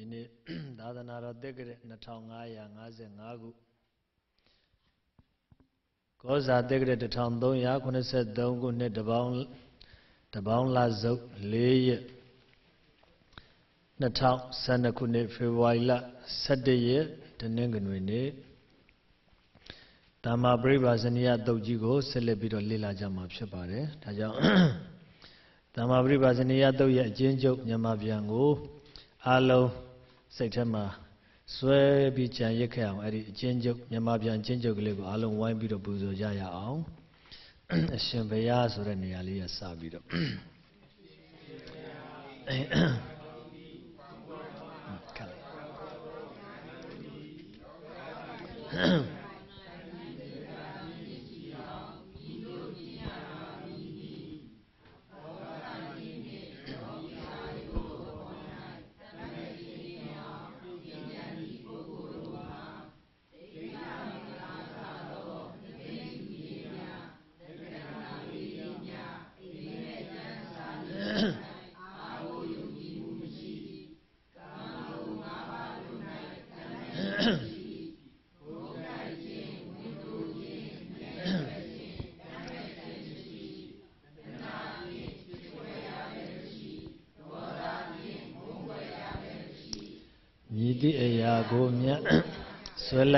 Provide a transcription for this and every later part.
ဒီနေ့သာသနာတော်တက္ကရာ2555ခုကောဇာတက္ကရာ1383ခုနှစ်တပေါင်းတပေါင်းလစုပ်4ရက်2012ခုနှစ်ဖေဖော်ဝါရီလ17ရက်တနင်္ဂနွေနေ့တမ္မာပရိပါဇနိယတုတ်ကြီးကိုဆက်လက်ပြီးတော့လေ့လာကြမှာဖြစ်ပါတယ်ဒါကြောင့်တမ္မာပရိပါဇနိယတုတ်ရဲ့အကျဉ်းချုပ်မြန်မာပြန်ကိုအလုံး စိတ်ထဲမှာဆွဲပြီးကြံရစ်ခဲ့အောင်အဲ့ဒီအကျဉ်းချုပ်မြန်မာပြန်အကျဉ်းချုပ်ကလေးကိုအလုံးဝိုင်းပြီးတော့ပူဇော်ကြရအောင်အရှင်ဘုရားဆိုတဲ့နေရာလေးရစပြီးတော့ခါလေးမြ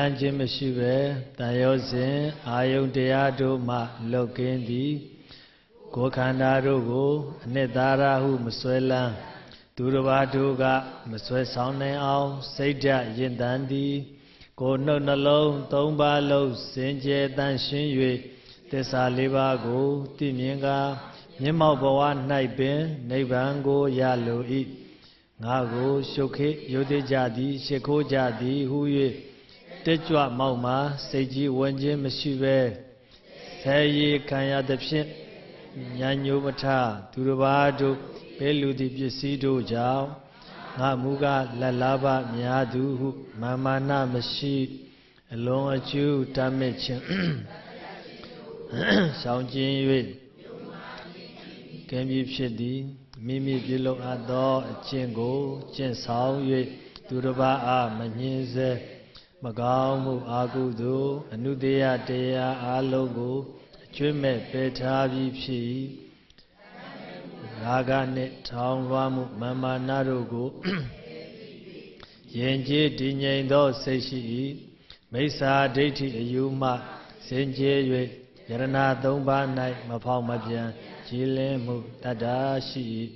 လန်းခြင်းမရှိပဲတန်ရောစဉ်အာယုန်တရားတို့မှလွတ်ကင်းသည်ကိုယ်ခန္ဓာတို့ကိုအနှစ်သာရဟုမဆွဲလန်းသူတစ်ပါးတို့ကမဆွဲဆောင်နိုင်အောင် စိတ်ဓာတ်ရင်တန်သည် ကိုယ်နှုတ်နှလုံးသုံးပါးလုံးစင်ကြယ်တန်ရှင်း၍သစ္စာလေးပါးကိုသိမြင်ကာမျက်မှောက်ဘဝ၌ပင်နိဗ္ဗာန်ကိုရလို၏ငါကိုရှုခေယုတ်တိကြသည်ရှ िख ိုးကြသည်ဟု၍ တက်ကြွမောက်မှာစိတ်ကြီးဝင်ခြင်းမရှိပဲဆဲရီခံရသဖြင့်ညာညိုမထသူတစ်ပါးတို့ဘဲလူသည်ပစ္စည်းတို့ကြောင့်ငါမူကလက်လာပများသူဟုမာမာနမရှိ အလုံးအကျူတတ်မဲ့ခြင်းဆောင်ကျင်၍ကံပြီးဖြစ်သည်မိမိပြုလုပ်အပ်သောအကျင့်ကိုကျင့်ဆောင်၍သူတစ်ပါးအားမငြင်းစေ မကောင်းမှုအာကုသို့အနုတယတရားအလုံးကိုအကျွင့်မဲ့ပယ်ထားပြီးဖြစ်၏ရာဂနှင့်ထောင်လွှားမှုမာမာနတို့ကိုယဉ်ကျေးတည်ငြိမ်သောစိတ်ရှိ၏မိစ္ဆာဒိဋ္ဌိအယူမှစင်ကြယ်၍ယရဏသုံးပါး၌မဖောက်မပြန်ကြည်လင်းမှုတတ္တာရှိ၏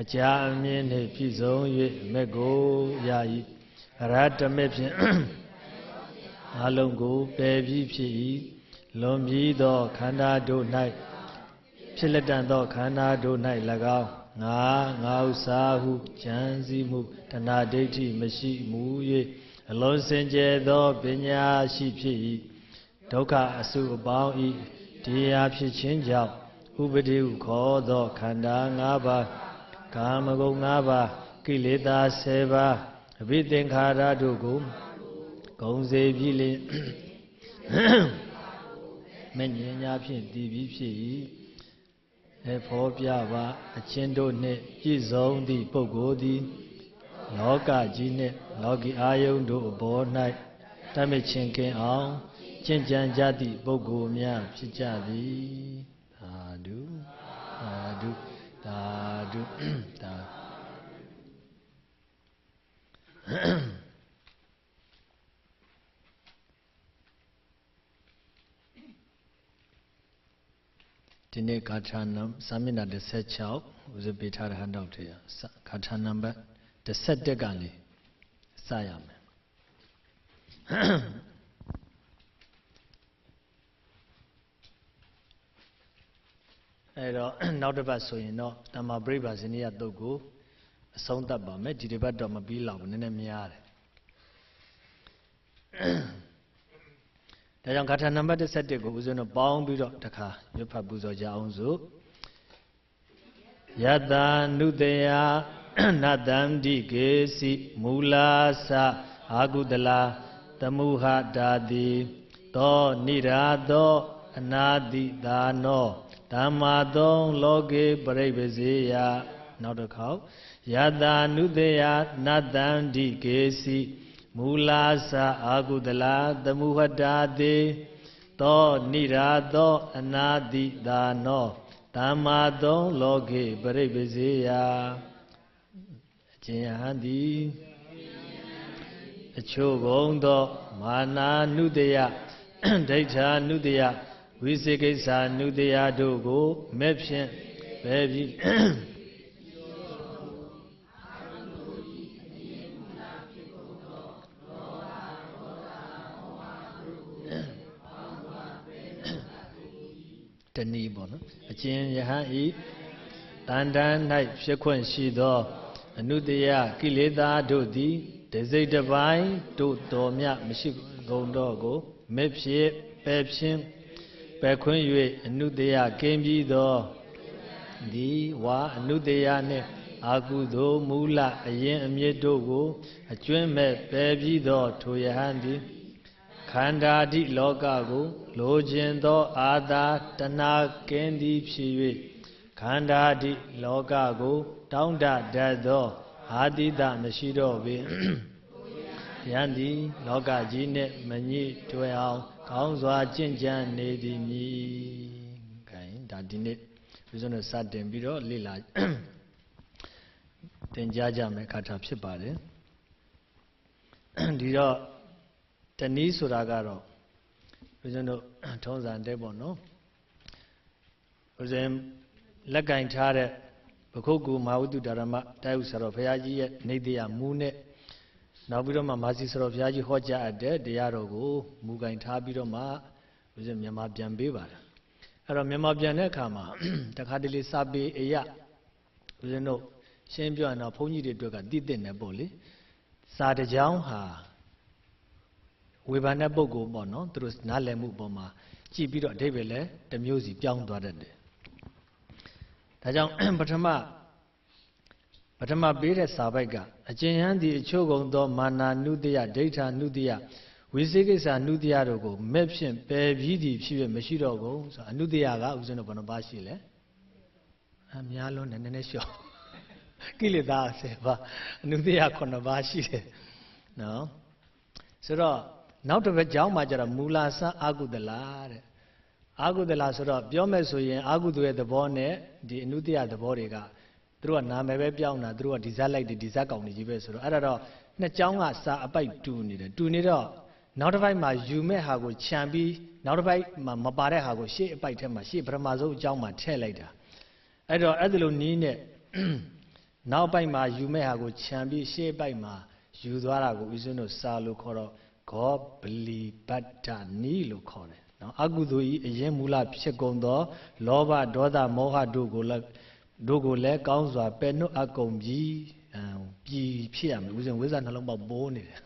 အကြာအမြင့်နှင့်ပြည့်စုံ၍မေကိုရ၏အရဟတမေဖြင့် အလုံးကိုပယ်ပြီးဖြစ်၏လွန်ပြီးသောခန္ဓာတို့၌ဖြစ်လက်တန်သောခန္ဓာတို့၌၎င်းငါငါဥစားဟုကြံစည်မှုတဏှာဒိဋ္ဌိမရှိမူ၍အလုံးစင်ကြယ်သောပညာရှိဖြစ်၏ဒုက္ခအစုအပေါင်းဤတရားဖြစ်ခြင်းကြောင့်ဥပတိဟုခေါ်သောခန္ဓာ၅ပါးကာမဂုဏ်၅ပါးကိလေသာ၁၀ပါးအဘိသင်္ခါရတို့ကို ဂုံစေပြီလေမဉ္ဇဉ်ညာဖြင့်တည်ပြီးဖြစ်၏အဖော်ပြပါအချင်းတို့နှင့်ပြည့်စုံသည့်ပုဂ္ဂိုလ်သည်လောကကြီးနှင့်လောကီအာယုန်တို့အပေါ်၌တတ်မြချင်းကင်းအောင်ကျင့်ကြံကြသည့်ပုဂ္ဂိုလ်များဖြစ်ကြသည်သာဓုသာဓုသာဓုသာ ဒီနေ့ဂါထာနံစာမျက်နှာ16ဦးဇပေးထားတဲ့ဟန်တောက်တွေဂါထာနံပါတ်17ကနေစရမယ်အဲတော့နောက်တစ်ပတ်ဆိုရင်တော့တမ္မာပရိပါဇိနိယတုတ်ကိုအဆုံးသတ်ပါမယ်ဒီတစ်ပတ်တော့မပြီးလောက်ဘူးနည်းနည်းများတယ် ဒါကြောင့်ဂါထာနံပါတ်17ကိုဦးဇင်းတို့ပေါင်းပြီးတော့တခါရွတ်ဖတ်ပူဇော်ကြအောင်စို့ယတနုတယနတံတိကေစီမူလာသအာကုတလာသမုဟတာတိသောနိရာသောအနာတိဒါနောဓမ္မာသုံးလောကေပရိပစေယနောက်တစ်ခေါက်ယတာနုတယနတံဒီကေစီ မူလာသအာကုတလာသမုဟတာတိသောနိရာသောအနာတိသာနောသမ္မာသုံးလောကေပရိပစေယအကျဉ်းဟန်သည်အချို့ကုန်သောမာနာနုတယဒိဋ္ဌာနုတယဝိသေကိစ္စနုတယတို့ကိုမဲ့ဖြင့်ပဲပြီး တနည်းပေါ့နော်အကျဉ်ယဟန်ဤတန်တန်း၌ဖြစ်ခွင့်ရှိသော အနုတယကိလေသာတို့သည်ဒစိတ်တပိုင်းတို့တော်မြမရှိကုန်တော့ကိုမဲ့ဖြစ်ပဲဖြင့်ပဲခွင့်၍အနုတယကင်းပြီးသောဒီဝါအနုတယနှင့်အာကုသိုလ်မူလအရင်အမြစ်တို့ကို အကျွင့်မဲ့ပဲပြီးသောထိုယဟန်သည် ခန္ဓာတိလောကကိုလိုခြင်းသောအာသာတဏကင်းသည်ဖြစ်၍ခန္ဓာတိလောကကို တောင်းတတတ်သောအာတိတမရှိတော့ပေယန္တိလောကကြီးနှင့်မညိတွယ်အောင်ကောင်းစွာကျင့်ကြံနေသည်မြည်ခိုင်ဒါဒီနေ့ဦးဇင်းတို့စတင်ပြီးတော့လေ့လာသင်ကြားကြမယ်ခါထာဖြစ်ပါတယ်ဒီတော့ တနည်းဆိုတာကတော့ဦးဇင်းတို့ထုံးစံတဲ့ပေါ့နော်ဦးဇင်းလက်ကင်ထားတဲ့ပခုတ်ကူမဟာဝတ္တုဓမ္မတိုက်ဥဆရာတော်ဘုရားကြီးရဲ့နေတရားမူနဲ့နောက်ပြီးတော့မှမာစီဆရာတော်ဘုရားကြီးဟောကြားအပ်တဲ့တရားတော်ကိုမူကင်ထားပြီးတော့မှဦးဇင်းမြန်မာပြန်ပေးပါတယ်အဲ့တော့မြန်မာပြန်တဲ့အခါမှာတခါတလေစာပေအရာဦးဇင်းတို့ရှင်းပြရင်တော့ဘုန်းကြီးတွေအတွက်ကတည်တဲ့နေပေါ့လေစာတကြောင်းဟာ ဝေဘာနဲ့ပုဂ္ဂိုလ်ပေါ့နော်သူတို့နားလည်မှုပေါ်မှာကြည့်ပြီးတော့အဓိပ္ပာယ်လဲတစ်မျိုးစီပြောင်းသွားတတ်တယ်ဒါကြောင့်ပထမပထမပေးတဲ့စာပိုက်ကအကျဉ်းဟန်ဒီအချို့ကုန်သောမာနာနုတယဒိဋ္ဌာနုတယဝိသေကိစ္စနုတယတို့ကိုမဲ့ဖြင့်ပယ်ပြီးသည်ဖြစ်ဖြစ်မရှိတော့ကုန်ဆိုအနုတယကဥစဉ်တော့ဘယ်နှပါရှိလဲအများလုံးနည်းနည်းလျှော့ကိလေသာ10ပါးအနုတယ9ပါးရှိတယ်နော်ဆိုတော့ နောက်တစ်ပတ်ကြောင်းမှာကျတော့မူလာစအာကုတလာတဲ့အာကုတလာဆိုတော့ပြောမယ်ဆိုရင်အာကုတရဲ့သဘောနဲ့ဒီအနုတ္တယသဘောတွေကသူတို့ကနာမည်ပဲပြောင်းတာသူတို့ကဒီဇက်လိုက်တွေဒီဇက်ကောင်တွေကြီးပဲဆိုတော့အဲ့ဒါတော့နှစ်ကြောင်းကစာအပိုက်တူနေတယ်တူနေတော့နောက်တစ်ပိုက်မှာယူမဲ့ဟာကိုခြံပြီးနောက်တစ်ပိုက်မှာမပါတဲ့ဟာကိုရှေ့အပိုက်ထဲမှာရှေ့ပထမဆုံးအကြောင်းမှာထည့်လိုက်တာအဲ့တော့အဲ့ဒီလိုနီးနဲ့နောက်ပိုက်မှာယူမဲ့ဟာကိုခြံပြီးရှေ့ပိုက်မှာယူသွားတာကိုဦးဇင်းတို့စာလို့ခေါ်တော့ ဂောပလီပတ္တနီလို့ခေါ်တယ်နော်အကုသိုလ်ဤအရင်မူလဖြစ်ကုန်သော လောဘဒေါသမောဟတို့ကိုလည်းတို့ကိုလည်းကောင်းစွာပယ်နှုတ်အကုန်ပြီးပြည်ဖြစ်ရမယ်ဦးဇင်းဝိဇ္ဇာနှလုံးပေါက်ပိုးနေတယ်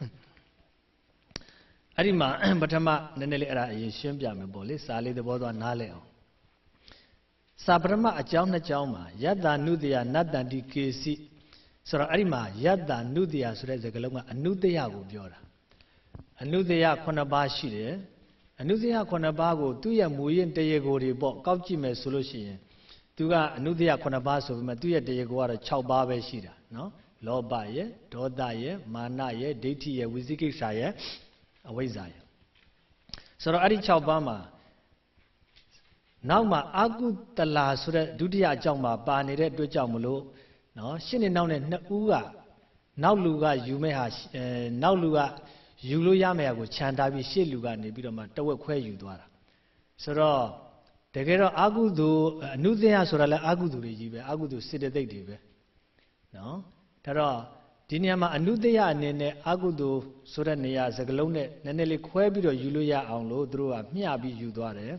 အဲ့ဒီမှာပထမနည်းနည်းလေးအဲ့ဒါအရင်ရှင်းပြမယ်ပေါ့လေစာလေးသဘောသွားနားလဲအောင်စာပထမအကြောင်းနှစ်ကြောင်းမှာယတ္တနုတယနတ္တန္တိကေစီဆိုတော့အဲ့ဒီမှာယတ္တနုတယဆိုတဲ့စကားလုံးကအနုတယကိုပြောတာ အနုတယ9ပါးရှိတယ်အနုတယ9ပါးကိုသူ့ရဲ့မူရင်းတရေကိုတွေပေါ့ကောက်ကြည့်မယ်ဆိုလို့ရှိရင်သူကအနုတယ9ပါးဆိုပေမဲ့သူ့ရဲ့တရေကိုကတော့6ပါးပဲရှိတာနော်လောဘရဲ့ဒေါသရဲ့မာနရဲ့ဒိဋ္ဌိရဲ့ဝိသိကိစ္စရဲ့အဝိဇ္ဇာရဲ့ဆိုတော့အဲ့ဒီ6ပါးမှာနောက်မှာအာကုတလာဆိုတဲ့ဒုတိယအကြောင်းမှာပါနေတဲ့အတွက်ကြောင့်မလို့နော်ရှင်းနေနောက်နဲ့နှစ်ဦးကနောက်လူကယူမဲ့ဟာအဲနောက်လူက ယူလို့ရမယ့်ဟာကိုခြံထားပြီးရှေ့လူကနေပြီးတော့မှတဝက်ခွဲယူသွားတာဆိုတော့တကယ်တော့အာကုသိုလ်အနုသယဆိုတာလည်းအာကုသိုလ်တွေကြီးပဲအာကုသိုလ်စေတသိက်တွေပဲနော်ဒါတော့ဒီနေရာမှာအနုသယအနေနဲ့အာကုသိုလ်ဆိုတဲ့နေရာစကလုံးနဲ့နည်းနည်းလေးခွဲပြီးတော့ယူလို့ရအောင်လို့သူတို့ကမျှပြီးယူသွားတယ်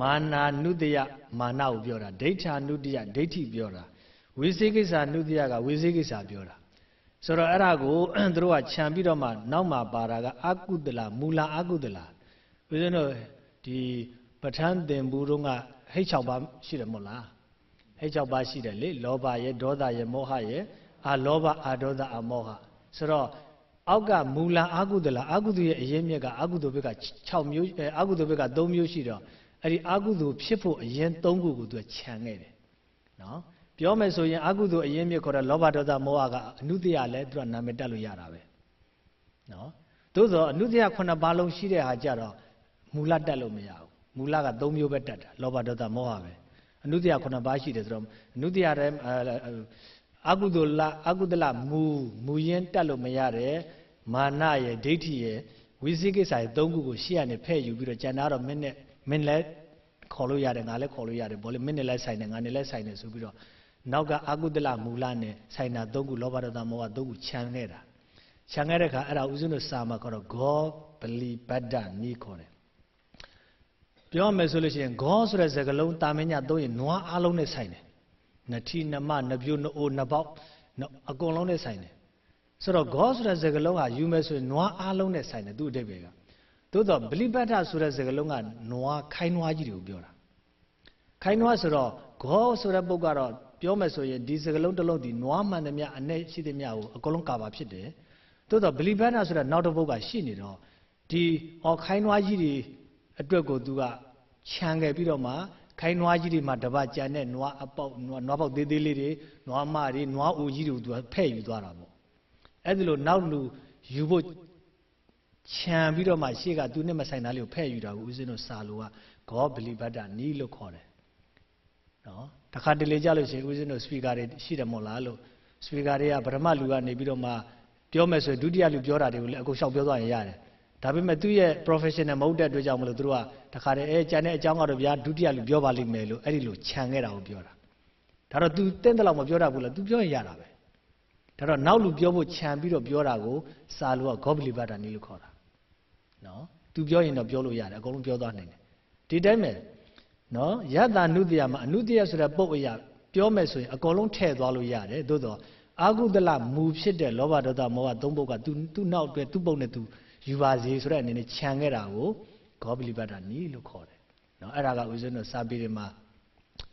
မာနာနုတယမာနကိုပြောတာဒိဋ္ဌာနုတယဒိဋ္ဌိပြောတာဝိသေကိစ္စနုတယကဝိသေကိစ္စပြောတာ ဆိုတော့အဲ့ဒါကိုသူတို့ကခြံပြီးတော့မှနောက်မှပါတာကအကုသလမူလာအကုသလဦးဇင်းတို့ဒီပဋ္ဌာန်းသင်ဘူးတို့ကဟိတ်6ပါးရှိတယ်မဟုတ်လားဟိတ်6ပါးရှိတယ်လေလောဘရဲ့ဒေါသရဲ့မောဟရဲ့အာလောဘအာဒေါသအာမောဟဆိုတော့အောက်ကမူလာအာကုသလအာကုသရဲ့အရင်မြက်ကအာကုသဘက်က6မျိုးအာကုသဘက်က3မျိုးရှိတော့အဲ့ဒီအာကုသဖြစ်ဖို့အရင်3ခုကိုသူကခြံခဲ့တယ်နော် ပြောမယ်ဆိုရင်အကုသိုလ်အရင်မြစ်ခေါ်တဲ့လောဘဒေါသမောဟကအနုတ္တိယလည်းသူကနာမည်တက်လို့ရတာပဲနော်သို့သောအနုတ္တိယခုနှစ်ပါးလုံးရှိတဲ့ဟာကြတော့မူလတက်လို့မရဘူးမူလက၃မျိုးပဲတက်တာလောဘဒေါသမောဟပဲအနုတ္တိယခုနှစ်ပါးရှိတယ်ဆိုတော့အနုတ္တိယတဲ့အကုသိုလ်လအကုသလမူမူရင်းတက်လို့မရတဲ့မာနရဲ့ဒိဋ္ဌိရဲ့ဝိသိကိစ္စရဲ့သုံးခုကိုရှေ့ကနေဖဲ့ယူပြီးတော့ကျန်တာတော့မင်းနဲ့မင်းလည်းခေါ်လို့ရတယ်ငါလည်းခေါ်လို့ရတယ်ဘောလေမင်းနဲ့လည်းဆိုင်တယ်ငါနဲ့လည်းဆိုင်တယ်ဆိုပြီးတော့ နောက်ကအကုသလမူလနဲ့ဆိုင်တာသုံးခုလောဘဒေါသမောဟသုံးခုခြံခဲ့တာခြံခဲ့တဲ့အခါအဲ့ဒါဥစဉ်တို့စာမှာခေါ်တော့ဂောပလီပတ္တနီးခေါ်တယ်ပြောမယ်ဆိုလို့ရှိရင်ဂောဆိုတဲ့စကားလုံးတာမင်းညသုံးရင်နွားအားလုံးနဲ့ဆိုင်တယ်နထီနမနပြိုနအိုနပေါက်အကုန်လုံးနဲ့ဆိုင်တယ်ဆိုတော့ဂောဆိုတဲ့စကားလုံးဟာယူမယ်ဆိုရင်နွားအားလုံးနဲ့ဆိုင်တယ်သူ့အတိတ်ပဲကသို့တော့ဗလိပတ္ထဆိုတဲ့စကားလုံးကနွားခိုင်းနွားကြီးတွေကိုပြောတာခိုင်းနွားဆိုတော့ဂောဆိုတဲ့ပုဂ္ဂကတော့ ပြောမယ်ဆိုရင်ဒီစကလုံးတစ်လုံးဒီနွားမှန်သမျှအနဲ့ရှိသမျှကိုအကုန်လုံးကာပါဖြစ်တယ်သို့တော့ဗလီဘန်းနာဆိုတဲ့နောက်တစ်ပုဒ်ကရှိနေတော့ဒီအော်ခိုင်းနွားကြီးတွေအတွက်ကိုသူကခြံခဲ့ပြီးတော့မှခိုင်းနွားကြီးတွေမှာတပတ်ကြံတဲ့နွားအပေါက်နွားနွားပေါက်သေးသေးလေးတွေနွားမတွေနွားအိုကြီးတွေကိုသူကဖဲ့ယူသွားတာပေါ့အဲ့ဒီလိုနောက်လူယူဖို့ခြံပြီးတော့မှရှေ့ကသူနဲ့မဆိုင်တာလေးကိုဖဲ့ယူတာကိုဦးဇင်းတို့စာလိုကဂောဗလီဘတ်တာနီးလို့ခေါ်တယ်နော် တခါတလေကြလို့ရှိရင်ဦးဇင်းတို့စပီကာတွေရှိတယ်မို့လားလို့စပီကာတွေကပထမလူကနေပြီးတော့မှပြောမယ်ဆိုရင်ဒုတိယလူပြောတာတွေကိုလည်းအကုန်လျှောက်ပြောသွားရင်ရတယ်ဒါပေမဲ့သူ့ရဲ့ professional မဟုတ်တဲ့အတွက်ကြောင့်မလို့သူတို့ကတခါတည်းအဲကျန်တဲ့အကြောင်းကတော့ဗျာဒုတိယလူပြောပါလိမ့်မယ်လို့အဲ့ဒီလိုခြံခဲ့တာကိုပြောတာဒါတော့ तू တင့်တယ်လို့မပြောတတ်ဘူးလား तू ပြောရင်ရတာပဲဒါတော့နောက်လူပြောဖို့ခြံပြီးတော့ပြောတာကိုစာလူက gobli bata နေလို့ခေါ်တာနော် तू ပြောရင်တော့ပြောလို့ရတယ်အကုန်လုံးပြောသွားနိုင်တယ်ဒီတိုင်းပဲ နော်ယတ္တာနုတ္တယမှာအနုတ္တယဆိုတဲ့ပုတ်အရာပြောမယ်ဆိုရင်အကုန်လုံးထည့်သွားလို့ရတယ်သို့တော့အာဟုတလမူဖြစ်တဲ့လောဘဒေါသမောဟသုံးပုတ်ကသူသူ့နောက်အတွက်သူ့ပုတ်နဲ့သူယူပါစေဆိုတဲ့အနေနဲ့ခြံခဲ့တာကိုဂောပလီပတ္တနီလို့ခေါ်တယ်နော်အဲ့ဒါကဦးဇင်းတို့စာပေတွေမှာ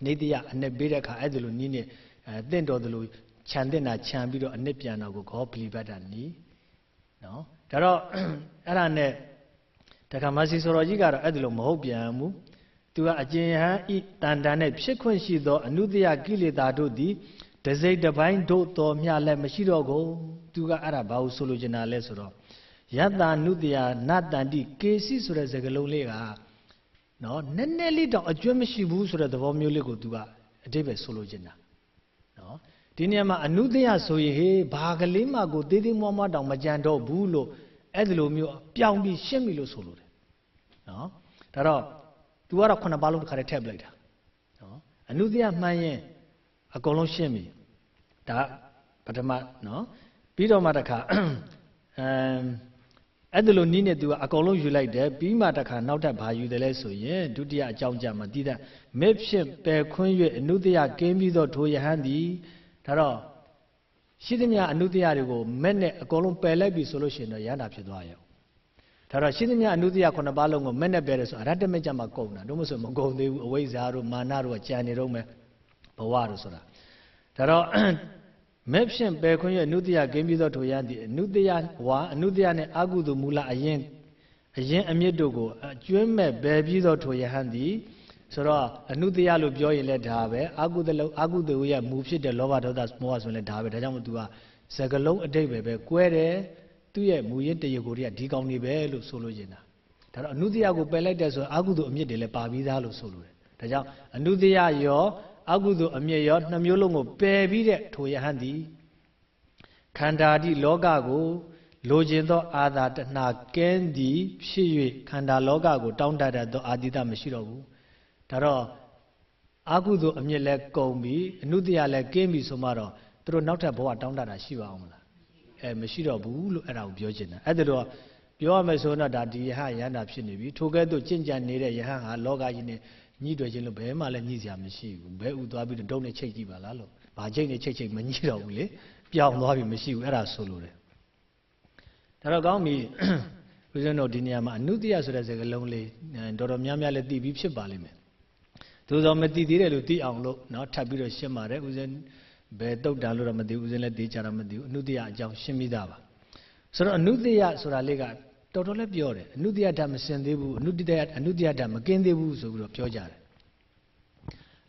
နေတယအနှစ်ပေးတဲ့အခါအဲ့ဒီလိုနီးနဲ့အဲတင့်တော်တယ်လို့ခြံတင်တာခြံပြီးတော့အနှစ်ပြန်တော့ကိုဂောပလီပတ္တနီနော်ဒါတော့အဲ့ဒါနဲ့တခါမဆီဆိုတော်ကြီးကတော့အဲ့ဒီလိုမဟုတ်ပြန်ဘူး သူကအကျဉ်ဟန်ဤတန်တန်နဲ့ဖြစ်ခွင့်ရှိသော အနုတ္တယကိလေသာတို့သည်တစိတ်တစ်ပိုင်းတို့တော်မြလည်းမရှိတော့ကုန်သူကအဲ့ဒါဘာလို့ဆိုလိုချင်တာလဲဆိုတော့ယတ္တာနုတ္တယနတန္တိကေစီဆိုတဲ့စကားလုံးလေးကနော်နည်းနည်းလေးတော့အကျွမ်းမရှိဘူးဆိုတဲ့သဘောမျိုးလေးကိုသူကအတိပ္ပယ်ဆိုလိုချင်တာနော်ဒီနေရာမှာအနုတ္တယဆိုရင်ဟေးဘာကလေးမှကိုသေးသေးမွားမွားတောင်မကြံတော့ဘူးလို့အဲ့ဒီလိုမျိုးပြောင်းပြီးရှင်းပြီလို့ဆိုလိုတယ်နော်ဒါတော့ तू ကတော့ခုနှစ်ပါးလုံးတစ်ခါတည်းထည့်ပလိုက်တာနော်အနုတ္တယမှန်ရင်အကုန်လုံးရှင်းပြီဒါပထမနော်ပြီးတော့မှတခါအမ်အဲ့ဒါလိုနီးနေသူကအကုန်လုံးယူလိုက်တယ်ပြီးမှတခါနောက်ထပ်ဘာယူတယ်လဲဆိုရင်ဒုတိယအကြောင်းကြမှာတည်တဲ့မေဖြစ်ပယ်ခွင်း၍အနုတ္တယကင်းပြီးတော့ထိုယဟန်သည်ဒါတော့ရှိသမျှအနုတ္တယတွေကိုမဲ့နဲ့အကုန်လုံးပယ်လိုက်ပြီဆိုလို့ရှိရင်တော့ရဟန္တာဖြစ်သွားရော ဒါတော့ရှိသမျှအနုတ္တယခုနှစ်ပါးလုံးကိုမဲ့နဲ့ပယ်တယ်ဆိုအရတ္တမေကြမှာကုန်တာတို့မဆိုမကုန်သေးဘူးအဝိဇ္ဇာတို့မာနတို့ကကြံနေတော့မယ်ဘဝတို့ဆိုတာဒါတော့မဲ့ဖြင့်ပယ်ခွင့်ရအနုတ္တယဂိမ်းပြီးသောထိုရန်သည်အနုတ္တယဝါအနုတ္တယနှင့်အာကုသိုလ်မူလအရင်အရင်အမြင့်တို့ကိုအကျွမ်းမဲ့ပယ်ပြီးသောထိုယဟန်သည်ဆိုတော့အနုတ္တယလို့ပြောရင်လည်းဒါပဲအာကုသလအာကုသိုလ်ရဲ့မူဖြစ်တဲ့လောဘဒေါသမောဟဆိုရင်လည်းဒါပဲဒါကြောင့်မို့ तू ကစကလုံးအတိတ်ပဲပဲကွဲတယ် သူ့ရဲ့မူရင်းတရကိုတွေကဒီကောင်းနေပဲလို့ဆိုလို့နေတာဒါတော့အနုတ္တယကိုပယ်လိုက်တဲ့ဆိုရင်အာကုသိုလ်အမြင့်တွေလည်းပါပြီးသားလို့ဆိုလို့တယ်ဒါကြောင့်အနုတ္တယရောအကုသိုလ်အမြင့်ရောနှမျိုးလုံးကိုပယ်ပြီးတဲ့ထိုယဟန်သည်ခန္ဓာတိလောကကိုလိုချင်သောအာသာတဏကင်းသည်ဖြစ်၍ခန္ဓာလောကကို တောင်းတတတ်သောအာတိတမရှိတော့ဘူးဒါတော့အာကုသိုလ်အမြင့်လဲကုန်ပြီအနုတ္တယလဲကင်းပြီဆိုမှတော့သူတို့နောက်ထပ်ဘဝတောင်းတတာရှိပါအောင်မလား အဲမရှိတော့ဘူးလို့အဲ့ဒါကိုပြောချင်တာအဲ့ဒါတော့ပြောရမယ်ဆိုတော့ဒါဒီယဟယန္တာဖြစ်နေပြီထိုကဲ့သို့ကြင်ကြံနေတဲ့ယဟန်ဟာလောကကြီးနဲ့ညှိတွေ့ခြင်းလို့ဘယ်မှလည်းညှိစရာမရှိဘူးဘဲဥသွားပြီးတော့ဒုံနဲ့ချိတ်ကြည့်ပါလားလို့ဘာချိတ်နဲ့ချိတ်ချိတ်မညှိတော့ဘူးလေပြောင်းသွားပြီမရှိဘူးအဲ့ဒါဆိုလိုတယ်ဒါတော့ကောင်းပြီဦးဇင်းတို့ဒီနေရာမှာအနုတ္တိယဆိုတဲ့စကားလုံးလေးတော်တော်များများလည်းသိပြီးဖြစ်ပါလိမ့်မယ်သို့သောမသိသေးတယ်လို့သိအောင်လို့เนาะထပ်ပြီးတော့ရှင်းပါတယ်ဦးဇင်း ဘယ်တုတ်တန်လို့တော့မသိဘူးဦးဇင်းလည်းသိကြတာမသိဘူးအနုတ္တိယအကြောင်းရှင်းပြီးသားပါဆိုတော့အနုတ္တိယဆိုတာလေးကတော်တော်လည်းပြောတယ်အနုတ္တိယဓာတ်မစင်သေးဘူးအနုတ္တိယအနုတ္တိယဓာတ်မကင်းသေးဘူးဆိုပြီးတော့ပြောကြတယ်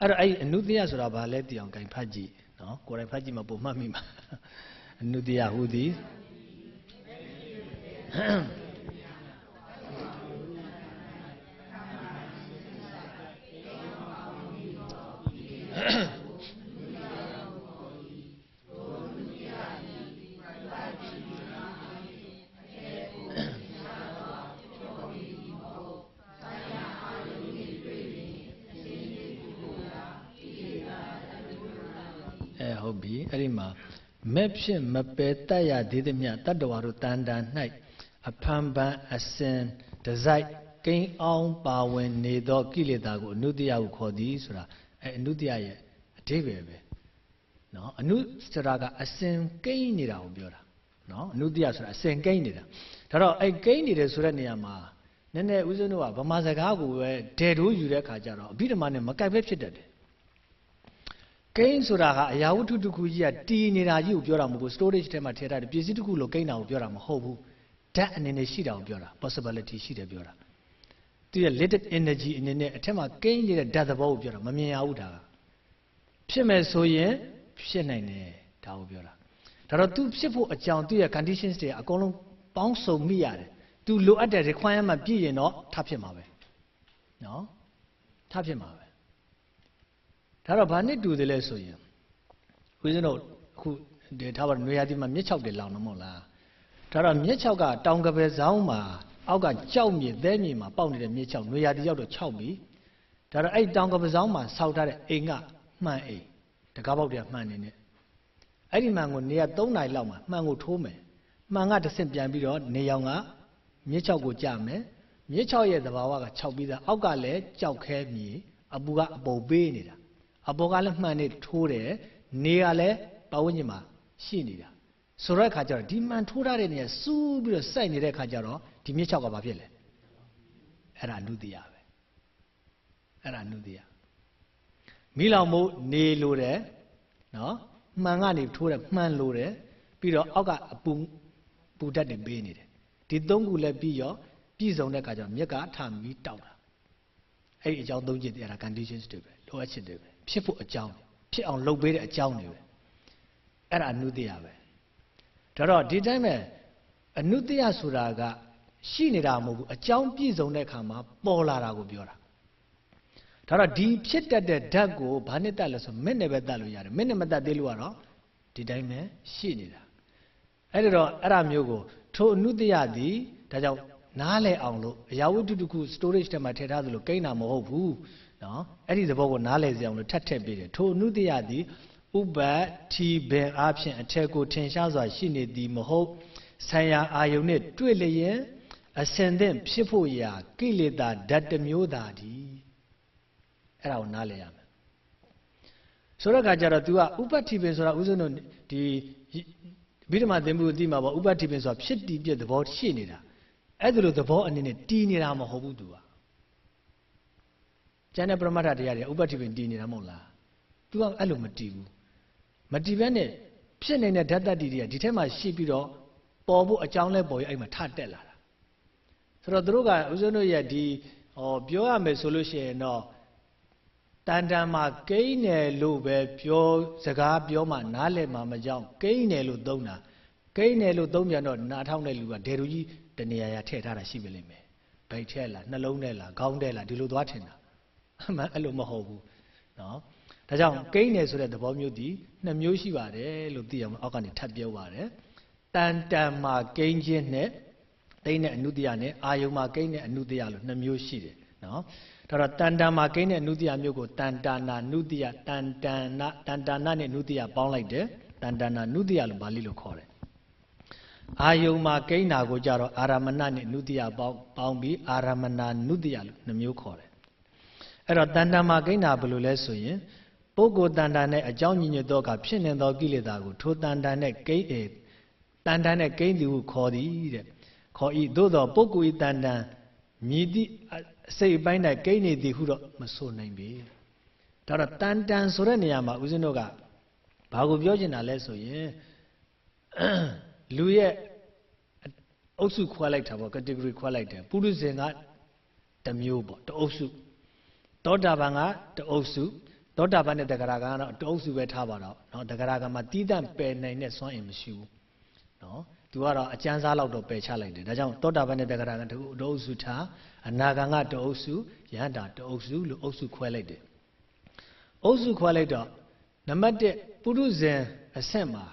အဲ့တော့အဲ့အနုတ္တိယဆိုတာဘာလဲသိအောင်ဂိုင်ဖတ်ကြည့်နော်ကိုယ်တိုင်ဖတ်ကြည့်မှပုံမှတ်မိမှာအနုတ္တိယဟူသည်အဲ မှာမဲ့ဖြစ်မပယ်တတ်ရသေးသည်မြတတ္တဝါတို့တန်တန်၌အဖန်ပန်အစင်တစိုက်ကိန်းအောင်ပါဝင်နေသောကိလေသာကိုအနုတ္တိယကိုခေါ်သည်ဆိုတာအဲအနုတ္တိယရဲ့အဓိပ္ပာယ်ပဲနော်အနုဆိုတာကအစင်ကိန်းနေတာကိုပြောတာနော်အနုတ္တိယဆိုတာအစင်ကိန်းနေတာဒါတော့အဲကိန်းနေတယ်ဆိုတဲ့နေရာမှာနည်းနည်းဦးဇင်းတို့ကဗမာစကားကိုပဲဒဲတိုးယူတဲ့ခါကျတော့အဘိဓမ္မာနဲ့မကိုက်ပဲဖြစ်တတ်တယ် ကိန်းဆိုတာကအရာဝတ္ထုတစ်ခုကြီးကတည်နေတာကြီးကိုပြောတာမဟုတ်ဘူး storage ထဲမှာထည့်ထားတယ်ပစ္စည်းတစ်ခုလို့ကိန်းတာကိုပြောတာမဟုတ်ဘူးဓာတ်အနေနဲ့ရှိတာကိုပြောတာ possibility ရှိတယ်ပြောတာသူရဲ့ latent energy အနေနဲ့အထက်မှာကိန်းနေတဲ့ဓာတ်သဘောကိုပြောတာမမြင်ရဘူးဒါကဖြစ်မယ်ဆိုရင်ဖြစ်နိုင်တယ်ဒါကိုပြောတာဒါတော့ तू ဖြစ်ဖို့အကြောင်းသူ့ရဲ့ conditions တွေအကုန်လုံးပေါင်းစုံမိရတယ် तू လိုအပ်တဲ့ requirement ပြည့်ရင်တော့ထဖြစ်မှာပဲနော်ထဖြစ်မှာပဲ ဒါတော့ဘာနဲ့တူတယ်လဲဆိုရင်ဦးဇင်းတို့အခုဒီထားပါနွေရာသီမှာမြစ်ချောက်တွေလောင်တော့မဟုတ်လားဒါတော့မြစ်ချောက်ကတောင်ကပယ်ဇောင်းမှာအောက်ကကြောက်မြေသဲမြေမှာပေါက်နေတဲ့မြစ်ချောက်နွေရာသီရောက်တော့6ပြီဒါတော့အဲ့တောင်ကပယ်ဇောင်းမှာဆောက်ထားတဲ့အိမ်ကမှန်အိမ်တကားပေါက်တွေကမှန်နေနေအဲ့ဒီမှန်ကိုနေရာ3နိုင်လောက်မှာမှန်ကိုထိုးမယ်မှန်ကတစ်ဆင့်ပြန်ပြီးတော့နေရောင်ကမြစ်ချောက်ကိုကြမယ်မြစ်ချောက်ရဲ့သဘာဝက6ပြီးသားအောက်ကလည်းကြောက်ခဲမြေအပူကအပုပ်ပေးနေတာ အပေါ်ကလည်းမှန်နေထိုးတယ်နေကလည်းပတ်ဝန်းကျင်မှာရှိနေတာဆိုတဲ့အခါကျတော့ဒီမှန်ထိုးထားတဲ့နေရာစူးပြီးတော့စိုက်နေတဲ့အခါကျတော့ဒီမြစ်ချောက်ကဘာဖြစ်လဲအဲ့ဒါအနုတ္တိယပဲအဲ့ဒါအနုတ္တိယမိလောင်မို့နေလိုတယ်နော်မှန်ကနေထိုးတယ်မှန်လိုတယ်ပြီးတော့အောက်ကအပူပူတတ်တွေပေးနေတယ်ဒီသုံးခုလည်းပြီးရောပြည့်စုံတဲ့အခါကျတော့မြက်ကထမီတောက်တာအဲ့ဒီအကြောင်းသုံးချက်တည်းအဲ့ဒါ conditions တွေပဲလိုအပ်ချက်တွေပဲ ဖြစ်ဖို့အကြောင်းဖြစ်အောင်လုပ်ပေးတဲ့အကြောင်းတွေပဲအဲ့ဒါအနုတ္တိယပဲဒါတော့ဒီတိုင်းပဲအနုတ္တိယဆိုတာကရှိနေတာမဟုတ်ဘူးအကြောင်းပြည့်စုံတဲ့အခါမှာပေါ်လာတာကိုပြောတာဒါတော့ဒီဖြစ်တတ်တဲ့ဓာတ်ကိုဘာနဲ့တတ်လဲဆိုမင်းနဲ့ပဲတတ်လို့ရတယ်မင်းနဲ့မတတ်သေးလို့ကတော့ဒီတိုင်းပဲရှိနေတာအဲ့ဒါတော့အဲ့ဒါမျိုးကိုထိုအနုတ္တိယသည်ဒါကြောင့်နားလဲအောင်လို့အရာဝတ္ထုတစ်ခု storage ထဲမှာထည့်ထားသလိုကိန်းတာမဟုတ်ဘူး နော်အဲ့ဒီသဘောကိုနားလည်စေအောင်လို့ထပ်ထည့်ပေးတယ်ထိုအနုတ္တိယသည်ဥပတ်ထီပင်အားဖြင့်အထက်ကိုထင်ရှားစွာရှိနေသည်မဟုတ်ဆံရအာယုန်နှင့်တွေ့လျင်အစင်သင့်ဖြစ်ဖို့ရာကိလေသာဓာတ်တစ်မျိုးသာသည်အဲ့ဒါကိုနားလည်ရမယ်ဆိုတော့ကကြတော့ तू ကဥပတ်ထီပင်ဆိုတာဥစဉ်တို့ဒီဗိဓမာသင်္ဘူးသိမှာပေါ့ဥပတ်ထီပင်ဆိုတာဖြစ်တည်ပြည့်သဘောရှိနေတာအဲ့ဒါလိုသဘောအနေနဲ့တည်နေတာမဟုတ်ဘူး तू က ကျန်တဲ့ပရမတ္ထတရားတွေဥပ္ပတ္တိပင်တည်နေတာမဟုတ်လား तू ကအဲ့လိုမတည်ဘူးမတည်ဘဲနဲ့ဖြစ်နေတဲ့ဓာတ်တတ္တိတွေကဒီထဲမှာရှိပြီးတော့ပေါ်ဖို့အကြောင်းလဲပေါ်ရအဲ့မှာထတက်လာတာဆိုတော့တို့ကဦးဇင်းတို့ရဲ့ဒီဟောပြောရမယ်ဆိုလို့ရှိရင်တော့တန်တန်မှာကိန်းတယ်လို့ပဲပြောစကားပြောမှနားလည်မှာမကြောက်ကိန်းတယ်လို့သုံးတာကိန်းတယ်လို့သုံးပြန်တော့နားထောင်တဲ့လူကဒေရူကြီးတနေရာရာထည့်ထားတာရှိပြီလိမ့်မယ်ဗိတ်ထဲလားနှလုံးထဲလားခေါင်းထဲလားဒီလိုသွားထင်တာ အမှန်အဲ့လိုမဟုတ်ဘူးနော်ဒါကြောင့်ကိန်းတယ်ဆိုတဲ့သဘောမျိုးဒီနှစ်မျိုးရှိပါတယ်လို့သိအောင်အောက်ကနေထပ်ပြောပါတယ်တန်တန်မှာကိန်းခြင်းနဲ့တိမ့်တဲ့အနုတ္တိယနဲ့အာယုံမှာကိန်းတဲ့အနုတ္တိယလို့နှစ်မျိုးရှိတယ်နော်ဒါတော့တန်တန်မှာကိန်းတဲ့အနုတ္တိယမျိုးကိုတန်တာနာနုတ္တိယတန်တန်နာတန်တာနာနဲ့နုတ္တိယပေါင်းလိုက်တယ်တန်တန်နာနုတ္တိယလို့ပါဠိလိုခေါ်တယ်အာယုံမှာကိန်းတာကိုကြတော့အာရမဏနဲ့နုတ္တိယပေါင်းပေါင်းပြီးအာရမဏနုတ္တိယလို့နှမျိုးခေါ်တယ် အဲ့တော့တန်တန်မှာကိန်းတာဘယ်လိုလဲဆိုရင်ပုဂ္ဂိုလ်တန်တန်နဲ့အကြောင်းညင်ညွတ်သောကဖြစ်နေသောကိလေသာကိုထိုတန်တန်နဲ့ကိန်းအေတန်တန်နဲ့ကိန်းသူကိုခေါ်သည်တဲ့ခေါ်ဤသို့သောပုဂ္ဂိုလ်ဤတန်တန်မြည်သည့်အစိတ်အပိုင်း၌ကိန်းနေသည်ဟုတော့မဆိုနိုင်ပေဒါတော့တန်တန်ဆိုတဲ့နေရာမှာဦးဇင်းတို့ကဘာကိုပြောချင်တာလဲဆိုရင်လူရဲ့အုပ်စုခွဲလိုက်တာပေါ့ category ခွဲလိုက်တယ်ပုရုဇဉ်ကတစ်မျိုးပေါ့တအုပ်စု သောတာပန်ကတအုပ်စုသောတာပန်နဲ့တဂရကံကတော့တအုပ်စုပဲထားပါတော့နော်တဂရကံမှာတီးတန့်ပယ်နိုင်တဲ့စွမ်းအင်မရှိဘူးနော်သူကတော့အကျမ်းစားလောက်တော့ပယ်ချလိုက်တယ်ဒါကြောင့်သောတာပန်နဲ့တဂရကံတအုပ်စုထားအနာဂံကတအုပ်စုယဟန္တာတအုပ်စုလို့အုပ်စုခွဲလိုက်တယ်အုပ်စုခွဲလိုက်တော့နံပါတ်1ပုရုဇဉ်အဆင့်မှာ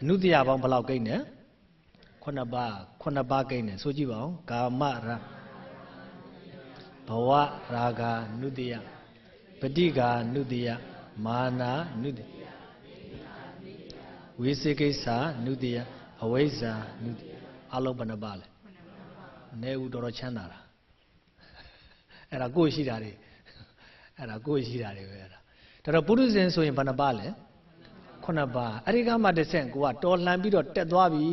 အနုတ္တရာပေါင်းဘယ်လောက်ကိန်းနေခုနှစ်ပါးခုနှစ်ပါးကိန်းနေဆိုကြည့်ပါဦးကာမရာ ဘဝရာဂာနုတ္တယပဋိကာနုတ္တယမာနာနုတ္တယဝိသေကိစ္စနုတ္တယအဝိဇ္ဇာနုတ္တယအလုံးဘယ်နှပါလဲနေဦးတော်တော်ချမ်းသာတာအဲ့ဒါကိုယ်ရှိတာတွေအဲ့ဒါကိုယ်ရှိတာတွေပဲအဲ့ဒါဒါတော့ပုရုဇဉ်ဆိုရင်ဘယ်နှပါလဲခုနှစ်ပါးအဲ့ဒီကမှတစ်ဆင့်ကိုကတော်လှန်ပြီးတော့တက်သွားပြီ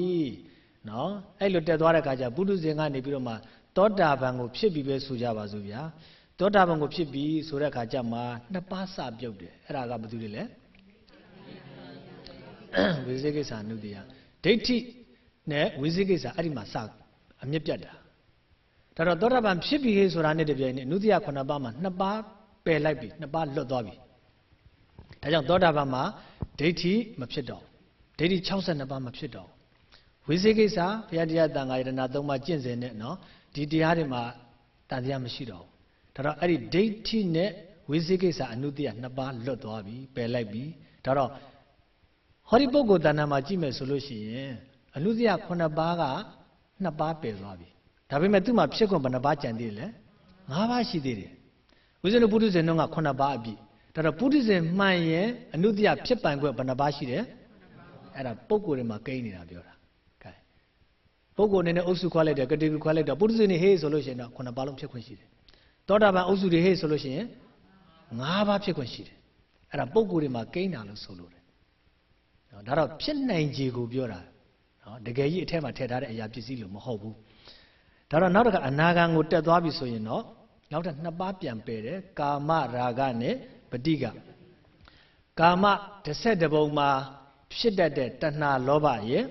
နော်အဲ့လိုတက်သွားတဲ့အခါကျပုရုဇဉ်ကနေပြီးတော့မှ သောတာပန်ကိုဖြစ်ပြီးပဲဆိုကြပါစို့ဗျာသောတာပန်ကိုဖြစ်ပြီးဆိုတဲ့အခါကျမှနှစ်ပါးစပြုတ်တယ်အဲ့ဒါကဘာတူလဲလဲဝိသေကိစ္စနုတ္တိယဒိဋ္ဌိနဲ့ဝိသေကိစ္စအဲ့ဒီမှာစအမြင့်ပြတ်တာဒါတော့သောတာပန်ဖြစ်ပြီးဆိုတာနဲ့တပြိုင်နည်းနုတ္တိယခုနှစ်ပါးမှာနှစ်ပါးပယ်လိုက်ပြီနှစ်ပါးလွတ်သွားပြီဒါကြောင့်သောတာပန်မှာဒိဋ္ဌိမဖြစ်တော့ဒိဋ္ဌိ62ပါးမဖြစ်တော့ဝိသေကိစ္စဘုရားတရားတန်ခါယတနာသုံးပါးကျင့်စဉ်နဲ့နော် ဒီတရားတွေမှာတန်တရားမရှိတော့ဘူးဒါတော့အဲ့ဒီဒိဋ္ဌိနဲ့ဝိသေကိစ္စအနုတ္တိယနှစ်ပါးလွတ်သွားပြီပယ်လိုက်ပြီဒါတော့ဟောဒီပုဂ္ဂိုလ်တဏ္ဍာမှာကြည့်မယ်ဆိုလို့ရှိရင်အနုတ္တိယ9ပါးကနှစ်ပါးပယ်သွားပြီဒါပေမဲ့သူ့မှာဖြစ်ခွင့်ဘယ်နှပါးကြံသေးလဲ၅ပါးရှိသေးတယ်ဝိဇ္ဇနုပုထုဇဉ်တို့က9ပါးအပြည့်ဒါတော့ပုထုဇဉ်မှန်ရင်အနုတ္တိယဖြစ်ပိုင်ခွင့်ဘယ်နှပါးရှိတယ်အဲ့ဒါပုဂ္ဂိုလ်တွေမှာကိန်းနေတာပြောတာကဲ ပုဂ္ဂိုလ်အနေနဲ့အုပ်စုခွဲလိုက်တယ်ကတိကူခွဲလိုက်တော့ပုထုဇဉ်တွေဟေးဆိုလို့ရှိရင်တော့9ပါးလုံးဖြစ်ခွင့်ရှိတယ်သောတာပန်အုပ်စုတွေဟေးဆိုလို့ရှိရင်၅ပါးဖြစ်ခွင့်ရှိတယ်အဲ့ဒါပုဂ္ဂိုလ်တွေမှာကိန်းတာလို့ဆိုလို့တယ်နော်ဒါတော့ဖြစ်နိုင်ခြေကိုပြောတာနော်တကယ်ကြီးအထက်မှာထည့်ထားတဲ့အရာပစ္စည်းလို့မဟုတ်ဘူးဒါတော့နောက်တစ်ခါအနာဂံကိုတက်သွားပြီဆိုရင်တော့နောက်ထပ်နှစ်ပါးပြန်ပယ်တယ်ကာမရာဂနဲ့ပဋိကကာမတစ်ဆက်တစ်ပုံမှာဖြစ်တတ်တဲ့တဏှာလောဘရဲ့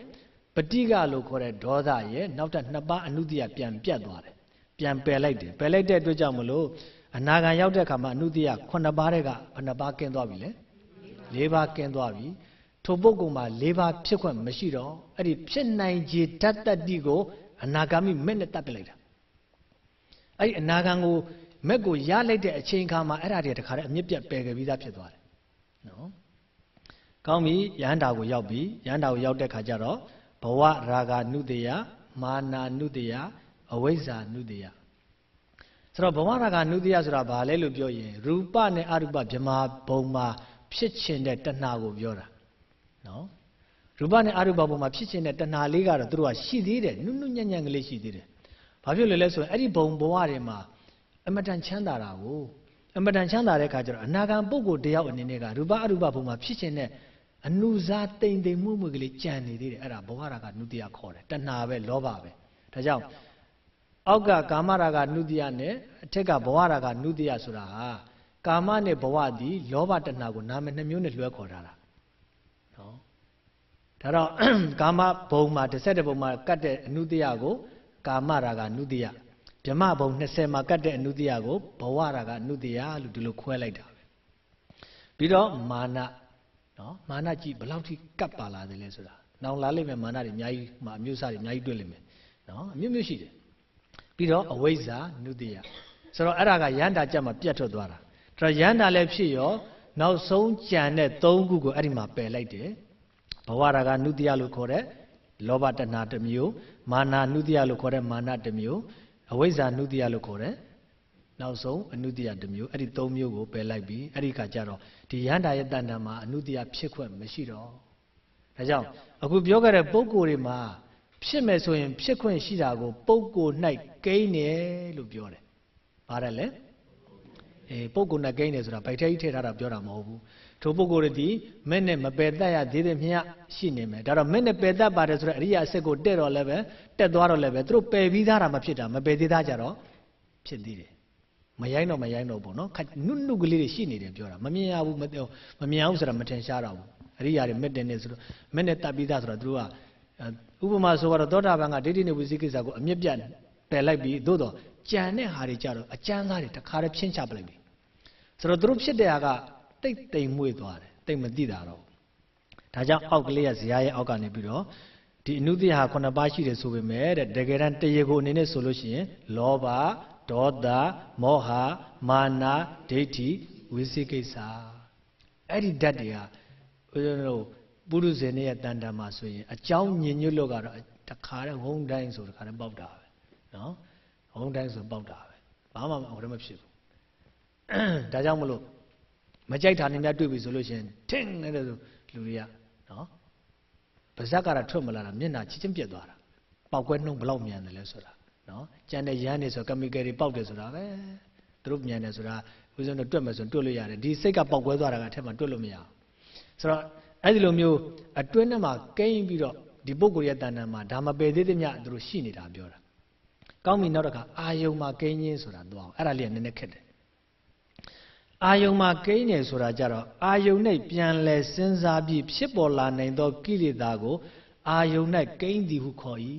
ပဋိကလို့ခေါ်တဲ့ဒေါသရဲ့နောက်ထပ်နှစ်ပါးအနုတ္တိယပြန်ပြတ်သွားတယ်ပြန်ပယ်လိုက်တယ်ပယ်လိုက်တဲ့အတွက်ကြောင့်မလို့အနာဂံရောက်တဲ့အခါမှာအနုတ္တိယ9ပါးတဲ့ကဘယ်နှပါးကင်းသွားပြီလဲ၄ပါးကင်းသွားပြီထိုပုဂ္ဂိုလ်မှာ၄ပါးဖြစ်ခွင့်မရှိတော့အဲ့ဒီဖြစ်နိုင်ခြေတတ္တတိကိုအနာဂါမိမဲ့နဲ့တတ်ပြလိုက်တာအဲ့ဒီအနာဂံကိုမက်ကိုရလိုက်တဲ့အချိန်ခါမှာအဲ့ဒါတွေတခါတည်းအမြင့်ပြတ်ပယ်ခဲ့ပြီးသားဖြစ်သွားတယ်နော်ကောင်းပြီယဟန္တာကိုရောက်ပြီယဟန္တာကိုရောက်တဲ့ခါကျတော့ ဘဝရာဂနုတယမာနာနုတယအဝိဇ္ဇာနုတယဆိုတော့ဘဝရာဂနုတယဆိုတာဘာလဲလို့ပြောရင်ရူပနဲ့အရူပဗြမာဘုံမှာဖြစ်ခြင်းတဲ့တဏှာကိုပြောတာနော်ရူပနဲ့အရူပဘုံမှာဖြစ်ခြင်းတဲ့တဏှာလေးကတော့သူတို့ကရှိသေးတယ်နုနုညံ့ညံ့ကလေးရှိသေးတယ်ဘာဖြစ်လို့လဲဆိုရင်အဲ့ဒီဘုံဘဝတွေမှာအမတန်ချမ်းသာတာကိုအမတန်ချမ်းသာတဲ့အခါကျတော့အနာဂံပုဂ္ဂိုလ်တယောက်အနေနဲ့ကရူပအရူပဘုံမှာဖြစ်ခြင်းတဲ့ အနုဇာတိမ်တိမ်မှုမှုကလေးကြံနေသေးတယ်အဲ့ဒါဘဝရာကနုတ္တိယခေါ်တယ်တဏှာပဲလောဘပဲဒါကြောင့်အောက်ကကာမရာဂနုတ္တိယနဲ့အထက်ကဘဝရာဂနုတ္တိယဆိုတာဟာကာမနဲ့ဘဝသည်လောဘတဏှာကိုနာမည်နှမျိုးနဲ့လွှဲခေါ်ထားတာနော်ဒါတော့ကာမဘုံမှာတစ်ဆက်တစ်ဘုံမှာကတ်တဲ့အနုတ္တိယကိုကာမရာဂနုတ္တိယဓမ္မဘုံ20မှာကတ်တဲ့အနုတ္တိယကိုဘဝရာဂနုတ္တိယလို့ဒီလိုခွဲလိုက်တာပဲပြီးတော့မာန နော်မာနကြည့်ဘယ်လောက်ထိကတ်ပါလာတယ်လဲဆိုတာနောင်လာလိမ့်မယ်မာနတွေအများကြီးမှာအမျိုးအစားတွေအများကြီးတွေ့လိမ့်မယ်နော်အမျိုးမျိုးရှိတယ်ပြီးတော့အဝိဇ္ဇာနုတ္တိယဆိုတော့အဲ့ဒါကရန်တာကြက်မှာပြတ်ထွက်သွားတာဒါတော့ရန်တာလည်းဖြစ်ရောနောက်ဆုံးကြံတဲ့၃ခုကိုအဲ့ဒီမှာပယ်လိုက်တယ်ဘဝရာဂနုတ္တိယလို့ခေါ်တဲ့လောဘတဏှာတစ်မျိုးမာနာနုတ္တိယလို့ခေါ်တဲ့မာနတစ်မျိုးအဝိဇ္ဇာနုတ္တိယလို့ခေါ်တဲ့နောက်ဆုံးအနုတ္တိယတစ်မျိုးအဲ့ဒီ၃မျိုးကိုပယ်လိုက်ပြီးအဲ့ဒီခါကျတော့ ဒီရဟန္တာရဲ့တဏ္ဍာမှာအနုတ္တိယဖြစ်ခွင့်မရှိတော့ဒါကြောင့်အခုပြောခဲ့တဲ့ပုံကိုယ်တွေမှာဖြစ်မယ်ဆိုရင်ဖြစ်ခွင့်ရှိတာကိုပုံကိုယ်၌ကိန်းတယ်လို့ပြောတယ်။ဘာတယ်လဲ။အေးပုံကိုယ်၌ကိန်းတယ်ဆိုတာဗိုက်ထဲကြီးထည့်ထားတာပြောတာမဟုတ်ဘူး။ထိုပုံကိုယ်တွေဒီမဲ့နဲ့မပယ်တတ်ရသေးတယ်မြတ်ရှိနေမယ်။ဒါတော့မဲ့နဲ့ပယ်တတ်ပါတယ်ဆိုတော့အရိယာအစစ်ကိုတက်တော့လည်းပဲတက်သွားတော့လည်းပဲသူတို့ပယ်ပြီးသားတာမဖြစ်တာမပယ်သေးသားကြတော့ဖြစ်သေးတယ်။ မရိုင်းတော့မရိုင်းတော့ဘူးနော်။နုနုကလေးတွေရှိနေတယ်ပြောတာမမြင်ရဘူးမမမြင်အောင်ဆိုတာမထင်ရှားတော့ဘူး။အရိယာတွေမဲ့တယ်နေဆိုတော့မဲ့နဲ့တတ်ပြီးသားဆိုတော့သူတို့ကဥပမာဆိုတော့သောတာပန်ကဒိဋ္ဌိနဲ့ဝိသိကိစ္စကိုအမြင့်ပြတ်ပယ်လိုက်ပြီးသို့တော့ကြံတဲ့ဟာတွေကြတော့အကျမ်းသားတွေတခါတည်းဖြင်းချပလိုက်ပြီဆိုတော့သူတို့ဖြစ်တဲ့ဟာကတိတ်တိမ်မွေ့သွားတယ်တိတ်မသိတာတော့ဒါကြောင့်အောက်ကလေးကဇရာရဲ့အောက်ကနေပြီးတော့ဒီအနုတ္တိဟာခုနှစ်ပါးရှိတယ်ဆိုပေမဲ့တဲ့တကယ်တမ်းတရေကိုအနေနဲ့ဆိုလို့ရှိရင်လောဘ ဒေါသမောဟမာနဒိဋ္ဌိဝိသိကိစ္စအဲ့ဒီဓာတ်တွေကဦးဇင်းတို့ပုရုဇဉ်ရဲ့တန်တမှာဆိုရင်အကြောင်းညင်ညွတ်လို့ကတော့တခါတည်းဝုန်းတိုင်းဆိုတခါတည်းပေါက်တာပဲနော်ဝုန်းတိုင်းဆိုပေါက်တာပဲဘာမှဟိုတည်းမဖြစ်ဘူးဒါကြောင့်မလို့မကြိုက်တာနေများတွေ့ပြီဆိုလို့ရှိရင်ထင်းနေတဲ့လူတွေကနော်ပါဇက်ကတော့ထွက်မလာတာမျက်နှာချစ်ချင်းပြက်သွားတာပေါက်ကွဲနှုံဘလောက်မြန်တယ်လဲဆိုတာ နော်ကြံတဲ့ရမ်းနေဆိုကမီကယ်တွေပေါက်တယ်ဆိုတာပဲသူတို့မြန်တယ်ဆိုတာဦးဇင်းတို့တွက်မယ်ဆိုရင်တွက်လို့ရတယ်ဒီစိတ်ကပေါက်ကွဲသွားတာကအထက်မှာတွက်လို့မရဘူးဆိုတော့အဲ့ဒီလိုမျိုးအတွင်းထဲမှာကိန်းပြီးတော့ဒီပုဂ္ဂိုလ်ရဲ့တဏ္ဍာမှာဒါမပယ်သေးသမျှသူတို့ရှိနေတာပြောတာကောင်းပြီနောက်တစ်ခါအာယုံမှာကိန်းချင်းဆိုတာသွားအောင်အဲ့ဒါလေးကနည်းနည်းခက်တယ်အာယုံမှာကိန်းနေဆိုတာကြတော့အာယုံနဲ့ပြန်လဲစဉ်းစားပြီးဖြစ်ပေါ်လာနိုင်သောကိလေသာကိုအာယုံနဲ့ကိန်းသည်ဟုခေါ်၏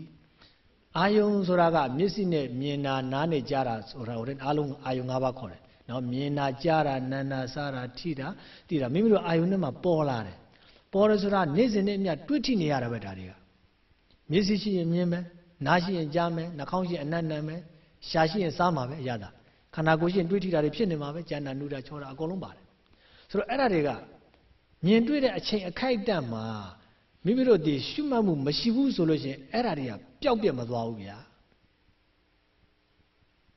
အာယုံဆိုတာကမျက်စိနဲ့မြင်တာနားနဲ့ကြားတာဆိုတာဟိုတဲ့အားလုံးအာယုံ၅ပါးခေါ်တယ်နော်မြင်တာကြားတာနာနာစားတာထိတာသိတာမိမိတို့အာယုံနဲ့မှပေါ်လာတယ်ပေါ်ရဆိုတာနေ့စဉ်နဲ့အမျှတွေ့ထိနေရတာပဲဒါတွေကမျက်စိရှိရင်မြင်မယ်နားရှိရင်ကြားမယ်နှာခေါင်းရှိရင်အနံ့နံမယ်ရှားရှိရင်စားမှာပဲအရသာခန္ဓာကိုယ်ရှိရင်တွေ့ထိတာတွေဖြစ်နေမှာပဲကြံတာနူတာချောတာအကုန်လုံးပါတယ်ဆိုတော့အဲ့ဒါတွေကမြင်တွေ့တဲ့အချိန်အခိုက်အတန့်မှာမိမိတို့ဒီရှုမှတ်မှုမရှိဘူးဆိုလို့ရှိရင်အဲ့ဒါတွေက ပျောက်ပြက်မသွားဘူးဗျာ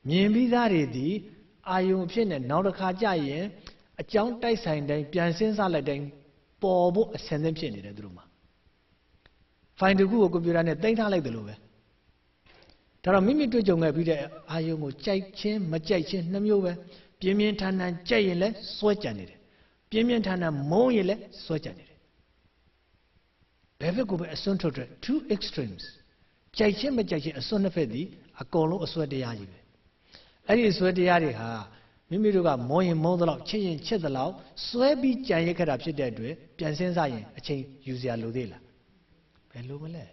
မြင်ပြီးသားတွေဒီအာယုံဖြစ်နေနောက်တစ်ခါကြရင်အကြောင်းတိုက်ဆိုင်တိုင်းပြန်စဉ်းစားလိုက်တိုင်းပေါ်ဖို့အဆင်သင့်ဖြစ်နေတယ်သူတို့မှာဖိုင်တခုကိုကွန်ပျူတာနဲ့တင်ထားလိုက်တယ်လို့ပဲဒါတော့မိမိတွေ့ကြုံခဲ့ပြီးတဲ့အာယုံကိုကြိုက်ခြင်းမကြိုက်ခြင်းနှမျိုးပဲပြင်းပြင်းထန်ထန်ကြိုက်ရင်လည်းစွဲကြံနေတယ်ပြင်းပြင်းထန်ထန်မုန်းရင်လည်းစွဲကြံနေတယ်ဘယ်ဘက်ကိုပဲအစွန်းထုတ်တဲ့ two extremes ကြိုက်ခြင်းမကြိုက်ခြင်းအစွန်းနှစ်ဖက်သည်အကုန်လုံးအစွဲတရားကြီးပဲအဲ့ဒီအစွဲတရားတွေဟာမိမိတို့ကမုန်းရင်မုန်းသလောက်ချစ်ရင်ချစ်သလောက်စွဲပြီးကြံရခဲ့တာဖြစ်တဲ့အတွက်ပြန်စဉ်းစားရင်အချိန်ယူစရာလိုသေးလားဘယ်လိုမလဲ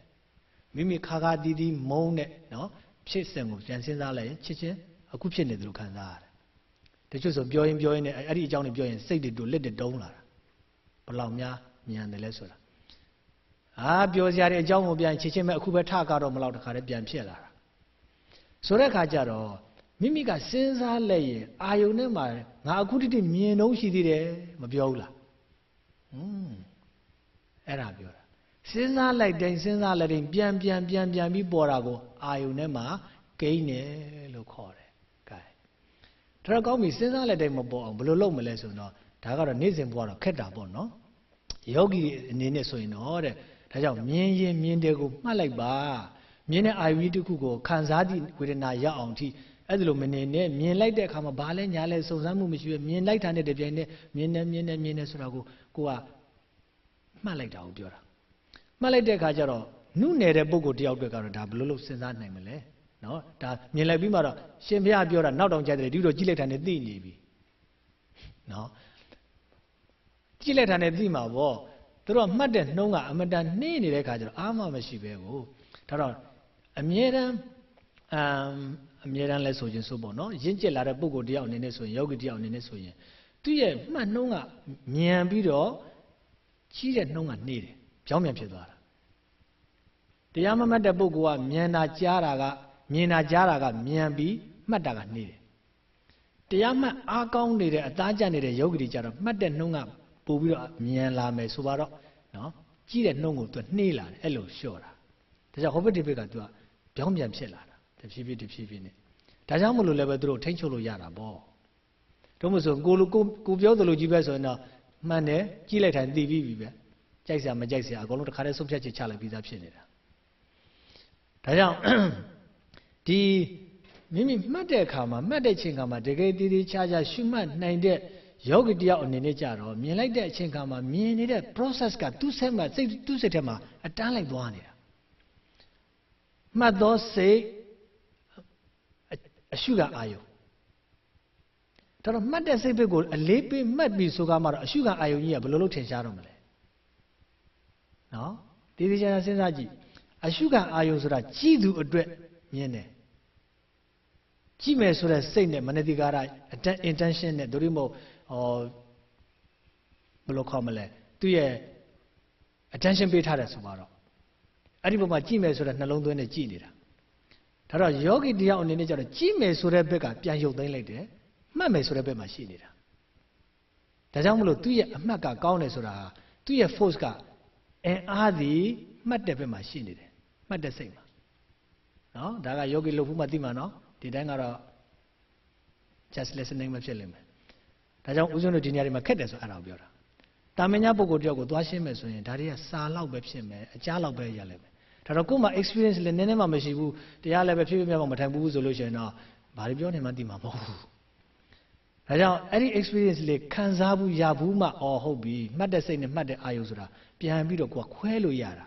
မိမိခါခါတီးတီးမုန်းတဲ့နော်ဖြစ်စဉ်ကိုပြန်စဉ်းစားလိုက်ရင်ချစ်ချင်းအခုဖြစ်နေတယ်လို့ခံစားရတယ်တချို့ဆိုပြောရင်ပြောရင်လည်းအဲ့ဒီအကြောင်းတွေပြောရင်စိတ်တွေတို့လက်တွေတုံးလာတာဘလောက်များညံတယ်လဲဆိုတာ အာပြောစရာတွေအကြောင်းကိုပြန်ချစ်ချင်းမဲ့အခုပဲထကတော့မလောက်တခါတည်းပြန်ဖြစ်လာတာဆိုတဲ့အခါကျတော့မိမိကစဉ်းစားလိုက်ရင်အာယုန်နဲ့မှငါအခုတည်းမြင်တော့ရှိသေးတယ်မပြောဘူးလားဟွန်းအဲ့ဒါပြောတာစဉ်းစားလိုက်တိုင်းစဉ်းစားလိုက်တိုင်းပြန်ပြန်ပြန်ပြန်ပြီးပေါ်တာကိုအာယုန်နဲ့မှဂိမ်းတယ်လို့ခေါ်တယ်။ကဲဒါတော့ကောင်းပြီစဉ်းစားလိုက်တိုင်းမပေါ်အောင်ဘယ်လိုလုပ်မလဲဆိုတော့ဒါကတော့နေ့စဉ်ဘဝတော့ခက်တာပေါ့နော်။ယောဂီအနေနဲ့ဆိုရင်တော့တဲ့ ဒါကြောင့်မြင်ရင်မြင်တယ်ကိုမှတ်လိုက်ပါ။မြင်တဲ့အာယုန်တစ်ခုကိုခံစားသည့်ဝေဒနာရောက်အောင်ထိအဲ့ဒါလိုမနေနဲ့မြင်လိုက်တဲ့အခါမှာဘာလဲညာလဲစုံစမ်းမှုမရှိဘူးမြင်လိုက်တာနဲ့တပြိုင်နက်မြင်တယ်မြင်တယ်မြင်တယ်ဆိုတာကိုကိုကမှတ်လိုက်တာကိုပြောတာမှတ်လိုက်တဲ့အခါကျတော့နုနယ်တဲ့ပုံကိုတယောက်တွေကတော့ဒါဘယ်လိုလုပ်စဉ်းစားနိုင်မလဲနော်ဒါမြင်လိုက်ပြီးမှတော့ရှင်ဘုရားပြောတာနောက်တောင်ကြိုက်တယ်ဒီလိုကြည့်လိုက်တာနဲ့သိနေပြီနော်ကြည့်လိုက်တာနဲ့သိမှာပေါ့ သူတို့မှတ်တဲ့နှုံးကအမတန်နှေးနေတဲ့အခါကျတော့အာမမရှိပဲကိုဒါတော့အမြဲတမ်းအမ်အမြဲတမ်းလဲဆိုခြင်းဆိုပေါ့နော်ရင့်ကျက်လာတဲ့ပုံကိုတယောက်အနေနဲ့ဆိုရင်ယောဂီတယောက်အနေနဲ့ဆိုရင်သူ့ရဲ့မှတ်နှုံးကမြန်ပြီးတော့ကြီးတဲ့နှုံးကနှေးတယ်ကြောင်းမြန်ဖြစ်သွားတာတရားမမှတ်တဲ့ပုဂ္ဂိုလ်ကမြန်တာကြားတာကမြင်တာကြားတာကမြန်ပြီးမှတ်တာကနှေးတယ်တရားမှတ်အားကောင်းနေတဲ့အသားကျနေတဲ့ယောဂီတွေကြတော့မှတ်တဲ့နှုံးက ပို့ပြီးတော့မြန်လာမယ်ဆိုပါတော့နော်ကြီးတဲ့နှုံးကိုသူနှေးလာတယ်အဲ့လိုလျှော့တာဒါကြောင့်ဟောဘက်ဒီဘက်ကသူကပြောင်းပြန်ဖြစ်လာတာတဖြည်းဖြည်းတဖြည်းဖြည်းနဲ့ဒါကြောင့်မလို့လည်းပဲသူတို့ထိန်းချုပ်လို့ရတာပေါ့တို့မဆိုကိုလိုကိုကိုပြောသလိုကြီးပဲဆိုရင်တော့မှန်တယ်ကြီးလိုက်တိုင်းသိပြီးပြီပဲကြိုက်စရာမကြိုက်စရာအကုန်လုံးတစ်ခါတည်းဆုံးဖြတ်ချက်ချလိုက်ပြီးသားဖြစ်နေတာဒါကြောင့်ဒီမိမိမှတ်တဲ့အခါမှာမှတ်တဲ့ချိန်ခါမှာတကယ်တည်တည်ချာချာရှုမှတ်နိုင်တဲ့ ယောဂီတယောက်အနေနဲ့ကြတော့မြင်လိုက်တဲ့အချိန်ခါမှာမြင်နေတဲ့ process ကသူ့စိတ်မှာစိတ်သူ့စိတ်ထဲမှာအတန်းလိုက်သွားနေတာမှတ်သောစိတ်အရှုကအာယုဒါတော့မှတ်တဲ့စိတ်ဘက်ကိုအလေးပေးမှတ်ပြီးဆိုကမှတော့အရှုကအာယုကြီးကဘယ်လိုလုပ်ထင်ရှားတော့မလဲနော်ဒီဒီချာစဉ်းစားကြည့်အရှုခံအာယုဆိုတာကြည်သူအတွက်မြင်တယ်ကြည့်မယ်ဆိုတဲ့စိတ်နဲ့မနတိကာရ intention နဲ့ဒုရိမို့ဟော ယ်လိုခေါ်မလဲသူ့ရဲ့ attention ပေးထားတယ်ဆိုပါတော့အဲ့ဒီပုံမှာကြည့်မယ်ဆိုတော့နှလုံးသွင်းနဲ့ကြည့်နေတာဒါတော့ယောဂီတရားအနေနဲ့ကျတော့ကြည့်မယ်ဆိုတဲ့ဘက်ကပြန်ရုပ်သိမ်းလိုက်တယ်မှတ်မယ်ဆိုတဲ့ဘက်မှာရှိနေတာဒါကြောင့်မလို့သူ့ရဲ့အမှတ်ကကောင်းတယ်ဆိုတာဟာသူ့ရဲ့ force ကအင်အားသည်မှတ်တဲ့ဘက်မှာရှိနေတယ်မှတ်တဲ့စိတ်မှာနော်ဒါကယောဂီလုပ်ဖို့မှသိမှာနော်ဒီတိုင်းကတော့ just listening မဖြစ်လိမ့်မယ် ဒါကြောင့်ဦးဇင်းတို့ဒီနေရာတွေမှာခက်တယ်ဆိုအဲ့ဒါကိုပြောတာတာမညာပုဂ္ဂိုလ်တယောက်ကိုသွားရှင်းမယ်ဆိုရင်ဒါတွေကစာလောက်ပဲဖြစ်မယ်အကြားလောက်ပဲရလိမ့်မယ်ဒါတော့ကိုယ်မှာ experience လည်းနည်းနည်းမှမရှိဘူးတရားလည်းပဲဖြည်းဖြည်းများမှမထိုင်ဘူးဆိုလို့ရှိရင်တော့ဘာတွေပြောနေမှသိမှာမဟုတ်ဘူးဒါကြောင့်အဲ့ဒီ experience လေးခံစားဘူးရဘူးမှအော်ဟုတ်ပြီမှတ်တဲ့စိတ်နဲ့မှတ်တဲ့အာယုဆိုတာပြန်ပြီးတော့ကိုယ်ခွဲလို့ရတာ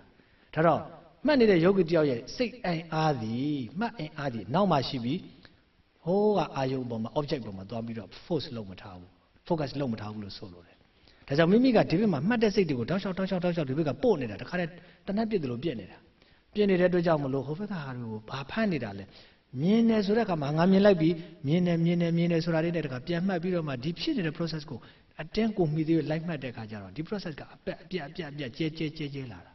ဒါတော့မှတ်နေတဲ့ယောဂီတယောက်ရဲ့စိတ်အင်အားသည်မှတ်အင်အားသည်နောက်မှရှိပြီးဟိုးကအာယုပေါ်မှာ object ပေါ်မှာသွားပြီးတော့ force လုပ်မထားဘူး focus လုပ်မထားဘူးလို့ဆိုလိုတယ်ဒါကြောင့်မိမိကဒီဘက်မှာမှတ်တဲ့စိတ်တွေကိုတောက်လျှောက်တောက်လျှောက်တောက်လျှောက်ဒီဘက်ကပို့နေတာတခါတည်းတနက်ပြစ်တယ်လို့ပြစ်နေတာပြစ်နေတဲ့အတွက်ကြောင့်မလို့ဟိုဘက်ကဟာတွေကိုဘာဖမ်းနေတာလဲမြင်တယ်ဆိုတဲ့အခါမှာငါမြင်လိုက်ပြီမြင်တယ်မြင်တယ်မြင်တယ်ဆိုတာလေးနဲ့တခါပြန်မှတ်ပြီးတော့မှဒီဖြစ်နေတဲ့ process ကိုအတင်းကိုမိသေးလိုက်မှတ်တဲ့အခါကျတော့ဒီ process ကအပက်အပြက်အပြက်အပြက်ကျဲကျဲကျဲကျဲလာတာ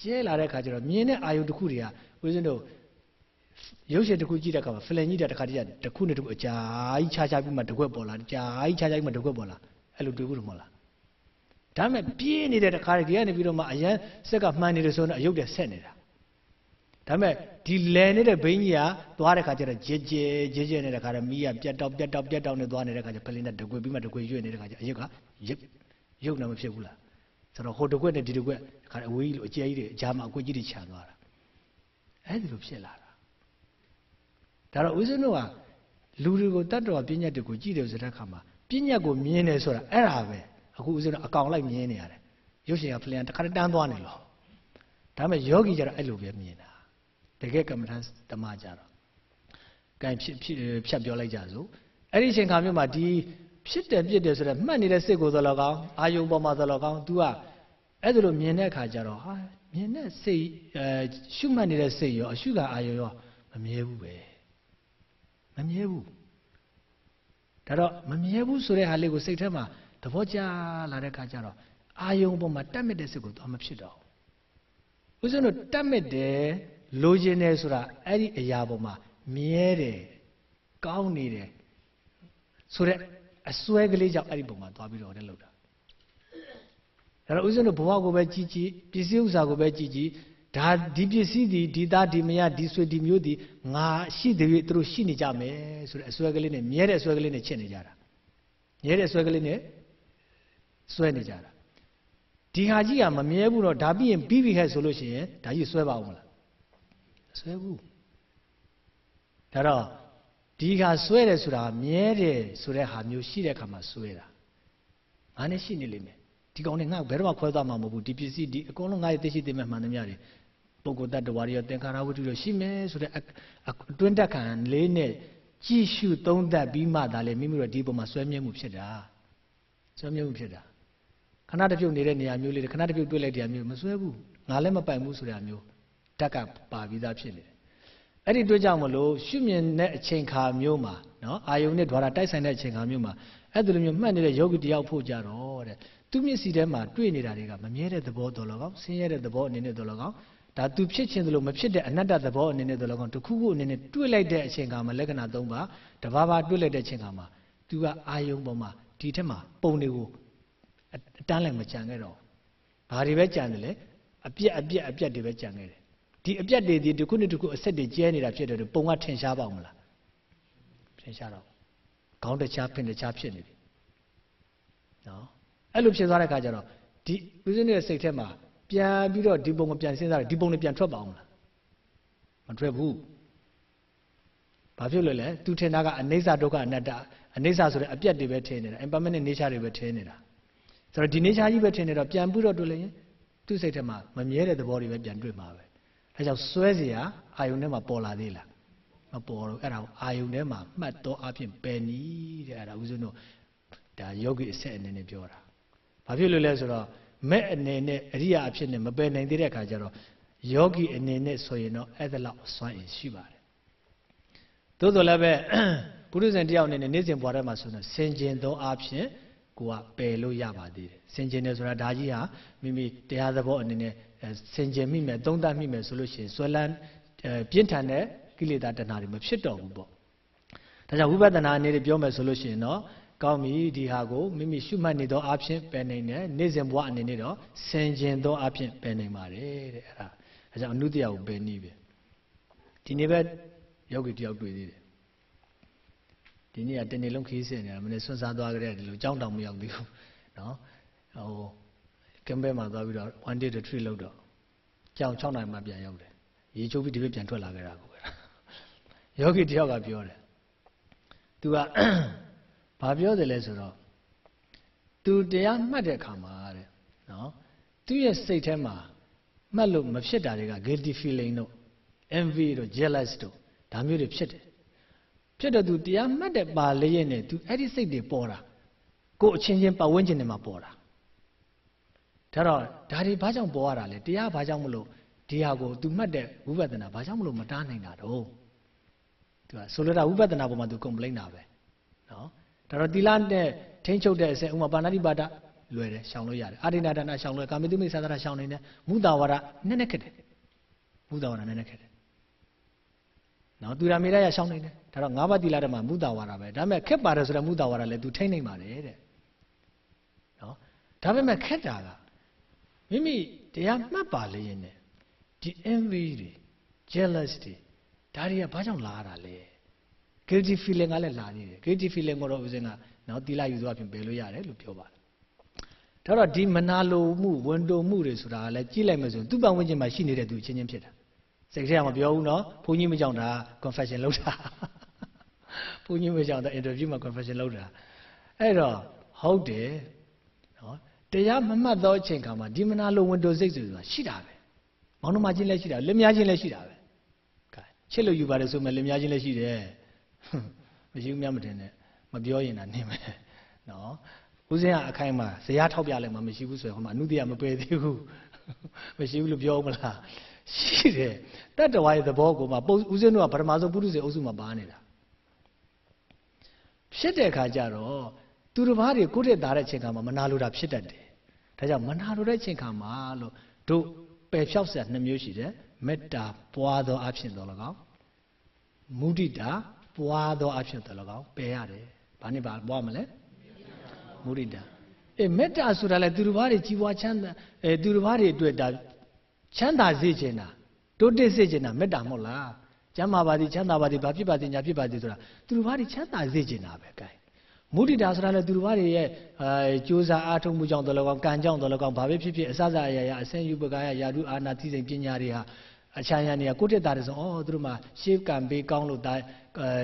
ကျဲလာတဲ့အခါကျတော့မြင်တဲ့အာယုတစ်ခုတွေကဦးဇင်းတို့ ရုပ်ရှင်တစ်ခုကြည့်တဲ့အခါမှာဖလင်ကြီးတဲ့တစ်ခါတည်းတစ်ခုနဲ့တစ်ခုအကြာကြီးခြားခြားပြီးမှတစ်ခွက်ပေါ်လာအကြာကြီးခြားခြားပြီးမှတစ်ခွက်ပေါ်လာအဲ့လိုတွေ့ဘူးလို့မဟုတ်လားဒါမဲ့ပြေးနေတဲ့တခါတည်းဒီကနေပြီးတော့မှအရန်စက်ကမှန်နေတယ်ဆိုတော့အယုတ်တဲ့ဆက်နေတာဒါမဲ့ဒီလဲနေတဲ့ဘိန်းကြီးကသွားတဲ့ခါကျတော့ဂျဲဂျဲဂျဲဂျဲနေတဲ့ခါတော့မီးကပြတ်တောက်ပြတ်တောက်ပြတ်တောက်နဲ့သွားနေတဲ့ခါကျဖလင်းနဲ့တကွေပြီးမှတကွေရွေ့နေတဲ့ခါကျအယုတ်ကရုပ်ရုပ်နာမဖြစ်ဘူးလားဆိုတော့ဟိုတကွက်နဲ့ဒီတကွက်ခါအဝေးကြီးလိုအကျဲကြီးတွေအကြားမှာအကွက်ကြီးတွေခြံသွားတာအဲ့ဒီလိုဖြစ်လာတာ ဒါတော့ဦးဇင်းတို့ကလူတွေကိုတတ်တော်ပညာတွေကိုကြည့်တယ်ဆိုတဲ့အခါမှာပညာကိုမြင်တယ်ဆိုတာအဲ့ဒါပဲအခုဦးဇင်းတို့အကောင်လိုက်မြင်နေရတယ်ရုပ်ရှင်ကဖလင်တခါတန်းသွားနေလို့ဒါပေမဲ့ယောဂီကျတော့အဲ့လိုပဲမြင်တာတကယ်ကမ္မထဓမ္မကြတော့ကဲဖြစ်ဖြစ်ဖြတ်ပြောလိုက်ကြစို့အဲ့ဒီအချိန်ခါမျိုးမှာဒီဖြစ်တယ်ပြစ်တယ်ဆိုတော့မှတ်နေတဲ့စိတ်ကိုသောလောကောင်အာယုံပေါ်မှာသောလောကောင် तू ကအဲ့ဒါလိုမြင်တဲ့အခါကျတော့ဟာမြင်တဲ့စိတ်အဲရှုမှတ်နေတဲ့စိတ်ရောအရှုကအာယုံရောမမြဲဘူးပဲ မမြဲဘူးဒါတော့မမြဲဘူးဆိုတဲ့ဟာလေးကိုစိတ်ထဲမှာသဘောကျလာတဲ့အခါကျတော့အာယုံပေါ်မှာတတ်မဲ့တဲ့စိတ်ကိုတော့မဖြစ်တော့ဘူးဦးဇင်းတို့တတ်မဲ့တယ်လိုချင်တယ်ဆိုတာအဲ့ဒီအရာပေါ်မှာမြဲတယ်ကောင်းနေတယ်ဆိုတဲ့အစွဲကလေးကြောင့်အဲ့ဒီပုံမှာသွားပြီးတော့လည်းလောက်တာဒါတော့ဦးဇင်းတို့ဘဝကိုပဲကြည်ကြည်ပစ္စည်းဥစ္စာကိုပဲကြည်ကြည် ဒါဒီပစ္စည်းဒီဒီသားဒီမယဒီဆွေဒီမျိုးဒီငါရှိသေးပြီသူတို့ရှိနေကြမယ်ဆိုတဲ့အစွဲကလေးနဲ့မြဲတဲ့အစွဲကလေးနဲ့ချစ်နေကြတာမြဲတဲ့အစွဲကလေးနဲ့စွဲနေကြတာဒီဟာကြီးကမမြဲဘူးတော့ဒါပြီးရင်ပြီးပြီဟဲ့ဆိုလို့ရှိရင်ဒါကြီးစွဲပါအောင်မလားစွဲဘူးဒါတော့ဒီဟာစွဲတယ်ဆိုတာမြဲတယ်ဆိုတဲ့ဟာမျိုးရှိတဲ့အခါမှာစွဲတာငါနဲ့ရှိနေလိမ့်မယ်ဒီကောင်နဲ့ငါဘယ်တော့မှခွဲသွားမှာမဟုတ်ဘူးဒီပစ္စည်းဒီအကုန်လုံးငါရဲ့သိရှိသိမဲ့မှန်သမျှတွေ ပုဂ္ဂိုလ်တ attva တွေရောသင်္ခါရဝတ္ထုတွေရှိမယ်ဆိုတဲ့အတွင်းတက်ခံလေးနဲ့ကြည့်ရှုသုံးသပ်ပြီးမှဒါလေမိမိတို့ဒီပုံမှာဆွဲမြဲမှုဖြစ်တာဆွဲမြဲမှုဖြစ်တာခဏတစ်ပြုတ်နေတဲ့နေရာမျိုးလေးခဏတစ်ပြုတ်တွေ့လိုက်တဲ့နေရာမျိုးမဆွဲဘူးငါလည်းမပိုင်ဘူးဆိုတဲ့အမျိုးတက်ကပါပြီးသားဖြစ်နေတယ်အဲ့ဒီတွေ့ကြမလို့ရှုမြင်တဲ့အချိန်ခါမျိုးမှာနော်အာယုန်နဲ့ဓာရတိုက်ဆိုင်တဲ့အချိန်ခါမျိုးမှာအဲ့ဒီလိုမျိုးမှတ်နေတဲ့ယောဂီတယောက်ဖို့ကြတော့တဲ့သူမျက်စိထဲမှာတွေ့နေတာတွေကမမြဲတဲ့သဘောတော်လောကောင်ဆင်းရဲတဲ့သဘောအနေနဲ့တော်လောကောင် ဒါသူဖြစ်ခြင်းသလိုမဖြစ်တဲ့အနတ္တသဘောအနေနဲ့တော်လောကောင်တခုခုအနေနဲ့တွေ့လိုက်တဲ့အချိန်ခါမှာလက္ခဏာ၃ပါးတဘာဘာတွေ့လိုက်တဲ့အချိန်ခါမှာသူကအာယုံပေါ်မှာဒီထက်မှာပုံတွေကိုအတန်းလိုက်မကြံခဲ့တော့ဘာတွေပဲကြံတယ်လေအပြက်အပြက်အပြက်တွေပဲကြံခဲ့တယ်ဒီအပြက်တွေဒီတစ်ခုနဲ့တစ်ခုအဆက်တွေကျဲနေတာဖြစ်တယ်ပုံကထင်ရှားပါ့မလားထင်ရှားတော့ခေါင်းတခြားဖင်တခြားဖြစ်နေပြီနော်အဲ့လိုဖြစ်သွားတဲ့အခါကျတော့ဒီဦးဇင်းရဲ့စိတ်ထဲမှာ ပြန်ပြီးတော့ဒီပုံကိုပြန်စဉ်းစားတယ်ဒီပုံနဲ့ပြန်ထွက်ပါအောင်လားမထွက်ဘူးဘာဖြစ်လို့လဲသူထင်တာကအနိစ္စဒုက္ခအနတ္တအနိစ္စဆိုတဲ့အပြက်တွေပဲထင်နေတာ impermanent nature တွေပဲထင်နေတာဆိုတော့ဒီ nature ကြီးပဲထင်နေတော့ပြန်ပြီးတော့တွေ့လို့ရင်သူ့စိတ်ထဲမှာမမြဲတဲ့သဘောတွေပဲပြန်တွေ့မှာပဲဒါကြောင့်စွဲเสียအာယုန်ထဲမှာပေါ်လာသေးလားမပေါ်တော့အဲ့ဒါကိုအာယုန်ထဲမှာမှတ်တော့အဖြစ်ပယ်နီးတဲ့အဲ့ဒါဦးဇင်းတို့ဒါယောဂီအဆက်အနေနဲ့ပြောတာဘာဖြစ်လို့လဲဆိုတော့ မဲ့အနေနဲ့အရိယာအဖြစ်နဲ့မပယ်နိုင်သေးတဲ့အခါကျတော့ယောဂီအနေနဲ့ဆိုရင်တော့အဲ့ဒါလောက်စွမ်းအင်ရှိပါတယ်သို့တော်လည်းပဲပုရိသင်တယောက်အနေနဲ့နေ့စဉ်ဘဝထဲမှာဆိုတော့ဆင်ကျင်သောအဖြစ်ကိုကပယ်လို့ရပါသေးတယ်စင်ကြင်တယ်ဆိုတာဒါကြီးဟာမိမိတရားသဘောအနေနဲ့အဲစင်ကြင်မိမယ်သုံးသပ်မိမယ်ဆိုလို့ရှိရင်ဇွဲလန်းအဲပြင်းထန်တဲ့ကိလေသာတဏှာတွေမဖြစ်တော့ဘူးပေါ့ဒါကြောင့်ဝိပဿနာအနေနဲ့ပြောမယ်ဆိုလို့ရှိရင်တော့ ကောင်းပြီဒီဟာကိုမိမိရှုမှတ်နေသောအဖြစ်ပယ်နိုင်တယ်နေ့စဉ်ဘဝအနေနဲ့တော့စင်ကြင်သောအဖြစ်ပယ်နိုင်ပါတယ်တဲ့အဲ့ဒါအဲကြောင့်အနုတ္တရာကိုပယ်နည်းပဲဒီနေ့ပဲယောဂီတယောက်တွေ့သေးတယ်ဒီနေ့ကတနေ့လုံးခီးစင်နေတာမနေ့ဆွမ်းစားသွားကြတဲ့ဒီလိုကြောင်းတောင်မရောက်သေးဘူးနော်ဟိုကမ်ဘဲမှာသွားပြီးတော့ one day retreat လုပ်တော့ကြောင်6နိုင်မှပြန်ရောက်တယ်ရေချိုးပြီးဒီဘက်ပြန်ထွက်လာခဲ့တာကိုပဲယောဂီတယောက်ကပြောတယ်သူက ဘာပြောတယ်လဲဆိုတော့သူတရားမှတ်တဲ့အခါမှာတဲ့နော်သူ့ရဲ့စိတ်ထဲမှာမှတ်လို့မဖြစ်တာတွေက guilty feeling တို့ envy တို့ jealous တို့ဒါမျိုးတွေဖြစ်တယ်ဖြစ်တော့သူတရားမှတ်တဲ့ပါလေးရဲ့နဲ့သူအဲ့ဒီစိတ်တွေပေါ်တာကိုယ်အချင်းချင်းပတ်ဝန်းကျင်တွေမှာပေါ်တာဒါတော့ဒါတွေဘာကြောင့်ပေါ်ရတာလဲတရားဘာကြောင့်မလို့ဒီဟာကို तू မှတ်တဲ့ဝိပဿနာဘာကြောင့်မလို့မတားနိုင်တာတော့သူကဆိုလိုတာဝိပဿနာပေါ်မှာ तू complain တာပဲနော် ဒါတော့တိလနဲ့ထိန်းချုပ်တဲ့အစဥမာပါဏာတိပါဒလွယ်တယ်ရှောင်လို့ရတယ်အာရိဏဒါနရှောင်လွယ်ကာမိတုမိသသရရှောင်နေတယ်မုဒ္ဒဝါဒနည်းနည်းခက်တယ်မုဒ္ဒဝါဒနည်းနည်းခက်တယ်နော်သူရမေရရရှောင်နေတယ်ဒါတော့ငါးပါးတိလဓမ္မမုဒ္ဒဝါဒပဲဒါပေမဲ့ခက်ပါတယ်ဆိုတော့မုဒ္ဒဝါဒလည်း तू ထိန်းနိုင်ပါတယ်တဲ့နော်ဒါပေမဲ့ခက်တာကမိမိတရားမှတ်ပါလေရင်နဲ့ဒီ envy တွေ jealous တွေဒါတွေကဘာကြောင့်လာရတာလဲ guilty feeling ကလည်းလာနေတယ် guilty feeling ကိုတော့ဦးဇင်းကနော်တိလာယူသွားပြင်ပယ်လို့ရတယ်လို့ပြောပါတယ်ဒါတော့ဒီမနာလိုမှုဝန်တိုမှုတွေဆိုတာကလည်းကြည့်လိုက်မှဆိုရင်သူ့ပတ်ဝန်းကျင်မှာရှိနေတဲ့သူချင်းချင်းဖြစ်တာစိတ်ထဲကမပြောဘူးနော်ဘုန်းကြီးမကြောင်တာ confession လုပ်တာဘုန်းကြီးမကြောင်တာ interview မှာ confession လုပ်တာအဲ့တော့ဟုတ်တယ်နော်တရားမမှတ်သောအချိန်ခါမှာဒီမနာလိုဝန်တိုစိတ်ဆိုတာရှိတာပဲမောင်နှမချင်းလည်းရှိတာလက်များချင်းလည်းရှိတာပဲကဲချစ်လို့ယူပါတယ်ဆိုမှလက်များချင်းလည်းရှိတယ် မရှိဘူးများမတင်နဲ့မပြောရင်တော့နေမယ်နော်ဦးစင်းကအခိုင်မှာဇရာထောက်ပြလိုက်မှမရှိဘူးဆိုရင်ဟိုမှာအနုတ္တိယမပယ်သေးဘူးမရှိဘူးလို့ပြောမလားရှိတယ်တတ္တဝါရဲ့သဘောကိုမှဦးစင်းတို့ကပထမဆုံးပုရုဇေအုပ်စုမှာပါနေတာဖြစ်တဲ့အခါကျတော့သူတစ်ပါးတွေကိုယ့်တဲ့သားတဲ့ချိန်ခါမှာမနာလိုတာဖြစ်တတ်တယ်ဒါကြောင့်မနာလိုတဲ့ချိန်ခါမှာလို့တို့ပယ်ဖြောက်ဆက်နှစ်မျိုးရှိတယ်မေတ္တာပွားသောအဖြစ်တော်၎င်းမုဒိတာ ပွားသောအဖြစ်တော်၎င်းပယ်ရတယ်ဘာနဲ့ပါပွားမလဲမုဒိတာအေးမေတ္တာဆိုတာလေသူတစ်ပါးတွေကြီးပွားချမ်းသာအဲသူတစ်ပါးတွေအတွက်ဒါချမ်းသာစေခြင်းတာတိုးတက်စေခြင်းတာမေတ္တာမဟုတ်လားကျမ်းမာပါသည်ချမ်းသာပါသည်ဘာဖြစ်ပါသည်ညာဖြစ်ပါသည်ဆိုတာသူတစ်ပါးတွေချမ်းသာစေခြင်းတာပဲကဲမုဒိတာဆိုတာလေသူတစ်ပါးတွေရဲ့အဲကြိုးစားအားထုတ်မှုကြောင့်တော်လကောင်ကံကြောင့်တော်လကောင်ဘာပဲဖြစ်ဖြစ်အစစအရာရာအစင်ယူပကာယယာတုအာနာသိစိန်ပညာတွေဟာအချာရနေကကိုတက်တာတယ်ဆိုအော်သူတို့မှာရှေးကံပေးကောင်းလို့ဒါ အဲ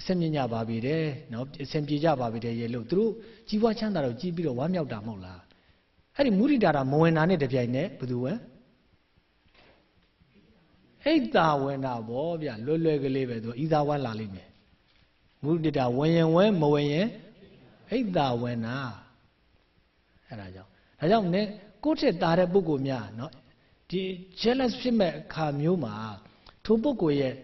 အဆင်မြင့်ကြပါပြီတဲ့နော်အဆင်ပြေကြပါပြီတဲ့ရေလို့သူတို့ကြီးပွားချမ်းသာတော့ကြီးပြီးတော့ဝမ်းမြောက်တာမဟုတ်လားအဲ့ဒီမုဒိတာတာမဝင်တာနဲ့တပြိုင်နက်ဘယ်သူဝင်ဟိတ်တာဝင်တာဗောဗျလွယ်လွယ်ကလေးပဲသူဤသာဝမ်းလာလိမ့်မယ်မုဒိတာဝင်ရင်ဝင်မဝင်ရင်ဟိတ်တာဝင်တာအဲ့ဒါကြောင့်ဒါကြောင့်ねကိုယ့်ထက်တာတဲ့ပုဂ္ဂိုလ်များနော်ဒီ jealous ဖြစ်မဲ့အခါမျိုးမှာထိုပုဂ္ဂိုလ်ရဲ့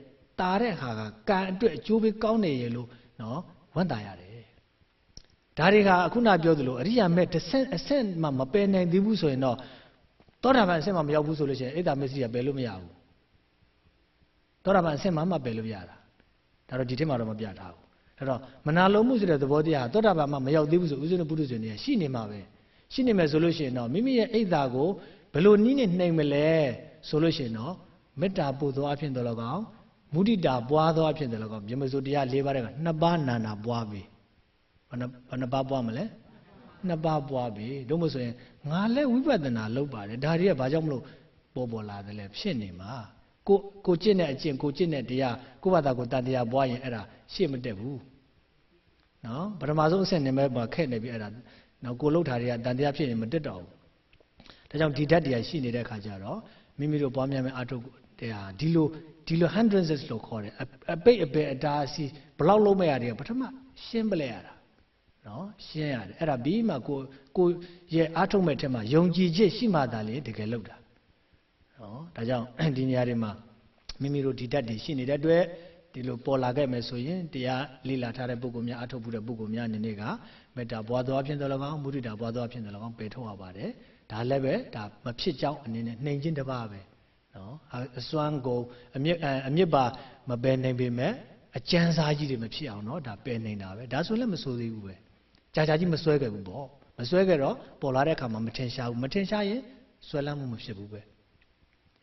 တာတဲ့ဟာကကံအတွက်အကျိုးပေးကောင်းနေရလို့နော်ဝန်တာရတယ်ဒါတွေကအခုနပြောသလိုအရိယာမဲ့တစ်ဆင့်အဆင့်မှမပယ်နိုင်သေးဘူးဆိုရင်တော့သောတာပန်အဆင့်မှမရောက်ဘူးဆိုလို့ရှိရင်အိဒါမစ္စရိယပယ်လို့မရဘူးသောတာပန်အဆင့်မှမှပယ်လို့ရတာဒါတော့ဒီထက်မှတော့မပြထားဘူးဒါတော့မနာလုံးမှုဆိုတဲ့သဘောတရားသောတာပန်မှမရောက်သေးဘူးဆိုဥစဉ်ပုထုဇဉ်တွေကရှိနေမှာပဲရှိနေမယ်ဆိုလို့ရှိရင်တော့မိမိရဲ့အိဒါကိုဘယ်လိုနည်းနဲ့နှိမ်မလဲဆိုလို့ရှိရင်တော့မေတ္တာပို့သောအဖြစ်တော်လကောင် မုဒိတာပွားသောအဖြစ်တော်လကောင်မြမစိုးတရား၄ပါးတဲ့ကနှစ်ပါးနာနာပွားပြီဘယ်နှဘယ်နှပါးပွားမလဲနှစ်ပါးပွားပြီတို့မဆိုရင်ငါလည်းဝိပဿနာလုပ်ပါတယ်ဒါတွေကဘာကြောင့်မလို့ပေါ်ပေါ်လာတယ်လဲဖြစ်နေမှာကိုကိုကျင့်တဲ့အကျင့်ကိုကျင့်တဲ့တရားကိုဘာသာကိုတန်တရားပွားရင်အဲ့ဒါရှေ့မတက်ဘူးနော်ပထမဆုံးအဆင့်နေမဲ့မှာခက်နေပြီအဲ့ဒါနော်ကိုလှုပ်တာတွေကတန်တရားဖြစ်ရင်မတက်တော့ဘူးဒါကြောင့်ဒီဓာတ်တရားရှိနေတဲ့ခါကျတော့မိမိတို့ပွားများမဲ့အထုပ်တရားဒီလို ဒီလို hindrances လို့ခေါ်တယ်အပိတ်အပယ်အတားအဆီးဘလောက်လုံးမဲ့ရတယ်ပထမရှင်းပလဲရတာနော်ရှင်းရတယ်အဲ့ဒါပြီးမှကိုကိုရဲ့အထုပ်မဲ့ထဲမှာယုံကြည်ချက်ရှိမှသာလေတကယ်လောက်တာနော်ဒါကြောင့်ဒီနေရာတွေမှာမိမိတို့ဒီဓာတ်တွေရှိနေတဲ့အတွက်ဒီလိုပေါ်လာခဲ့မယ်ဆိုရင်တရားလေ့လာထားတဲ့ပုဂ္ဂိုလ်များအထုတ်ဖို့တဲ့ပုဂ္ဂိုလ်များအနေနဲ့ကမေတ္တာပွားသောအဖြစ်တော်၎င်းမုဒိတာပွားသောအဖြစ်တော်၎င်းပယ်ထုတ်ရပါတယ်ဒါလည်းပဲဒါမဖြစ်ကြောင်းအနေနဲ့နှိမ်ခြင်းတစ်ပါးပဲ နော်အစွမ်းကိုအမြင့်အမြင့်ပါမပယ်နိုင်ပေမဲ့အကျဉ်းစားကြီးတွေမဖြစ်အောင်နော်ဒါပယ်နိုင်တာပဲဒါဆိုလည်းမဆိုသေးဘူးပဲကြာကြာကြီးမစွဲခဲ့ဘူးပေါ့မစွဲခဲ့တော့ပေါ်လာတဲ့အခါမှာမထင်ရှားဘူးမထင်ရှားရင်စွဲလမ်းမှုမဖြစ်ဘူးပဲ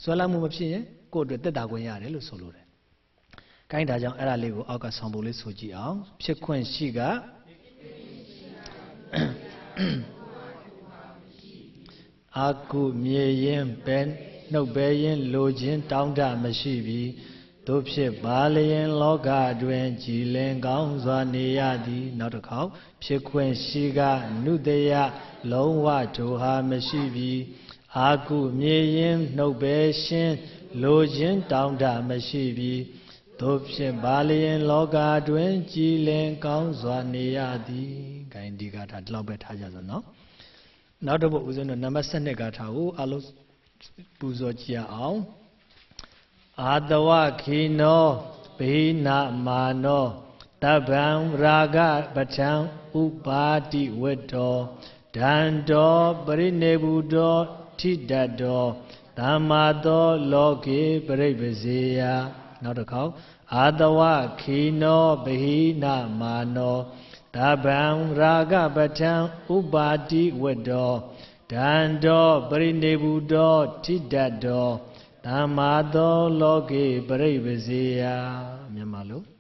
စွဲလမ်းမှုမဖြစ်ရင်ကိုယ့်အတွက်တက်တာခွင့်ရတယ်လို့ဆိုလိုတယ်။ကိုင်းဒါကြောင့်အဲ့ဒါလေးကိုအောက်ကဆောင်ပုံလေးဆိုကြည့်အောင်ဖြစ်ခွင့်ရှိကအာကုမြေရင်ပဲ နှုတ်ပဲရင်လိုခြင်းတောင်းတမရှိပြီတို့ဖြစ်ပါလျင်လောကတွင်ကြည်လင်ကောင်းစွာနေရသည် နောက်တစ်ခေါက်ဖြစ်ခွင့်ရှိကနုတယလုံးဝထိုဟာမရှိပြီအာကုမြေရင်နှုတ်ပဲရှင်းလိုခြင်းတောင်းတမရှိပြီတို့ဖြစ်ပါလျင်လောကတွင်ကြည်လင်ကောင်းစွာနေရသည်ဂိုင်းဒီကထာဒီလောက်ပဲထားကြစို့နော်နောက်တစ်ပုဒ်ဦးဇင်းတို့နံပါတ်7ကထာကိုအလုံး ပူဇော်ကြည့်အောင်အာတဝခိနောဘိနာမာနောတဗ္ဗံရာဂပဋ္ဌံဥပါတိဝတ္တောဒန္တောပရိနေဘူးတောထိတတ်တောသမ္မာသောလောကေပရိပစေယနောက်တစ်ခေါက်အာတဝခိနောဘိနာမာနောတဗ္ဗံရာဂပဋ္ဌံဥပါတိဝတ္တော ဒန္တောပရိနေဘူးတောထိတတ်တောသမ္မာသောလောကေပရိပစေယမြန်မာလို့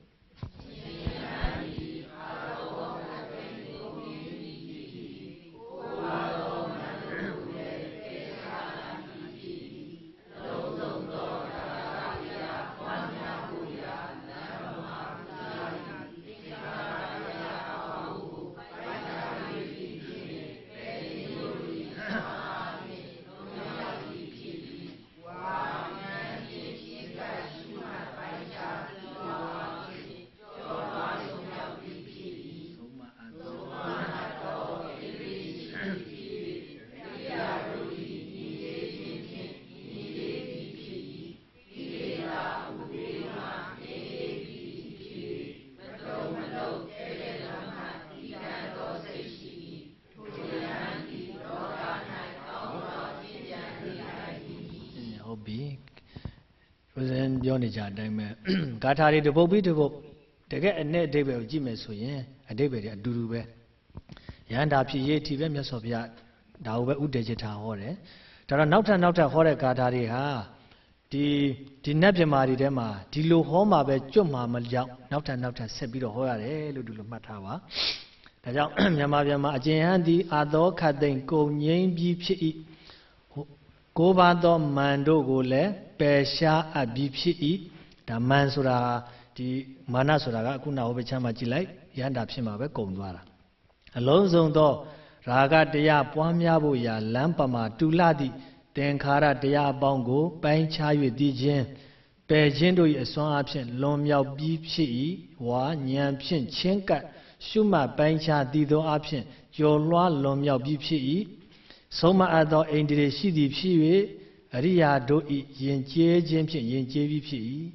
နေကြအတိုင်းပဲဂါထာတွေတပုတ်ပြီးတပုတ်တကယ်အ내အဓိပ္ပာယ်ကိုကြည့်မယ်ဆိုရင်အဓိပ္ပာယ်တွေအတူတူပဲရဟန္တာဖြစ်ရေးအထိပဲမြတ်စွာဘုရားဒါကိုပဲဥတည်ချထားဟောတယ်ဒါတော့နောက်ထပ်နောက်ထပ်ဟောတဲ့ဂါထာတွေဟာဒီဒီနတ်ပြမာတွေထဲမှာဒီလိုဟောမှာပဲကြွတ်မှာမကြောက်နောက်ထပ်နောက်ထပ်ဆက်ပြီးတော့ဟောရတယ်လို့ဒီလိုမှတ်ထားပါဒါကြောင့်မြန်မာပြည်မှာအကျဉ်းဟန်ဒီအာသောခတ်သိမ့်ကုံငိမ့်ပြီးဖြစ်၏ကိုးပါးသောမန်တို့ကိုလည်း ပယ်ရှားအပ်ပြီးဖြစ်၏ဒါမန်ဆိုတာဒီမာနဆိုတာကအခုနောက်ဘက်ချမ်းမှာကြည်လိုက်ရန်တာဖြစ်မှာပဲကုံသွားတာအလုံးစုံသောရာဂတရားပွားများဖို့ရာလမ်းပမာတူလသည့်သင်္ခါရတရားအပေါင်းကိုပိုင်းခြား၍သိခြင်းပယ်ခြင်းတို့၏အစွမ်းအဖြစ်လွန်မြောက်ပြီးဖြစ်၏ဝါဉာဏ်ဖြင့်ချင်းကပ်ရှုမှတ်ပိုင်းခြားတည်သောအဖြစ်ကျော်လွှားလွန်မြောက်ပြီးဖြစ်၏ဆုံးမအပ်သောအိန္ဒြေရှိသည်ဖြစ်၍ အရိယာတို့ဤယဉ်ကျေးခြင်းဖြင့်ယဉ်ကျေးပြီးဖြစ်၏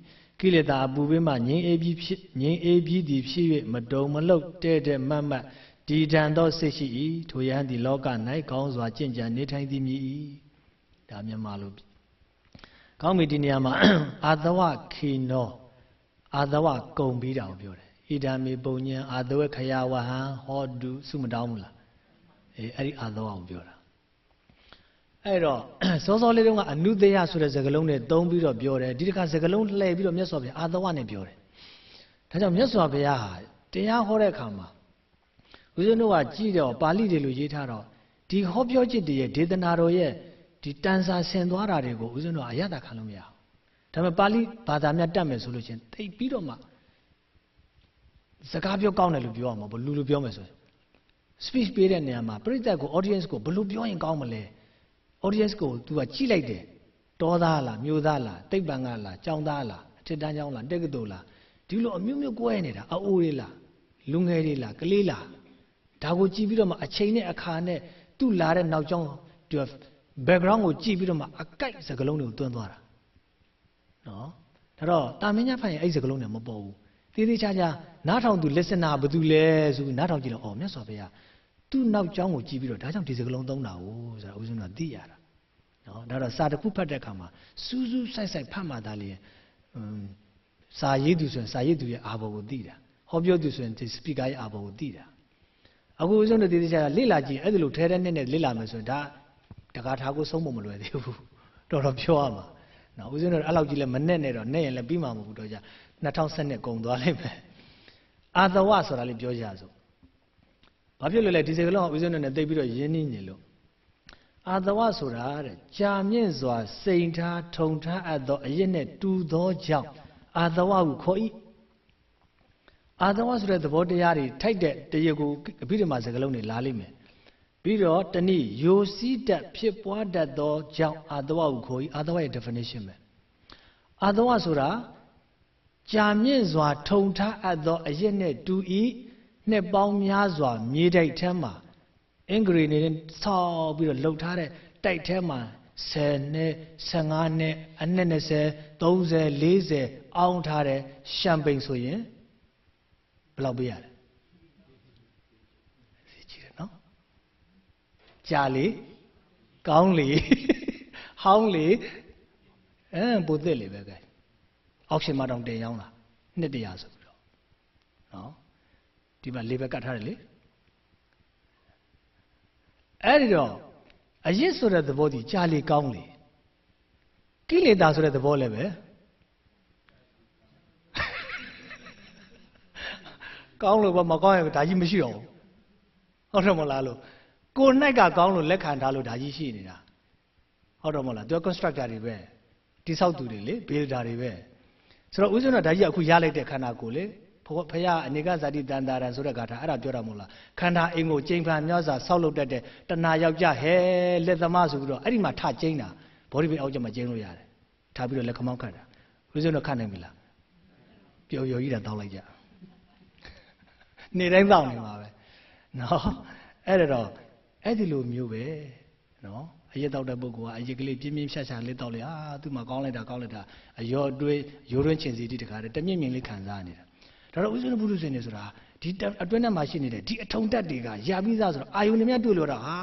ကိလေသာအပူပေးမှငြိမ်းအေးပြီးဖြစ်ငြိမ်းအေးပြီးသည်ဖြစ်၍မတုံမလုတ်တဲ့တဲ့မတ်မတ်ဒီတန်သောစိတ်ရှိ၏ထိုယဟန်သည်လောက၌ကောင်းစွာကျင့်ကြံနေထိုင်သည်မြည်၏ဒါမြန်မာလိုကောင်းပြီဒီနေရာမှာအာသဝခေနောအာသဝကုံပြီးတာကိုပြောတယ်ဣဒံမေပုံညံအာသဝခယဝဟံဟောတုစုမတောင်းဘူးလားအေးအဲ့ဒီအာသဝကိုပြောတာ အဲ့တော့စောစောလေးတုန်းကအနုတယဆိုတဲ့စကားလုံးနဲ့သုံးပြီးတော့ပြောတယ်ဒီတစ်ခါစကားလုံးလှည့်ပြီးတော့မြတ်စွာဘုရားအာသဝနဲ့ပြောတယ်ဒါကြောင့်မြတ်စွာဘုရားဟာတရားဟောတဲ့အခါမှာဦးဇင်းတို့ကကြည့်တော့ပါဠိတွေလိုရေးထားတော့ဒီဟောပြောจิตတွေရဲ့ဒေသနာတော်ရဲ့ဒီတန်စာဆင်သွားတာတွေကိုဦးဇင်းတို့အရသာခံလို့မရဘူးဒါပေမဲ့ပါဠိဘာသာများတတ်မယ်ဆိုလို့ချင်းသိပြီးတော့မှစကားပြောကောင်းတယ်လို့ပြောရမှာဘလူလိုပြောမယ်ဆိုရင် speech ပေးတဲ့နေရာမှာပရိသတ်ကို audience ကိုဘယ်လိုပြောရင်ကောင်းမလဲ audience ကို तू ကကြည့်လိုက်တယ်တောသားလားမြို့သားလားတိတ်ပံကလားကြောင်သားလားအထက်တန်းကျောင်းလားတက္ကသိုလ်လားဒီလိုအမျိုးမျိုးကွဲနေတာအိုးလေးလားလူငယ်လေးလားကလေးလားဒါကိုကြည့်ပြီးတော့မှအချိန်နဲ့အခါနဲ့သူ့လာတဲ့နောက်ကျောင်းသူ background ကိုကြည့်ပြီးတော့မှအကိုက်စကလုံးတွေကိုတွန်းသွားတာနော်ဒါဒါတော့တာမင်းညာဖတ်ရင်အဲ့ဒီစကလုံးနဲ့မပေါ်ဘူးသေးသေးချာချာနားထောင်သူ listener ဘာတူလဲဆိုပြီးနားထောင်ကြည့်တော့အော်မြတ်စွာဘုရား သူ့နောက်ကျောင်းကိုကြည့်ပြီးတော့ဒါကြောင့်ဒီစကလုံးသုံးတာ哦ဆိုတာဦးဇင်းကသိရတာနော်ဒါတော့စာတစ်ခုဖတ်တဲ့အခါမှာစူးစူးဆိုင်ဆိုင်ဖတ်မှသာလေอืมစာရေးသူဆိုရင်စာရေးသူရဲ့အာဘော်ကိုသိတာဟောပြောသူဆိုရင်ဒီ speaker ရဲ့အာဘော်ကိုသိတာအခုဦးဇင်းတို့သေးသေးချာချာလေ့လာကြည့်အဲ့ဒီလိုထဲထဲနဲ့နဲ့လေ့လာမယ်ဆိုရင်ဒါတကားထားကိုဆုံးမမလွယ်သေးဘူးတော်တော်ပြောရမှာနော်ဦးဇင်းတို့အဲ့လောက်ကြီးလဲမနဲ့နဲ့တော့နဲ့ရင်လည်းပြီးမှာမဟုတ်ဘူးတော့ကြာ2012ကုန်သွားလိမ့်မယ်အာသဝဆိုတာလေးပြောကြရစို့ ဘာဖြစ်လို့လဲဒီစကလုံးကဦးဇင်းတို့နဲ့တိတ်ပြီးတော့ရင်းနှီးနေလို့အာသဝဆိုတာတဲ့ကြာမြင့်စွာစိန်ထားထုံထားအပ်သောအရက်နဲ့တူသောကြောင့်အာသဝဟုခေါ်၏အာသဝဆိုတဲ့သဘောတရားတွေထိုက်တဲ့တရကိုအဘိဓမ္မာစကလုံးတွေလာလိမ့်မယ်ပြီးတော့တနည်းယိုစီးတတ်ဖြစ်ပွားတတ်သောကြောင့်အာသဝဟုခေါ်၏အာသဝရဲ့ definition ပဲအာသဝဆိုတာကြာမြင့်စွာ ထုံထားအပ်သောအရက်နဲ့တူဤ နှစ်ပေါင်းများစွာ မြေတိုက်ထဲမှာအင်္ဂရီနေနဲ့ဆောက်ပြီးတော့လှုပ်ထားတဲ့တိုက်ထဲမှာ10နဲ့15နဲ့အနည်း20 30 40အောင်းထားတဲ့ရှမ်ပိန်ဆိုရင်ဘယ်လောက်ပေးရလဲစီကြည့်ရနော်ကြာလေကောင်းလေဟောင်းလေအဲပိုသက်လေပဲကဲအောက်ရှင်မတောင်တင်ရောင်းလာနှစ်တရာဆိုပြီးတော့နော် ဒီမှာလေပဲကတ်ထားတယ်လေအဲ့ဒီတော့အရစ်ဆိုတဲ့သဘောဒီကြာလေကောင်းလေကိလေသာဆိုတဲ့သဘောလည်းပဲကောင်းလို့ဘာမကောင်းရင်ဒါကြီးမရှိတော့ဘူးဟုတ်တယ်မလားလို့ကိုယ်၌ကကောင်းလို့လက်ခံထားလို့ဒါကြီးရှိနေတာဟုတ်တယ်မလားသူက constructor တွေပဲတိဆောက်သူတွေလေ builder တွေပဲဆိုတော့ဦးဇင်းကဒါကြီးအခုရလိုက်တဲ့ခန္ဓာကိုယ်လေ ဖခင်အနေကဇာတိတန်တာရံဆိုတဲ့ဂါထာအဲ့ဒါပြောတာမဟုတ်လားခန္ဓာအိမ်ကိုကျိန်ဖန်မြောက်စွာဆောက်လုပ်တတ်တဲ့တဏှာယောက်ျားဟဲလက်သမားဆိုပြီးတော့အဲ့ဒီမှာထကျိန်တာဘောဓိပိအောက်ကျမှာကျိန်လို့ရတယ်ထားပြီးတော့လက်ခမောင်းခတ်တာဦးဇင်းတို့ခတ်နိုင်ပြီလားပျော်ပျော်ကြီးတာတောင်းလိုက်ကြနေတိုင်းတောင်းနေမှာပဲနော်အဲ့ဒါတော့အဲ့ဒီလိုမျိုးပဲနော်အရက်တောက်တဲ့ပုဂ္ဂိုလ်ကအရက်ကလေးပြင်းပြင်းဖြတ်ဖြတ်လေးတောက်လေအာသူ့မှာကောင်းလိုက်တာကောင်းလိုက်တာအရောအတွေးရိုးရွင်းချင်စီတိတခါတည်းတမြင့်မြင့်လေးခံစားနေတာ ဒါတော့ဥစ္စနဘုရုရှင်နေဆိုတာဒီအတွင်းထဲမှာရှိနေတဲ့ဒီအထုံတက်တွေကရပြီးသားဆိုတော့အာယုန်တွေများတွေ့လို့တော့ဟာ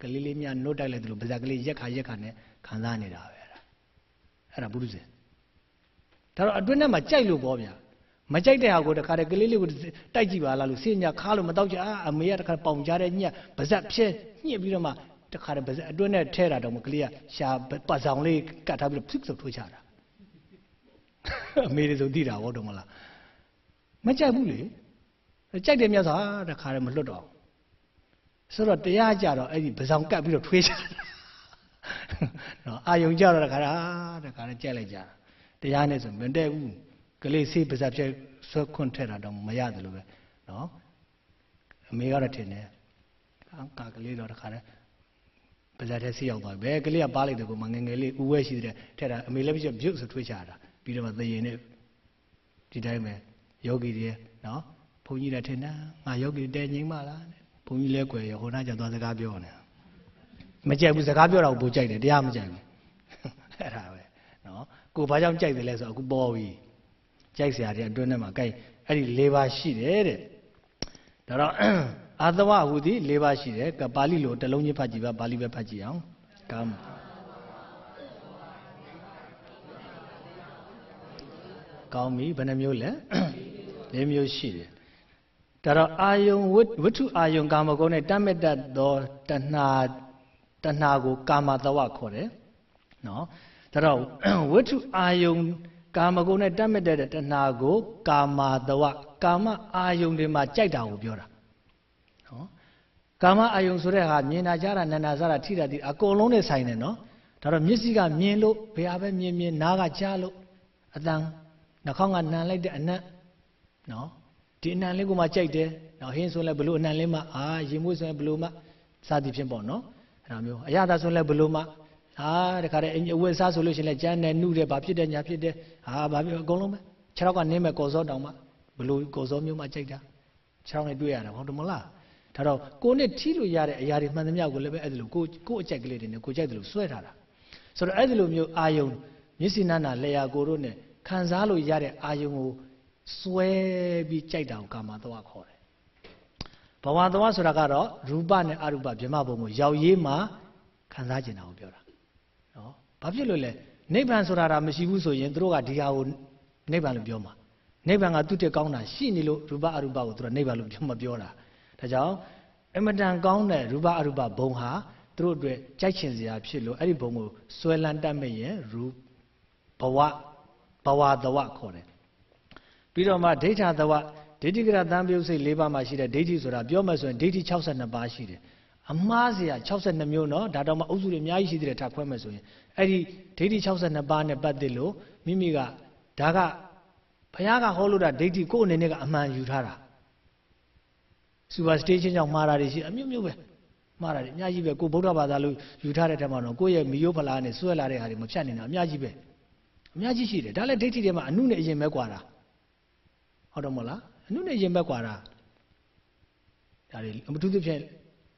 ကလေးလေးများနှုတ်တိုက်လိုက်တယ်လို့ပါဇက်ကလေးရက်ခါရက်ခါနဲ့ခံစားနေတာပဲအဲ့ဒါအဲ့ဒါဘုရုရှင်ဒါတော့အတွင်းထဲမှာကြိုက်လို့ပေါ့ဗျာမကြိုက်တဲ့ဟာကိုတခါတည်းကလေးလေးကိုတိုက်ကြည့်ပါလားလို့စင်ညာခါလို့မတော့ကြအာအမေကတခါပေါင်ကြားတဲ့ညက်ပါဇက်ဖြဲညှစ်ပြီးတော့မှတခါတည်းပါဇက်အတွင်းနဲ့ထဲတာတော့မကလေးကရှာပတ်ဆောင်လေးကတ်ထားပြီးတော့ဖိဆိုထိုးချတာအမေတွေဆိုသိတာဟုတ်တော့မလား မကြိုက်ဘူးလေကြိုက်တယ်မြတ်စွာတခါတည်းမလွတ်တော့ဆိုတော့တရားကြတော့အဲ့ဒီပဇောင်ကတ်ပြီးတော့ထွေးချတာနော်အာယုံကြတော့တခါတည်းတခါတည်းကြိုက်လိုက်ကြတာတရားနဲ့ဆိုမတည့်ဘူးကလေးဆေးပါဇက်ဖြဲဆွဲခွန့်ထက်တာတော့မရတယ်လို့ပဲနော်အမေကတော့ထင်တယ်ကာကလေးတော့တခါတည်းပါဇက်ထဲဆေးရောက်သွားပြီဘယ်ကလေးကပါလိုက်တယ်ကိုမငငယ်လေးဦးဝဲရှိတဲ့ထက်တာအမေလည်းပြပြုတ်ဆိုထွေးချတာပြီးတော့မှသေရင်နဲ့ဒီတိုင်းပဲ ယောဂီတွေနော်ဘုန်းကြီးလည်းထင်တာငါယောဂီတဲငိမ့်ပါလားဘုန်းကြီးလဲကွယ်ရောဟိုနာကျသွားစကားပြောနေမကြိုက်ဘူးစကားပြောတာကိုပိုကြိုက်တယ်တရားမကြိုက်ဘူးအဲ့ဒါပဲနော်ကိုဘာကြောင့်ကြိုက်တယ်လဲဆိုတော့အခုပေါ်ပြီကြိုက်စရာတွေအတွင်းထဲမှာကြိုက်အဲ့ဒီ၄ပါးရှိတယ်တဲ့ဒါတော့အာသဝဟူသည်၄ပါးရှိတယ်ကပါဠိလိုတစ်လုံးချင်းဖတ်ကြည့်ပါပါဠိပဲဖတ်ကြည့်အောင်ကောင်းကောင်းပြီဘယ်နှမျိုးလဲ ၄မျိုးရှိတယ်ဒါတော့အာယုံဝတ္ထုအာယုံကာမဂုဏ်နဲ့တတ်မဲ့တတ်သောတဏှာတဏှာကိုကာမတဝခေါ်တယ်နော်ဒါတော့ဝတ္ထုအာယုံကာမဂုဏ်နဲ့တတ်မဲ့တဲ့တဏှာကိုကာမတဝကာမအာယုံတွေမှာကြိုက်တာကိုပြောတာနော်ကာမအာယုံဆိုတဲ့ဟာမြင်တာကြားတာနာနာစားတာထိတာဒီအကုန်လုံးနဲ့ဆိုင်တယ်နော်ဒါတော့မျက်စိကမြင်လို့ဘယ်ဟာပဲမြင်မြင်နားကကြားလို့အတန်နှာခေါင်းကနှံလိုက်တဲ့အနံ့ နော်ဒီအနံလေးကိုမှကြိုက်တယ်နော်ဟင်းဆိုလဲဘလို့အနံလေးမှအာရင်မွေးဆိုရင်ဘလို့မှစသည်ဖြင့်ပေါ့နော်အဲ့ဒါမျိုးအရသာဆိုလဲဘလို့မှဟာတခါတည်းအဝတ်စားဆိုလို့ရှိရင်လဲကြမ်းတယ်နှုတယ်ဘာဖြစ်တယ်ညာဖြစ်တယ်ဟာဘာဖြစ်အကုန်လုံးပဲခြေထောက်ကနင်းမဲ့ကော်စောတောင်မှဘလို့ကော်စောမျိုးမှကြိုက်တာခြေထောက်နဲ့တွေ့ရတာဟုတ်တယ်မလားဒါတော့ကိုနဲ့ထီးလို့ရတဲ့အရာတွေမှန်သမျှကိုလည်းပဲအဲ့ဒါလိုကိုကိုအကြိုက်ကလေးတွေနဲ့ကိုကြိုက်တယ်လို့စွဲထားတာဆိုတော့အဲ့ဒီလိုမျိုးအာယုံမျက်စိနာနာလက်ရာကိုတို့နဲ့ခံစားလို့ရတဲ့အာယုံကို စွဲပြီးကြိုက်တာကိုကာမတဝခေါ်တယ်ဘဝတဝဆိုတာကတော့ရူပနဲ့အရူပဗြဟ္မဘုံကိုရောက်ရေးမှာခံစားကျင်တာကိုပြောတာနော်ဘာဖြစ်လို့လဲနိဗ္ဗာန်ဆိုတာဒါမရှိဘူးဆိုရင်တို့ကဒီဟာကိုနိဗ္ဗာန်လို့ပြောမှာနိဗ္ဗာန်ကသူ့တက်ကောင်းတာရှိနေလို့ရူပအရူပကိုသူကနိဗ္ဗာန်လို့ပြောမပြောတာဒါကြောင့်အမတန်ကောင်းတဲ့ရူပအရူပဘုံဟာသူတို့အတွက်ကြိုက်ချင်စရာဖြစ်လို့အဲ့ဒီဘုံကိုဆွဲလန်းတတ်မဲ့ရင်ရူဘဝဘဝတဝခေါ်တယ် ပြီးတော့မှဒိဋ္ဌသဝဒိဋ္ဌိကရတံပြုတ်စိတ်၄ပါးမှာရှိတဲ့ဒိဋ္ဌိဆိုတာပြောမှဆိုရင်ဒိဋ္ဌိ62ပါးရှိတယ်အမှားစရာ62မျိုးเนาะဒါတော့မှအုပ်စုတွေအများကြီးရှိသေးတယ်ထပ်ခွဲမယ်ဆိုရင်အဲ့ဒီဒိဋ္ဌိ62ပါးနဲ့ပတ်သက်လို့မိမိကဒါကဘုရားကဟောလို့တာဒိဋ္ဌိကိုယ့်အနေနဲ့ကအမှန်ယူထားတာ superstation ကြောင့်မှားတာတွေရှိအမျိုးမျိုးပဲမှားတာတွေအများကြီးပဲကိုဗုဒ္ဓဘာသာလို့ယူထားတဲ့ထက်မှာတော့ကိုယ့်ရဲ့မီယိုဖလားနဲ့ဆွဲလာတဲ့ဟာတွေမဖြတ်နေတာအများကြီးပဲအများကြီးရှိတယ်ဒါလည်းဒိဋ္ဌိတွေမှာအနုနဲ့အရင်ပဲကွာတာ ဟုတ်တော့မဟုတ်လားအနုနဲ့အရင်ပဲကွာတာဒါတွေအမတူတူဖြင့်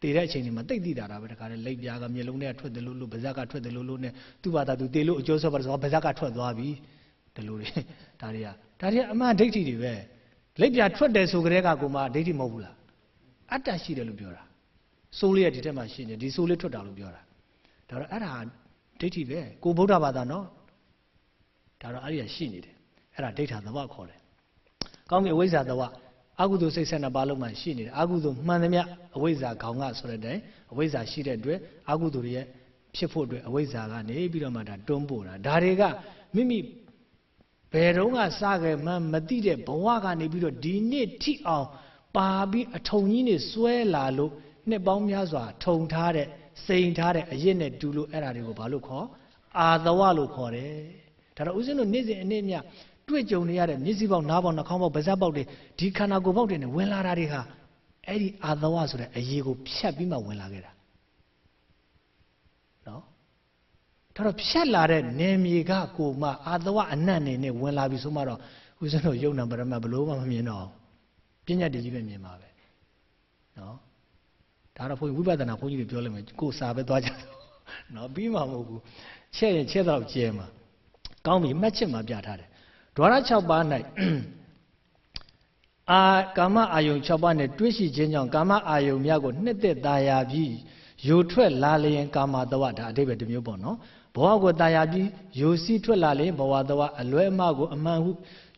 တည်တဲ့အချိန်တွေမှာတိတ်တိတာတာပဲတခါလေလက်ပြားကမျက်လုံးထဲထွက်တယ်လို့လို့ဗဇက်ကထွက်တယ်လို့လို့နဲ့သူ့ဘာသာသူတည်လို့အကျိုးဆော့ပါဆိုတော့ဗဇက်ကထွက်သွားပြီဒီလိုတွေဒါတွေကဒါတွေကအမှန်ဒိဋ္ဌိတွေပဲလက်ပြားထွက်တယ်ဆိုကြတဲ့ကကိုမှဒိဋ္ဌိမဟုတ်ဘူးလားအတ္တရှိတယ်လို့ပြောတာဆိုးလေးကဒီထက်မှရှင်းတယ်ဒီဆိုးလေးထွက်တာလို့ပြောတာဒါတော့အဲ့ဒါဒိဋ္ဌိပဲကိုဗုဒ္ဓဘာသာနော်ဒါတော့အဲ့ဒီကရှိနေတယ်အဲ့ဒါဒိဋ္ဌာသဝခေါ်တယ် ကောင်းပြီအဝိဇ္ဇာသဝအကုသိုလ်စိတ်ဆက်နှစ်ပါးလုံးမှရှိနေတယ်အကုသိုလ်မှန်သမျှအဝိဇ္ဇာခေါင်ကဆိုတဲ့တိုင်အဝိဇ္ဇာရှိတဲ့အတွက်အကုသိုလ်တွေရဲ့ဖြစ်ဖို့အတွက်အဝိဇ္ဇာကနေပြီးတော့မှဒါတွန်းပို့တာဒါတွေကမိမိဘယ်တော့ကစခဲ့မှမသိတဲ့ဘဝကနေပြီးတော့ဒီနေ့ထိအောင်ပါပြီးအထုံကြီးနေစွဲလာလို့နှစ်ပေါင်းများစွာထုံထားတဲ့စိန်ထားတဲ့အရစ်နဲ့တူလို့အဲ့ဒါတွေကိုဘာလို့ခေါ်အာသဝလို့ခေါ်တယ်ဒါတော့ဦးဇင်းတို့နေ့စဉ်အနည်းမြ တွေ့ကြုံနေရတဲ့မျက်စိပေါက်နားပေါက်နှာခေါင်းပေါက်ပါးစပ်ပေါက်တွေဒီခန္ဓာကိုယ်ပေါက်တွေနဲ့ဝင်လာတာတွေဟာအဲ့ဒီအာသဝဆိုတဲ့အရေးကိုဖြတ်ပြီးမှဝင်လာခဲ့တာနော်ဒါတော့ဖြတ်လာတဲ့နေမြေကကိုမှအာသဝအနတ်နေနဲ့ဝင်လာပြီဆိုမှတော့ဦးဇင်းတို့ယုံနာပရမတ်ဘလို့မှမမြင်တော့ပညာတည်းကြီးပဲမြင်ပါပဲနော်ဒါတော့ဘုန်းကြီးဝိပဿနာဘုန်းကြီးတွေပြောလိုက်မယ်ကိုယ်စာပဲသွားကြတယ်နော်ပြီးမှမဟုတ်ဘူးချက်ရင်ချက်တော့ကျဲမှာကောင်းပြီမှတ်ချက်မှာပြထားတယ် ဒွါရ6ပါး၌အာကာမအာယုံ6ပါးနဲ့တွဲရှိခြင်းကြောင့်ကာမအာယုံများကိုနှစ်သက်ตายာပြီးယူထွက်လာလျင်ကာမတဝဒါအတိပ္ပယ်တစ်မျိုးပေါ့နော်ဘဝကိုตายာပြီးယူစီးထွက်လာလျင်ဘဝတဝအလွဲအမှားကိုအမှန်ဟု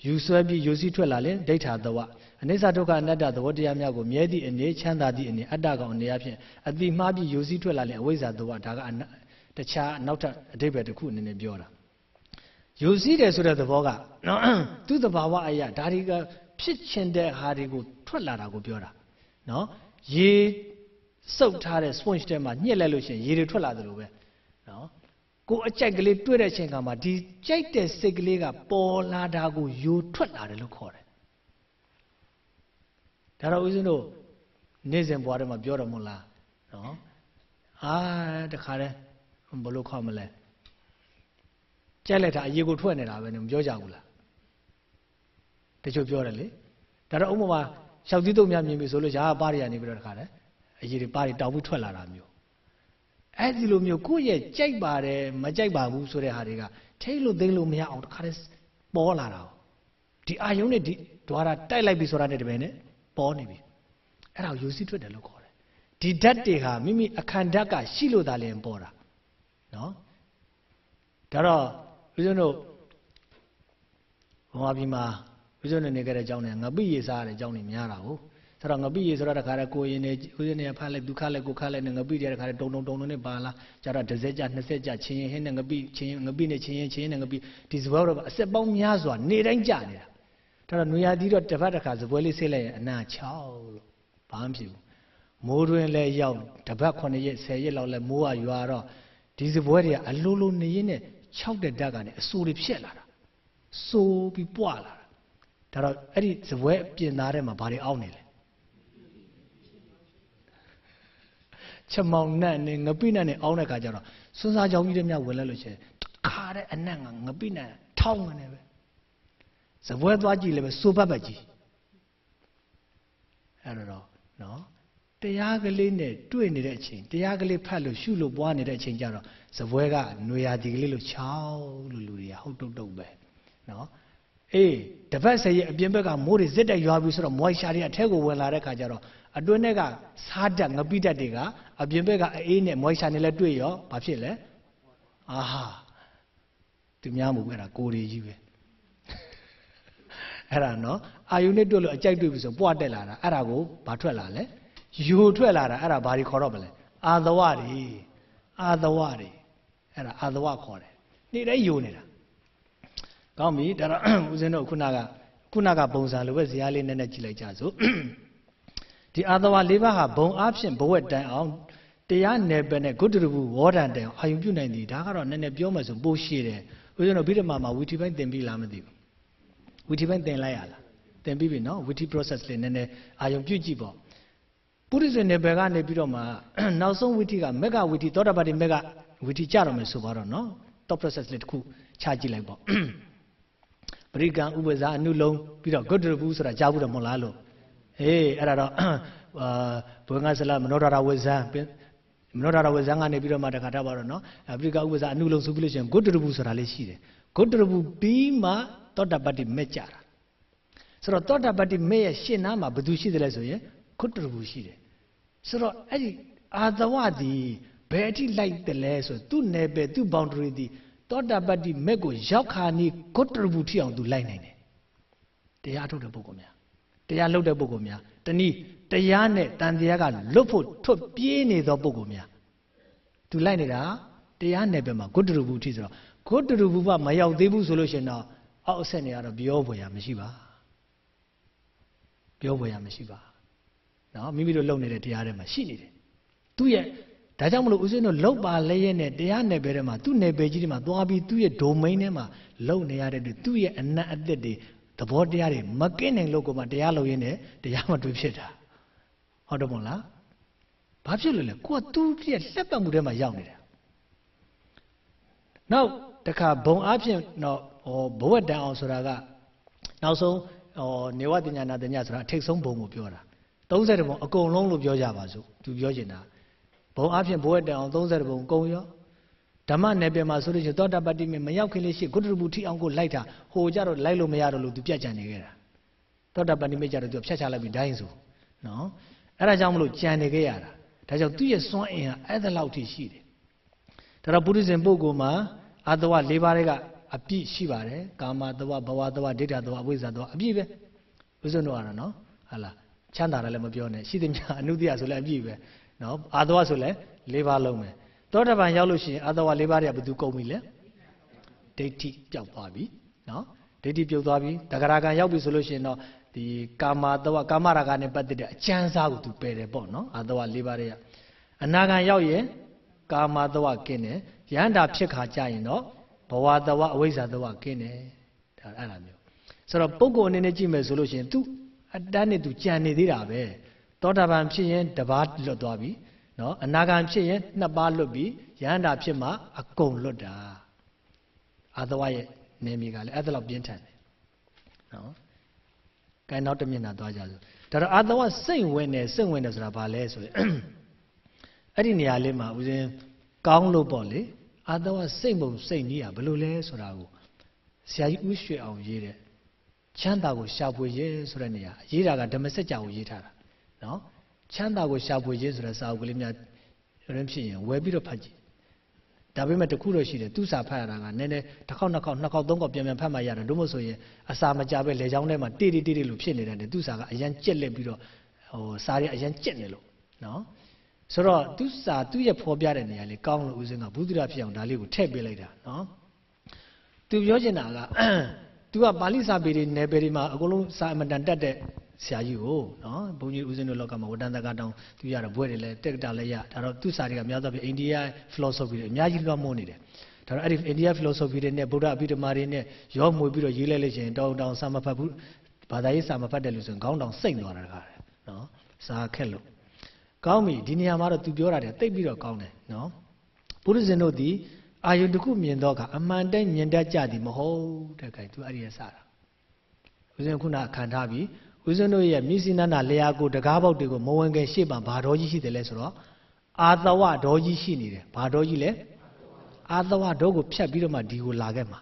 ယူဆွဲပြီးယူစီးထွက်လာလျင်ဒိဋ္ဌာတဝအနိစ္စဒုက္ခအနတ္တသဘောတရားများကိုမြဲသည့်အနေချမ်းသာသည့်အနေအတ္တကောင်အနေအချင်းအတိမှားပြီးယူစီးထွက်လာလျင်အဝိဇ္ဇာတဝဒါကတခြားနောက်ထပ်အတိပ္ပယ်တစ်ခုအနေနဲ့ပြောတာ ယူစည်းတယ်ဆိုတဲ့သဘောကနော်သူ့သဘာဝအရာဒါတွေကဖြစ်ချင်တဲ့ဟာတွေကိုထွက်လာတာကိုပြောတာနော်ရေစုပ်ထားတဲ့ sponge ထဲမှာညှက်လိုက်လို့ရှိရင်ရေတွေထွက်လာသလိုပဲနော်ကိုအကြိုက်ကလေးတွေ့တဲ့အချိန်ကမှဒီကြိုက်တဲ့စိတ်ကလေးကပေါ်လာတာကိုယူထွက်လာတယ်လို့ခေါ်တယ်ဒါတော့ဦးဇင်းတို့နေ့စဉ်ဘွားထဲမှာပြောတော်မလားနော်အာတခါတည်းဘယ်လိုခေါ်မလဲ ကြက်လက်တာအရေကိုထွက်နေတာပဲမပြောကြဘူးလားတချို့ပြောတယ်လေဒါတော့ဥပမာရှောက်သီးတုံများမြင်ပြီဆိုလို့ရာပါးရနေပြီးတော့တခါတည်းအရေတွေပါးတွေတောင်ပြီးထွက်လာတာမျိုးအဲ့ဒီလိုမျိုးကိုယ့်ရဲ့ကြိုက်ပါတယ်မကြိုက်ပါဘူးဆိုတဲ့ဟာတွေကထိလို့သိလို့မရအောင်တခါတည်းပေါ်လာတာဒီအာယုံနဲ့ဒီဒွါရတိုက်လိုက်ပြီဆိုတာနဲ့တပည့်နဲ့ပေါ်နေပြီအဲ့ဒါကိုယူစီထွက်တယ်လို့ခေါ်တယ်ဒီဓာတ်တွေဟာမိမိအခန္ဓာကရှိလို့သာလျှင်ပေါ်တာနော်ဒါတော့ ဦးဇင်းတို့ဘဝပြည်မှာဦးဇင်းတို့နေခဲ့တဲ့အကြောင်းနဲ့ငပိရေစားရတဲ့အကြောင်းတွေများတာဟုတ်ဆိုတော့ငပိရေဆိုတော့တခါတည်းကိုရင်နေဦးဇင်းနေဖတ်လိုက်ဒုက္ခလိုက်ကိုခတ်လိုက်နဲ့ငပိတွေတခါတည်းတုံတုံတုံတုံနဲ့ပါလာကြတော့တစ်စက်ကြနှစ်စက်ကြချင်းရင်ဟင်းနဲ့ငပိချင်းငပိနဲ့ချင်းရင်ချင်းနဲ့ငပိဒီစပွဲတော့အစက်ပေါင်းများစွာနေတိုင်းကြနေတာဒါတော့နွေရာသီတော့တစ်ဖက်တစ်ခါစပွဲလေးဆေးလိုက်ရင်အနာ6လို့ဘာမှဖြစ်ဘူးမိုးတွင်လည်းရောက်တပတ်9ရက်10ရက်လောက်လဲမိုးကရွာတော့ဒီစပွဲတွေကအလိုလိုနေရင်းနဲ့ 6တဲ့ဓာတ်ကနေအဆူတွေဖြစ်လာတာစိုးပြီးပွာလာတာဒါတော့အဲ့ဒီစပွဲပြင်သားထဲမှာဘာတွေအောက်နေလဲချက်မောင်နတ်နဲ့ငပိနတ်နဲ့အောင်းတဲ့ခါကျတော့စွန်းစားကြောင်ကြီးတွေများဝင်လဲလို့ရှိရင်ခါတဲ့အနတ်ကငပိနတ်ထောင်းနေပဲစပွဲသွားကြည့်လည်းပဲစိုးပတ်ပတ်ကြီးအဲ့တော့နော် တရားကလေးနဲ့တွေ့နေတဲ့အချိန်တရားကလေးဖတ်လို့ရှုလို့ပွားနေတဲ့အချိန်ကျတော့စပွဲကຫນွေရာဒီကလေးလို့ချောင်းလို့လူတွေကဟုတ်တုတ်တုတ်ပဲနော်အေးတပတ်ဆယ်ရဲ့အပြင်ဘက်ကမိုးတွေဇစ်တက်ရွာပြီဆိုတော့မွိုင်ရှာတွေအထက်ကိုဝင်လာတဲ့ခါကျတော့အတွင်းထဲကစားတက်ငပိတက်တွေကအပြင်ဘက်ကအေးနဲ့မွိုင်ရှာနေလဲတွေ့ရောဘာဖြစ်လဲအာဟာသူများမို့အဲ့ဒါကိုရီကြီးပဲအဲ့ဒါနော်အာယုနဲ့တွေ့လို့အကြိုက်တွေ့ပြီဆိုပွားတက်လာတာအဲ့ဒါကိုဘာထွက်လာလဲ ယူထွက်လာတာအဲ့ဒါဘာတွေခေါ်တော့မလဲအာသဝတွေအာသဝတွေအဲ့ဒါအာသဝခေါ်တယ်နေ့တိုင်းယူနေတာကောင်းပြီဒါတော့ဦးဇင်းတို့ခုနကခုနကပုံစံလိုပဲဇာတ်လေးနည်းနည်းကြည့်လိုက်ကြစို့ဒီအာသဝ၄ပါးဟာဘုံအားဖြင့်ဘဝက်တိုင်အောင်တရားနယ်ပယ်နဲ့ဂုတ္တရဘူးဝေါ်ဒန်တိုင်အောင်အာယုပြုနိုင်သည်ဒါကတော့နည်းနည်းပြောမယ်ဆိုပိုးရှိတယ်ဦးဇင်းတို့ဗိဓမာမှာဝီတီပိုင်းသင်ပြီးလားမသိဘူးဝီတီပိုင်းသင်လိုက်ရလားသင်ပြီးပြီနော်ဝီတီ process လေးနည်းနည်းအာယုပြုကြည့်ပေါ့ ပုရိသေနယ်ပယ်ကနေပြီးတော့မှနောက်ဆုံးဝီတီကမက်ကဝီတီသောတာပတိမက်ကဝီတီကြတော့မယ်ဆိုပါတော့နော် top process လေးတစ်ခုခြားကြည့်လိုက်ပေါ့ပရိကံဥပဇာအနုလုံးပြီးတော့ဂုတ္တရဘူးဆိုတာကြားဘူးတော့မဟုတ်လားလို့အေးအဲ့ဒါတော့အာဘုငါဆလမနောဒရာဝေဇံမနောဒရာဝေဇံကနေပြီးတော့မှတခါတော့ပါတော့နော်ပရိကဥပဇာအနုလုံးဆိုပြီးလို့ရှိရင်ဂုတ္တရဘူးဆိုတာလေးရှိတယ်ဂုတ္တရဘူးပြီးမှသောတာပတ္တိမဲ့ကြတာဆိုတော့သောတာပတ္တိမဲ့ရဲ့ရှင်းနာမှာဘယ်သူရှိတယ်လဲဆိုရင်ဂုတ္တရဘူးရှိတယ် ဆိုတော့အဲ့ဒီအာသဝတိဘယ်အထိလိုက်တယ်လဲဆိုသူ့နယ်ပယ်သူ့ boundary ဒီသောတာပတ္တိမဲ့ကိုရောက်ခါနီးဂုတ္တရဘူးထိအောင်သူလိုက်နိုင်တယ်တရားထုတ်တဲ့ပုဂ္ဂိုလ်များတရားလုပ်တဲ့ပုဂ္ဂိုလ်များတနည်းတရားနဲ့တန်တရားကလွတ်ဖို့ထွတ်ပြေးနေသောပုဂ္ဂိုလ်များသူလိုက်နေတာတရားနယ်ပယ်မှာဂုတ္တရဘူးထိဆိုတော့ဂုတ္တရဘူးကမရောက်သေးဘူးဆိုလို့ရှိရင်တော့အောက်အဆက်နေရတော့ပြောဖွယ်ရမရှိပါပြောဖွယ်ရမရှိပါ နော်မိမိတို့လုံနေတဲ့တရားထဲမှာရှိနေတယ်သူ့ရဲ့ဒါကြောင့်မလို့ဦးဇင်းတို့လောက်ပါလဲရဲ့နဲ့တရားနယ်ပယ်ထဲမှာသူ့နယ်ပယ်ကြီးတွေမှာသွားပြီးသူ့ရဲ့ domain ထဲမှာလုံနေရတဲ့သူ့ရဲ့အနတ်အသက်တွေသဘောတရားတွေမကင်းနိုင်လို့ကိုမှတရားလုံရင်းနဲ့တရားမတွေ့ဖြစ်တာဟုတ်တယ်မို့လားဘာဖြစ်လို့လဲကိုကသူ့ရဲ့လက်ပတ်မှုထဲမှာရောက်နေတာနောက်တခါဘုံအားဖြင့်တော့ဟောဘဝတန်အောင်ဆိုတာကနောက်ဆုံးဟောနေဝတညာနာတညာဆိုတာအထိတ်ဆုံးဘုံကိုပြောတာ 30ဘုံအကုန်လုံးလို့ပြောကြပါစို့သူပြောချင်တာဘုံအားဖြင့်ဘဝတန်အောင်30ဘုံကုန်ရောဓမ္မနယ်ပယ်မှာဆိုလို့ရှိရင်သောတာပတ္တိမမရောက်ခင်လေးရှိဂုတ္တရဘူးထိအောင်ကိုလိုက်တာဟိုကြတော့လိုက်လို့မရတော့လို့သူပြတ်ကြံနေခဲ့တာသောတာပတ္တိမကြတော့သူဖြတ်ချလိုက်ပြီးဒိုင်းဆိုနော်အဲ့ဒါကြောင့်မလို့ကြံနေခဲ့ရတာဒါကြောင့်သူ့ရဲ့စွမ်းအင်ဟာအဲ့ဒါလောက်ထိရှိတယ်ဒါတော့ပုရိသင်ပုဂ္ဂိုလ်မှာအတဝ၄ပါးတွေကအပြည့်ရှိပါတယ်ကာမတဝဘဝတဝဒိဋ္ဌတဝအဝိဇ္ဇာတဝအပြည့်ပဲဥစ္စာတို့ကတော့နော်ဟာလား ချမ်းသာတယ်လည်းမပြောနဲ့ရှိသမျှအနုတ္တိယဆိုလည်းအပြည့်ပဲနော်အာတဝဆိုလည်း၄ပါးလုံးပဲသောတပန်ရောက်လို့ရှိရင်အာတဝ၄ပါးတွေကဘယ်သူကုန်ပြီလဲဒိဋ္ဌိပျောက်သွားပြီနော်ဒိဋ္ဌိပြုတ်သွားပြီတဂရကံရောက်ပြီဆိုလို့ရှိရင်တော့ဒီကာမတဝကာမရာဂနဲ့ပတ်သက်တဲ့အကျဉ်းစားကိုသူပယ်တယ်ပေါ့နော်အာတဝ၄ပါးတွေကအနာဂံရောက်ရင်ကာမတဝကင်းတယ်ရဟန္တာဖြစ်ခါကြရင်တော့ဘဝတဝအဝိဇ္ဇာတဝကင်းတယ်ဒါအဲ့လိုမျိုးဆိုတော့ပုဂ္ဂိုလ်အနေနဲ့ကြည့်မယ်ဆိုလို့ရှိရင် तू အတန်းနဲ့ तू ကြံနေသေးတာပဲသောတာပန်ဖြစ်ရင်တပါးလွတ်သွားပြီနော်အနာဂံဖြစ်ရင်နှစ်ပါးလွတ်ပြီရဟန္တာဖြစ်မှအကုန်လွတ်တာအာသဝရဲ့နေမြေကလည်းအဲ့ဒါလောက်ပြင်းထန်တယ်နော်ကဲနောက်တစ်မျက်နှာသွားကြစို့ဒါတော့အာသဝစိတ်ဝင်တယ်စိတ်ဝင်တယ်ဆိုတာဘာလဲဆိုရင်အဲ့ဒီနေရာလေးမှာဦးဇင်းကောင်းလို့ပေါ့လေအာသဝစိတ်မုံစိတ်ကြီးอ่ะဘယ်လိုလဲဆိုတာကိုဆရာကြီးဦးရွှေအောင်ရေးတဲ့ ချမ်းသာကိုရှာဖွေရဲဆိုတဲ့နေရာရေးတာကဓမ္မစကြာကိုရေးထားတာနော်ချမ်းသာကိုရှာဖွေရဲဆိုတဲ့စာအုပ်ကလေးများရင်းဖြစ်ရင်ဝယ်ပြီးတော့ဖတ်ကြည့်ဒါပေမဲ့တခုတော့ရှိတယ်သူစာဖတ်ရတာကနည်းနည်းတစ်ခေါက်နှစ်ခေါက်နှစ်ခေါက်သုံးခေါက်ပြန်ပြန်ဖတ်မှရတယ်တို့မို့ဆိုရင်အစာမကြပဲလေချောင်းထဲမှာတိတိတိတိလို့ဖြစ်နေတယ်သူစာကအရန်ကြက်လက်ပြီးတော့ဟိုစာတွေအရန်ကြက်နေလို့နော်ဆိုတော့သူစာသူ့ရဲ့ဖော်ပြတဲ့နေရာလေးကောင်းလို့ဦးစင်းကဘုဒ္ဓရာဖြစ်အောင်ဒါလေးကိုထည့်ပေးလိုက်တာနော်သူပြောချင်တာက သူကပါဠိစာပေတွေနယ်ပယ်တွေမှာအကုန်လုံးစာအမတန်တက်တဲ့ဆရာကြီးကိုနော်ဘုန်းကြီးဦးစင်းတို့လောကမှာဝတ္တန်တကတောင်သူရတော့ဘွဲ့တွေလည်းတက်ကတာလည်းရဒါတော့သူစာတွေကများသောဖြင့်အိန္ဒိယ philosophy တွေအများကြီးလွှမ်းမိုးနေတယ်ဒါတော့အဲ့ဒီအိန္ဒိယ philosophy တွေနဲ့ဗုဒ္ဓအဘိဓမ္မာတွေနဲ့ရောမွေပြီးတော့ရေးလိုက်လို့ရှိရင်တောင်းတောင်းစာမဖတ်ဘူးဘာသာရေးစာမဖတ်တယ်လို့ဆိုရင်ခေါင်းတောင်စိတ်သွားတာတကားနော်စာခက်လို့ကောင်းပြီဒီနေရာမှာတော့သူပြောတာတဲ့တိတ်ပြီးတော့ကောင်းတယ်နော်ပုရိသင်တို့ဒီ အာယုန်တစ်ခုမြင်တော့ကအမှန်တည်းမြင်တတ်ကြသည်မဟုတ်တဲ့ခိုင်သူအဲ့ဒီရစတာဦးဇင်းခုနခံထားပြီးဦးဇင်းတို့ရဲ့မြစ်စိနနာလျာကိုတကားပေါက်တွေကိုမဝင်ခင်ရှေ့မှာဘာတော်ကြီးရှိတယ်လဲဆိုတော့အာသဝတော်ကြီးရှိနေတယ်ဘာတော်ကြီးလဲအာသဝတော်ကိုဖြတ်ပြီးတော့မှဒီကိုလာခဲ့မှာ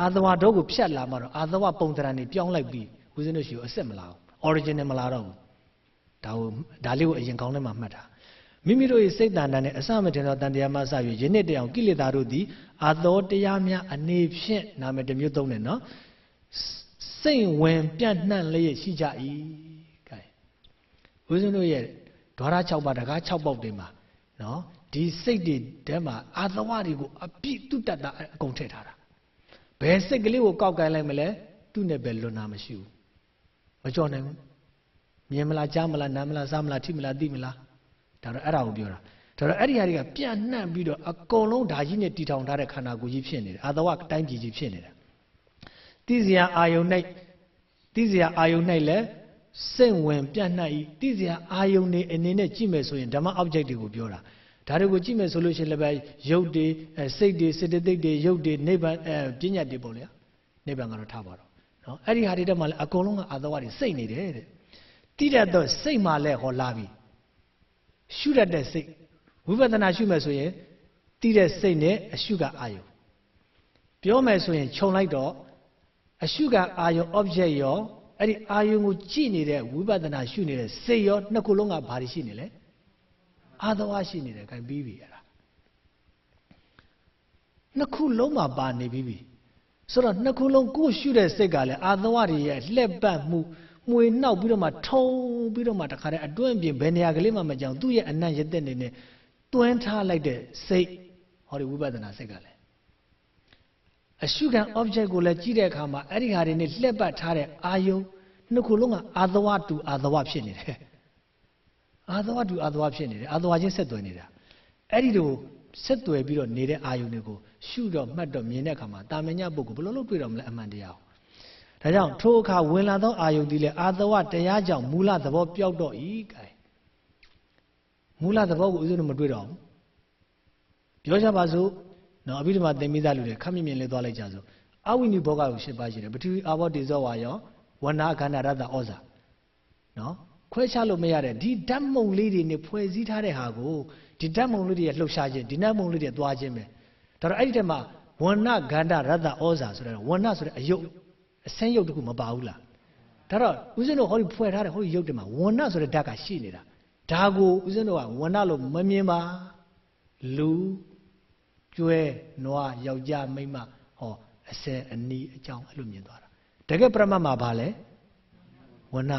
အာသဝတော့ကိုဖြတ်လာမှတော့အာသဝပုံသဏ္ဍာန်တွေပြောင်းလိုက်ပြီးဦးဇင်းတို့ရှိကိုအစ်စ်မလာဘူး original မလာတော့ဘူးဒါကိုဒါလေးကိုအရင်ကောင်းထဲမှာမှတ်တာ မိမိတို့၏စိတ်တန်တန်နဲ့အစမထင်သောတန်တရားမှစ၍ယနေ့တည်းအောင်ကိလေသာတို့သည်အာသောတရားများအနေဖြင့်နာမည်တစ်မျိုးသုံးတယ်နော်စိတ်ဝင်ပြန့်နှံ့လျက်ရှိကြ၏ကဲဦးဇင်းတို့ရဲ့ဓဝရ6ပါးတကား6ပေါက်တွေမှာနော်ဒီစိတ်တွေထဲမှာအာသဝတွေကိုအပြည့်တုတ္တတာအကုန်ထည့်ထားတာဘယ်စိတ်ကလေးကိုကောက်ကိုင်းလိုက်မလဲသူ့နဲ့ပဲလွန်တာမရှိဘူးမကြော်နိုင်ဘူးမြင်မလားကြားမလားနားမလားစားမလားထိမလားသိမလား ဒါတော့အဲ့ဒါကိုပြောတာဒါတော့အဲ့ဒီဟာတွေကပြန့်နှံ့ပြီးတော့အကုန်လုံးဓာကြီးနဲ့တီထောင်ထားတဲ့ခန္ဓာကိုယ်ကြီးဖြစ်နေတယ်အာသဝတိုင်းပြည်ကြီးဖြစ်နေတယ်တိစရာအာယုန်၌တိစရာအာယုန်၌လည်းစိတ်ဝင်ပြန့်နှံ့ဤတိစရာအာယုန်နေအနေနဲ့ကြည့်မယ်ဆိုရင်ဓမ္မ object တွေကိုပြောတာဒါတွေကိုကြည့်မယ်ဆိုလို့ရှိရင်လည်းပဲရုပ်တွေစိတ်တွေစေတသိက်တွေရုပ်တွေနိဗ္ဗာန်အဲပညာတွေပေါ့လေနိဗ္ဗာန်ကတော့ထားပါတော့နော်အဲ့ဒီဟာတွေတက်မှလည်းအကုန်လုံးကအာသဝတွေစိတ်နေတယ်တဲ့တိတတ်တော့စိတ်မှလည်းဟောလာပြီ ရှုတတ်တဲ့စိတ်ဝိပဿနာရှုမယ်ဆိုရင်တိတဲ့စိတ်နဲ့အရှုကအာယုပြောမယ်ဆိုရင်ခြုံလိုက်တော့အရှုကအာယု object ရောအဲ့ဒီအာယုကိုကြည့်နေတဲ့ဝိပဿနာရှုနေတဲ့စိတ်ရောနှစ်ခုလုံးကဘာတွေရှိနေလဲအာသဝရှိနေတယ်ခိုင်ပြီးပြီအဲ့ဒါနှစ်ခုလုံးမှာပါနေပြီးပြီဆိုတော့နှစ်ခုလုံးကိုရှုတဲ့စိတ်ကလည်းအာသဝတွေရဲ့လှက်ပတ်မှု မှွေနှောက်ပြီးတော့မှထုံပြီးတော့မှတခါတည်းအတွင်းပြင်ဘယ်နေရာကလေးမှမကြောင်သူ့ရဲ့အနံ့ရတဲ့နေနဲ့တွန်းထားလိုက်တဲ့စိတ်ဟောဒီဝိပဿနာစိတ်ကလည်းအရှုခံ object ကိုလည်းကြည့်တဲ့အခါမှာအဲ့ဒီဟာတွေနဲ့လှက်ပတ်ထားတဲ့အာယုံနှစ်ခုလုံးကအာသဝတူအာသဝဖြစ်နေတယ်အာသဝတူအာသဝဖြစ်နေတယ်အာသဝချင်းဆက်သွယ်နေတာအဲ့ဒီလိုဆက်သွယ်ပြီးတော့နေတဲ့အာယုံတွေကိုရှုတော့မှတ်တော့မြင်တဲ့အခါမှာတာမညပုဂ္ဂိုလ်ဘယ်လိုလုပ်တွေ့တော့မလဲအမှန်တရား ဒါကြောင့်ထိုအခါဝင်လာသောအာယုန်သည်လည်းအာသဝတရားကြောင့်မူလသဘောပျောက်တော့ဤကဲမူလသဘောကိုဥစဉ်မတွေ့တော့ဘူးပြောကြပါစို့နော်အဘိဓမ္မာသင်္မိသားလူတွေခက်မြင့်မြင့်လေးသွားလိုက်ကြစို့အဝိနိဘောဂကိုရှင်းပါရှိတယ်ပထဝီအာဘောတေဇောဝါယောဝဏခန္ဓာရတ္တဩဇာနော်ခွဲခြားလို့မရတဲ့ဒီဓာတ်မုံလေးတွေနဲ့ဖွဲ့စည်းထားတဲ့ဟာကိုဒီဓာတ်မုံလေးတွေလှုပ်ရှားခြင်းဒီဓာတ်မုံလေးတွေသွားခြင်းပဲဒါတော့အဲ့ဒီတည်းမှာဝဏခန္ဓာရတ္တဩဇာဆိုတဲ့ဝဏဆိုတဲ့အယုတ် အစင်းရုပ်တခုမပါဘူးလားဒါတော့ဦးဇင်းတို့ဟောဒီဖွဲ့ထားတဲ့ဟောဒီရုပ်တွေမှာဝဏ္ဏဆိုတဲ့ဓာတ်ကရှိနေတာဒါကိုဦးဇင်းတို့ကဝဏ္ဏလို့မမြင်ပါလူကျွဲနွားယောက်ျားမိန်းမဟောအစဲအနီးအကြောင်းအဲ့လိုမြင်သွားတာတကယ်ပရမတ်မှာဘာလဲဝဏ္ဏ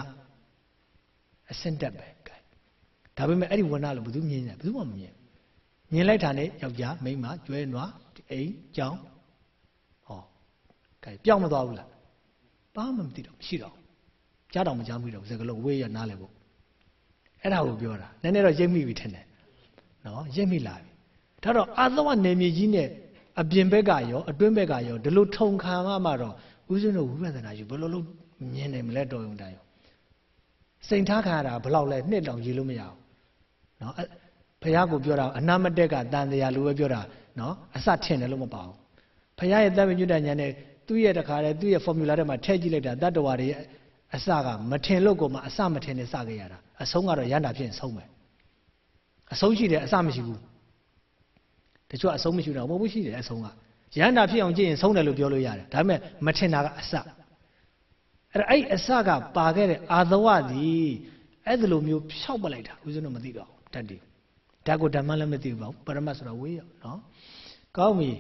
အစင်တက်ပဲကဲဒါပေမဲ့အဲ့ဒီဝဏ္ဏလို့ဘယ်သူမြင်လဲဘယ်သူမှမမြင်မြင်လိုက်တာနဲ့ယောက်ျားမိန်းမကျွဲနွားအိမ်ကြောင်းဟောကဲပြောင်းမသွားဘူးလား ဘာမှမသိတော့မရှိတော့ကြားတော့မကြားမိတော့စကလုံးဝေးရနားလဲဖို့အဲ့ဒါကိုပြောတာနည်းနည်းတော့ရိပ်မိပြီထင်တယ်နော်ရိပ်မိလာပြီဒါတော့အာသဝနေမြေကြီးနဲ့အပြင်ဘက်ကရောအတွင်းဘက်ကရောဒီလိုထုံခံမှမှတော့ဦးဇင်းတို့ဝိပဿနာယူဘယ်လိုလုပ်မြင်နိုင်မလဲတော်ရုံတန်ရောစိန်ထားခံရတာဘယ်လောက်လဲနှစ်တောင်ရေလို့မရဘူးနော်ဘုရားကိုပြောတာအနာမတက်ကတန်တရားလိုပဲပြောတာနော်အစထင်တယ်လို့မပါဘူးဘုရားရဲ့တမ္ပညုတညာနဲ့ သူ့ရဲ့တခါလေသူ့ရဲ့ formula ထဲမှာထည့်ကြည့်လိုက်တာတတ္တဝါတွေရဲ့အစကမထင်လို့ကိုမှအစမထင်နဲ့စခဲ့ရတာအဆုံးကတော့ရန်တာဖြစ်ရင်ဆုံးမယ်အဆုံးရှိတယ်အစမရှိဘူးတချို့အဆုံးမရှိတော့မဟုတ်ဘူးရှိတယ်အဆုံးကရန်တာဖြစ်အောင်ကြည့်ရင်ဆုံးတယ်လို့ပြောလို့ရတယ်ဒါပေမဲ့မထင်တာကအစအဲ့ဒါအဲ့အစကပါခဲ့တဲ့အာသဝသည်အဲ့ဒီလိုမျိုးဖြောက်ပလိုက်တာဦးဇင်းတို့မသိတော့တတ်တယ်ဓာတ်ကိုဓမ္မလည်းမသိဘူးပေါ့ပရမတ်ဆိုတာဝေးရနော် ကောင်းပြီ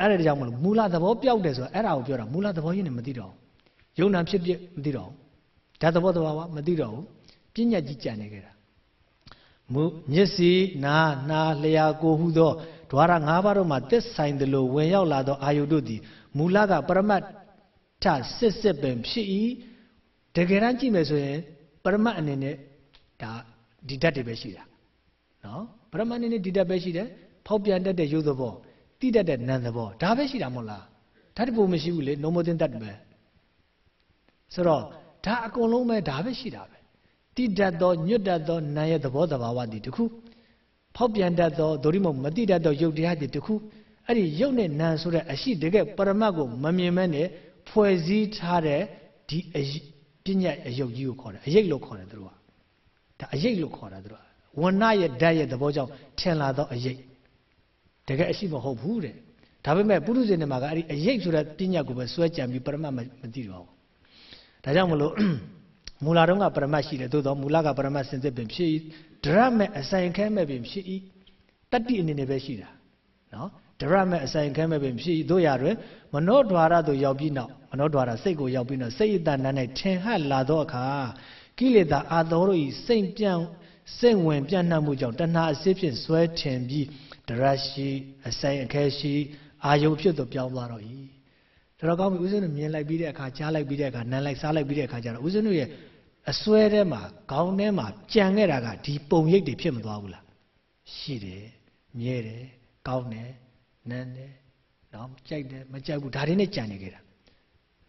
အဲ့ဒါကြောင့်မလို့မူလသဘောပျောက်တယ်ဆိုတော့အဲ့ဒါကိုပြောတာမူလသဘောရင်းနဲ့မသိတော့ဘူးယုံနာဖြစ်ဖြစ်မသိတော့ဘူးဓာတ်သဘောသဘာဝမသိတော့ဘူးပညာကြီးကြံနေခဲ့တာမူမျက်စိနာနာလျာကိုဟုသောဓဝရ၅ပါးတို့မှာသက်ဆိုင်သလိုဝင်ရောက်လာသောအာယုတို့သည်မူလကပရမတ်ထစစ်စစ်ပင်ဖြစ်၏တကယ်တမ်းကြည့်မယ်ဆိုရင်ပရမတ်အနေနဲ့ဒါဒီဓာတ်တွေပဲရှိတာနော်ပရမတ်အနေနဲ့ဒီဓာတ်ပဲရှိတယ်ဖောက်ပြန်တတ်တဲ့ရုပ်သဘော တိတတ်တဲ့နံသဘောဒါပဲရှိတာမဟုတ်လားဓာတ်တပူမရှိဘူးလေနိုမိုသင်တတ်ပဲဆိုတော့ဒါအကုန်လုံးပဲဒါပဲရှိတာပဲတိတတ်သောညွတ်တတ်သောနာရဲ့သဘောတဘာဝတည်တခုဖောက်ပြန်တတ်သောဒိုရိမမတိတတ်သောယုတ်တရားတည်တခုအဲ့ဒီယုတ်နဲ့နာဆိုတဲ့အရှိတကယ်ပရမတ်ကိုမမြင်မဲနဲ့ဖွဲ့စည်းထားတဲ့ဒီပညာအယုတ်ကြီးကိုခေါ်တယ်အယိတ်လို့ခေါ်တယ်သူတို့ကဒါအယိတ်လို့ခေါ်တာသူတို့ကဝဏရဲ့ဓာတ်ရဲ့သဘောကြောင့်ထင်လာသောအယိတ် တကယ်အရှိမဟုတ်ဘူးတဲ့ဒါပေမဲ့ပုရုဇဉ်တွေမှာကအဲ့ဒီအရေးဆိုတဲ့ပညာကိုပဲစွဲကြံပြီးပရမတ်မမသိတော့ဘူးဒါကြောင့်မလို့မူလာတော့ကပရမတ်ရှိတယ်သို့တော့မူလကပရမတ်စင်စစ်ပင်ဖြစ်၏ဒရမဲ့အဆိုင်ခဲမဲ့ပင်ဖြစ်၏တတ္တိအနေနဲ့ပဲရှိတာနော်ဒရမဲ့အဆိုင်ခဲမဲ့ပင်ဖြစ်၏တို့ရတွင်မနောဒွါရသို့ရောက်ပြီးနောက်မနောဒွါရစိတ်ကိုရောက်ပြီးနောက်စိတ်အတန်၌ထင်ဟပ်လာသောအခါကိလေသာအာသောတို့၏စိတ်ပြန့်စိတ်ဝင်ပြန့်နှံ့မှုကြောင့်တဏှာအစစ်ဖြင့်ဆွဲထင်ပြီး ဒရရှိအဆိုင်အခဲရှိအာယုံဖြစ်သို့ပြောင်းသွားတော့၏တော်တော်ကောင်းပြီဦးဇင်းတို့မြင်လိုက်ပြီးတဲ့အခါကြားလိုက်ပြီးတဲ့အခါနားလိုက်စားလိုက်ပြီးတဲ့အခါကျတော့ဦးဇင်းတို့ရဲ့အစွဲထဲမှာခေါင်းထဲမှာကြံခဲ့တာကဒီပုံရိပ်တွေဖြစ်မသွားဘူးလားရှိတယ်မြဲတယ်ကောင်းတယ်နန်းတယ်နော်ကြိုက်တယ်မကြိုက်ဘူးဒါတွေနဲ့ကြံနေခဲ့တာ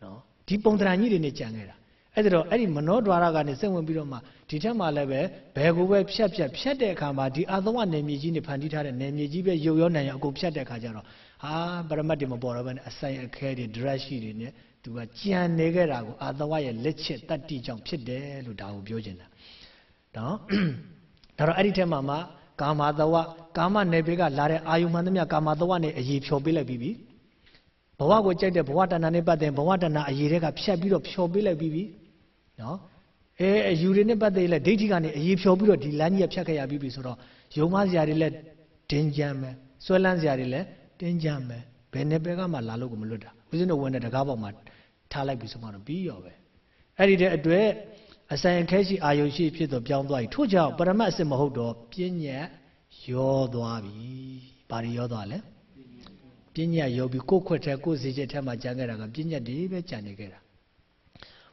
နော်ဒီပုံတရာကြီးတွေနဲ့ကြံခဲ့တာ အဲ့ဒါတော့အဲ့ဒီမနောဒွါရကနေစိတ်ဝင်ပြီးတော့မှဒီထက်မှလည်းပဲဘယ်ကိုပဲဖြတ်ဖြတ်ဖြတ်တဲ့အခါမှာဒီအာသဝနယ်မြေကြီးနေဖန်တီးထားတဲ့နယ်မြေကြီးပဲရုပ်ရောနိုင်ရအကုန်ဖြတ်တဲ့အခါကျတော့ဟာပရမတ်တွေမပေါ်တော့ဘဲနဲ့အဆိုင်အခဲတွေ dress ရှိတွေနဲ့သူကကြံနေခဲ့တာကိုအာသဝရဲ့လက်ချက်တတ္တိကြောင့်ဖြစ်တယ်လို့ဒါကိုပြောချင်တာနော်ဒါတော့အဲ့ဒီထက်မှမှကာမသဝကာမနယ်ဘေကလာတဲ့အာယုမှန်သမျှကာမသဝနဲ့အရေးဖြော်ပေးလိုက်ပြီးပြီဘဝကိုကြိုက်တဲ့ဘဝတဏ္ဍာနဲ့ပတ်သက်ဘဝတဏ္ဍာအရေးတွေကဖြတ်ပြီးတော့ဖြော်ပေးလိုက်ပြီးပြီ နော်အဲအယူတွေနဲ့ပတ်သက်လဲဒိဋ္ဌိကနေအရေးဖြော်ပြီးတော့ဒီလမ်းကြီးကဖြတ်ခဲ့ရပြီးပြီဆိုတော့ယုံမစရာတွေလည်းတင်းကြမ်းမယ်ဆွဲလန်းစရာတွေလည်းတင်းကြမ်းမယ်ဘယ်နယ်ပယ်ကမှလာလို့ကိုမလွတ်တာဦးဇင်းတို့ဝင်တဲ့တကားပေါက်မှာထားလိုက်ပြီဆိုမှတော့ပြီးရောပဲအဲ့ဒီတဲ့အတွက်အဆိုင်အခဲရှိအာယုရှိဖြစ်တော့ပြောင်းသွားပြီထို့ကြောင့်ပရမတ်အစစ်မဟုတ်တော့ပြဉ္ညတ်ရောသွားပြီဘာတွေရောသွားလဲပြဉ္ညတ်ရောပြီးကိုယ်ခွက်ထဲကိုယ်စီချက်ထဲမှာကြံခဲ့တာကပြဉ္ညတ်တွေပဲကြံနေခဲ့တာ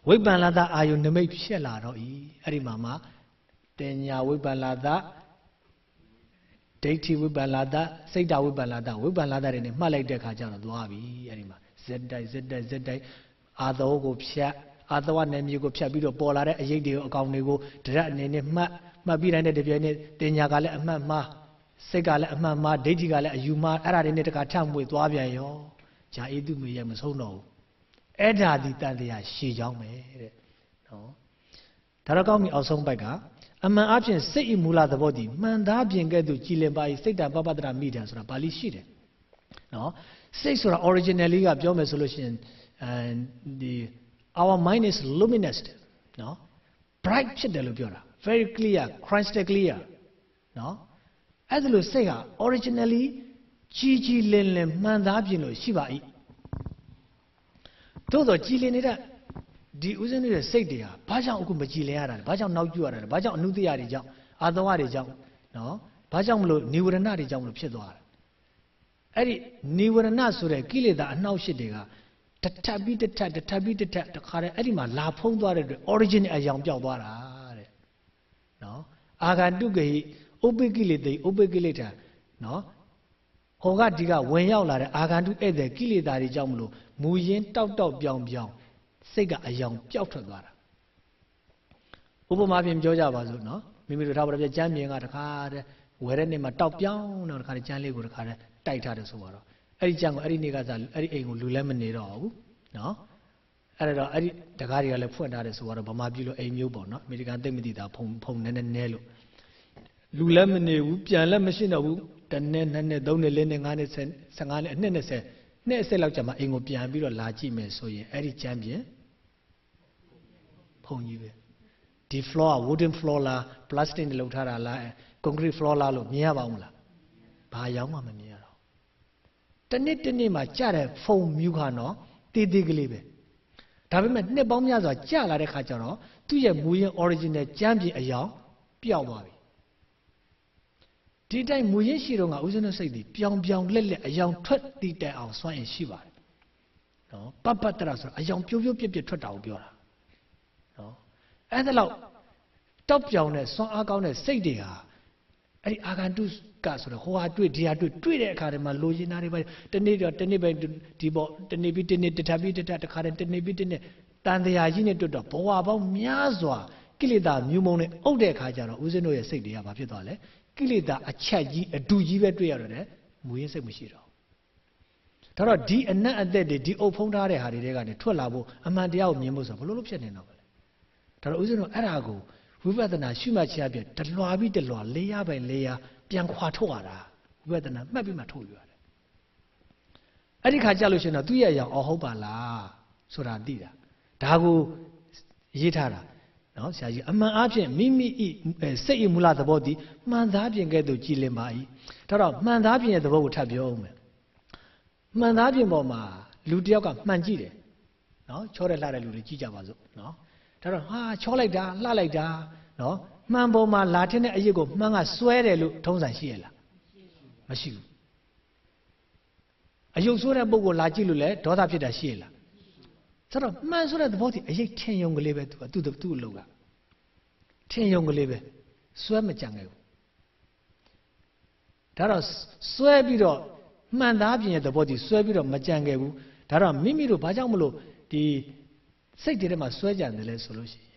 ဝိပ္ပန္လတအာယုနမိတ်ဖြစ်လာတော့ဤအဲ့ဒီမှာမှတင်ညာဝိပ္ပန္လတဒိဋ္ဌိဝိပ္ပန္လတစိတ်တဝိပ္ပန္လတဝိပ္ပန္လတတွေနဲ့မှတ်လိုက်တဲ့ခါကျတော့သွားပြီအဲ့ဒီမှာဇက်တိုက်ဇက်တိုက်ဇက်တိုက်အာသောကိုဖြတ်အာသဝနယ်မြေကိုဖြတ်ပြီးတော့ပေါ်လာတဲ့အရေးတွေကိုအကောင်တွေကိုဒရက်အနေနဲ့မှတ်မှတ်ပြီးတိုင်းတဲ့တပြိုင်နက်တင်ညာကလည်းအမှတ်မှားစိတ်ကလည်းအမှတ်မှားဒိဋ္ဌိကလည်းအယူမှားအဲ့ဒါတွေနဲ့တခါထမွေသွားပြန်ရောဂျာအေတုမေရမဆုံးတော့ဘူး အဲ့ဒါဒီတန်တရားရှည်ကြောင်းပဲတဲ့နော်ဒါတော့ကောင်းပြီအောက်ဆုံးပိုက်ကအမှန်အပြင်စိတ်ဤမူလသဘောတည်မှန်သားပြင်ကဲ့သို့ကြည်လင်ပါ၏စိတ်တပပတ္တရမိတယ်ဆိုတာပါဠိရှိတယ်နော်စိတ်ဆိုတာ originally ကပြောမယ်ဆိုလို့ရှိရင်အဲဒီ our mind is luminous နော် bright ဖြစ်တယ်လို့ပြောတာ very clear crystal clear နော်အဲ့ဒါလို့စိတ်ဟာ originally ကြီးကြီးလင်းလင်းမှန်သားပြင်လို့ရှိပါ၏ သို့တော့ကြည်လင်နေတဲ့ဒီဥစဉ်နေတဲ့စိတ်တွေဟာဘာကြောင့်အခုမကြည်လင်ရတာလဲဘာကြောင့်နောက်ကျရတာလဲဘာကြောင့်အနုတ္တရတွေကြောင့်အာသဝတွေကြောင့်နော်ဘာကြောင့်မလို့နိဝရဏတွေကြောင့်မလို့ဖြစ်သွားတာအဲ့ဒီနိဝရဏဆိုတဲ့ကိလေသာအနှောက်အယှက်တွေကတထပ်ပြီးတထပ်တထပ်ပြီးတထပ်တခါတည်းအဲ့ဒီမှာလာဖုံးသွားတဲ့အတွက် origin အယောင်ပြောက်သွားတာတဲ့နော်အာဂန္တုကေဥပိကိလေတေဥပိကိလေတာနော် ဟောကဒီကဝင်ရောက်လာတဲ့အာဂန္တုဧည့်သည်ကိလေသာတွေကြောင့်မလို့မူရင်းတောက်တောက်ပြောင်ပြောင်စိတ်ကအယောင်ပျောက်ထွက်သွားတာဥပမာဖြင့်ပြောကြပါစို့နော်မိမိတို့ထားပါတော့ကျမ်းမြင်ကတခါတည်းဝယ်တဲ့နေ့မှာတောက်ပြောင်းတော့တခါတည်းကျမ်းလေးကိုတခါတည်းတိုက်ထားတယ်ဆိုတော့အဲ့ဒီကျမ်းကိုအဲ့ဒီနေ့ကစားအဲ့ဒီအိမ်ကိုလူလည်းမနေတော့ဘူးနော်အဲ့တော့အဲ့ဒီတကားတွေကလည်းဖွင့်ထားတယ်ဆိုတော့ဗမာပြည်လိုအိမ်မျိုးပေါ့နော်အမေရိကန်သိမ့်မသိတာဖုံဖုံနဲနဲနဲလို့လူလည်းမနေဘူးပြန်လည်းမရှိတော့ဘူး တနေ့နှစ်နှစ်သုံးနှစ်လေးနှစ်ငါးနှစ်ဆယ်ငါးနှစ်အနှစ်20နှစ်အဆက်လောက်ကြာမှအိမ်ကိုပြန်ပြီးတော့လာကြည့်မယ်ဆိုရင်အဲ့ဒီကျမ်းပြင်ဖုံကြီးပဲဒီ floor wooden floor လား plastic နဲ့လုပ်ထားတာလား concrete floor လားလို့မြင်ရပါဦးမလားဘာရောက်မှမမြင်ရတော့တနစ်တနစ်မှာကြတဲ့ဖုံမြူခါနော်တေးသေးကလေးပဲဒါပေမဲ့နှစ်ပေါင်းများစွာကြာလာတဲ့ခါကျတော့သူ့ရဲ့မူရင်း original ကျမ်းပြင်အယောင်ပျောက်သွားပြီ ဒီတိုင်းမူရင်းရှိတော့ကဥစဉ်တို့စိတ်ဒီပြောင်ပြောင်လက်လက်အယောင်ထွက်တည်တဲ့အောင်စွန့်ရင်ရှိပါတယ်နော်ပပတ္တရဆိုအယောင်ပြိုးပြိုးပြက်ပြက်ထွက်တာကိုပြောတာနော်အဲ့ဒါလောက်တောက်ပြောင်တဲ့စွန့်အားကောင်းတဲ့စိတ်တွေဟာအဲ့ဒီအာဂန္တုကဆိုတော့ဟိုဟာတွေ့ဒီဟာတွေ့တွေ့တဲ့အခါတည်းမှာလိုချင်တာတွေပဲတနေ့တော့တနေ့ပဲဒီပေါ့တနေ့ပြီးတနေ့တထပ်ပြီးတထပ်တခါတည်းတနေ့ပြီးတနေ့တန်တရားကြီးနဲ့တွေ့တော့ဘဝပေါင်းများစွာကိလေသာမြူမုံနဲ့အုပ်တဲ့အခါကျတော့ဦးဇင်းတို့ရဲ့စိတ်တွေကဘာဖြစ်သွားလဲ ကိလေသာအချက်ကြီးအတူကြီးပဲတွေ့ရတော့တယ်မူရင်းစိတ်မရှိတော့ဒါတော့ဒီအနတ်အသက်တွေဒီအုပ်ဖုံးထားတဲ့ဟာတွေကနေထွက်လာဖို့အမှန်တရားကိုမြင်ဖို့ဆိုဘလို့လို့ဖြစ်နေတော့ပဲဒါတော့ဦးဇင်းတို့အဲ့ဒါကိုဝိပဿနာရှုမှတ်ချပြတလွာပြီးတလွာလေးရပိုင်လေးရပြန်ခွာထုတ်ရတာဝိပဿနာမှတ်ပြီးမှထုတ်ယူရတယ်အဲ့ဒီခါကြလို့ရှိရင်တော့သူ့ရဲ့အရာအော်ဟုတ်ပါလားဆိုတာသိတာဒါကိုရေးထားတာ နော်ဆရာကြီးအမှန်အားဖြင့်မိမိဤစိတ်ဤမူလသဘောတည်မှန်သားပြင်ကဲ့သို့ကြည်လင်ပါ၏ဒါတော့မှန်သားပြင်ရဲ့သဘောကိုထပ်ပြောအောင်မယ်မှန်သားပြင်ပေါ်မှာလူတယောက်ကမှန်ကြည့်တယ်နော်ချောတဲ့လှတဲ့လူတွေကြည့်ကြပါစို့နော်ဒါတော့ဟာချောလိုက်တာလှလိုက်တာနော်မှန်ပေါ်မှာလာထင်းတဲ့အရေးကိုမှန်ကစွဲတယ်လို့ထုံးစံရှိရလားမရှိဘူးအယုတ်ဆိုးတဲ့ပုံကိုလာကြည့်လို့လဲဒေါသဖြစ်တာရှိရလား ဆိုတော့မှန်ဆိုတဲ့သဘောတည်းအရေးထင်ယုံကလေးပဲသူကသူ့သူ့အလုပ်ကထင်ယုံကလေးပဲစွဲမကြံခဲ့ဘူးဒါတော့စွဲပြီးတော့မှန်သားပြင်ရဲ့သဘောတည်းစွဲပြီးတော့မကြံခဲ့ဘူးဒါတော့မိမိတို့ဘာကြောင့်မလို့ဒီစိတ်တွေထဲမှာစွဲကြံတယ်လဲဆိုလို့ရှိရင်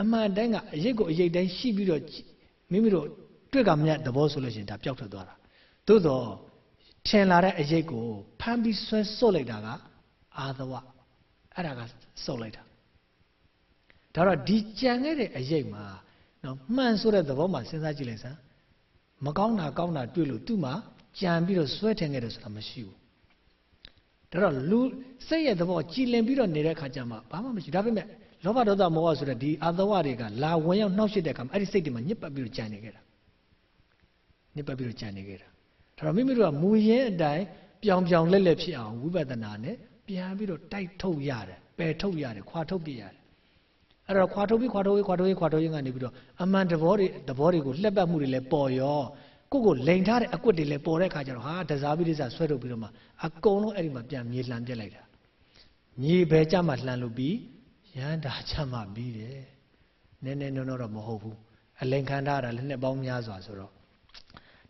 အမှန်တိုင်းကအရေးကိုအရေးတိုင်းရှိပြီးတော့မိမိတို့တွေ့ကမြတ်သဘောဆိုလို့ရှိရင်ဒါပျောက်ထွက်သွားတာသို့တော့ထင်လာတဲ့အရေးကိုဖမ်းပြီးဆွဲစွတ်လိုက်တာကအာသဝ အဲ့ဒါကစုပ်လိုက်တာဒါတော့ဒီကြံခဲ့တဲ့အရေးမှာနော်မှန်ဆိုတဲ့သဘောမှာစဉ်းစားကြည့်လိုက်စမ်းမကောင်းတာကောင်းတာတွေ့လို့သူ့မှာကြံပြီးတော့ဆွဲထင်ခဲ့တယ်ဆိုတာမရှိဘူးဒါတော့လူစိတ်ရဲ့သဘောကြည်လင်ပြီးတော့နေတဲ့ခါကျမှဘာမှမရှိဒါပေမဲ့လောဘဒေါသမောဟဆိုတဲ့ဒီအာသဝတွေကလာဝင်ရောက်နှောက်ရှစ်တဲ့အခါမှာအဲ့ဒီစိတ်တွေမှာညစ်ပတ်ပြီးတော့ကြံနေခဲ့တာညစ်ပတ်ပြီးတော့ကြံနေခဲ့တာဒါတော့မိမိတို့ကမူရင်းအတိုင်းပြောင်ပြောင်လက်လက်ဖြစ်အောင်ဝိပဿနာနဲ့ ပြန်ပြီးတော့တိုက်ထုတ်ရတယ်ပယ်ထုတ်ရတယ်ခွာထုတ်ပြရတယ်အဲ့တော့ခွာထုတ်ပြီးခွာထုတ်ရေးခွာထုတ်ရေးခွာထုတ်ရေးကနေပြီးတော့အမှန်တဘောတွေသဘောတွေကိုလှက်ပတ်မှုတွေလည်းပေါ်ရောကိုကိုလိန်ထားတဲ့အကွက်တွေလည်းပေါ်တဲ့ခါကျတော့ဟာတစားပြီးတစားဆွဲထုတ်ပြီးတော့မှအကုန်လုံးအဲ့ဒီမှာပြန်မြေလှန်ပြက်လိုက်တာမြေပဲကြမှာလှန်လို့ပြီးရန်တာချမှပြီးတယ်နည်းနည်းနော်တော့မဟုတ်ဘူးအလိန်ခံထားတာလည်းနှစ်ပေါင်းများစွာဆိုတော့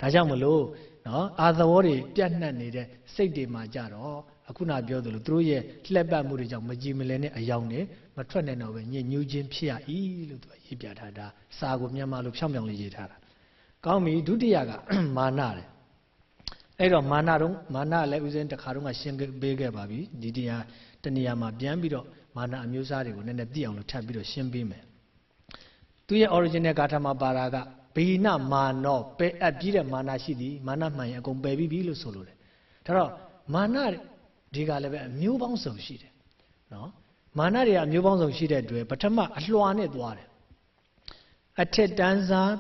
ဒါကြောင့်မလို့နော်အာသဘောတွေပြတ်နှက်နေတဲ့စိတ်တွေမှာကြတော့ အခုနပြောသလိုသူတို့ရဲ့လှက်ပတ်မှုတွေကြောင့်မကြည်မလည်တဲ့အယောင်တွေမထွက်နိုင်တော့ပဲညစ်ညူးခြင်းဖြစ်ရ၏လို့သူကရေးပြထားတာစာကိုမြန်မာလိုဖြောင်းဖြောင်းလေးရေးထားတာကောင်းပြီဒုတိယကမာနတယ်အဲ့တော့မာနတော့မာနလည်းဥစဉ်တစ်ခါတော့ရှင်းပေးခဲ့ပါပြီဒီတရားတနေရာမှာပြန်ပြီးတော့မာနအမျိုးအစားတွေကိုနည်းနည်းသိအောင်လို့ထပ်ပြီးတော့ရှင်းပေးမယ်သူရဲ့ original ဂါထာမှာပါတာကဘိနမာနောပယ်အပ်ပြီးတဲ့မာနရှိသည်မာနမှန်ရင်အကုန်ပယ်ပြီးပြီလို့ဆိုလို့တယ်ဒါတော့မာန ဒီကလည်းပဲအမျိုးပေါင်းစုံရှိတယ်နော်မာနတွေကအမျိုးပေါင်းစုံရှိတဲ့အတွက်ပထမအလွှာနဲ့သွားတယ်အထက်တန်းစား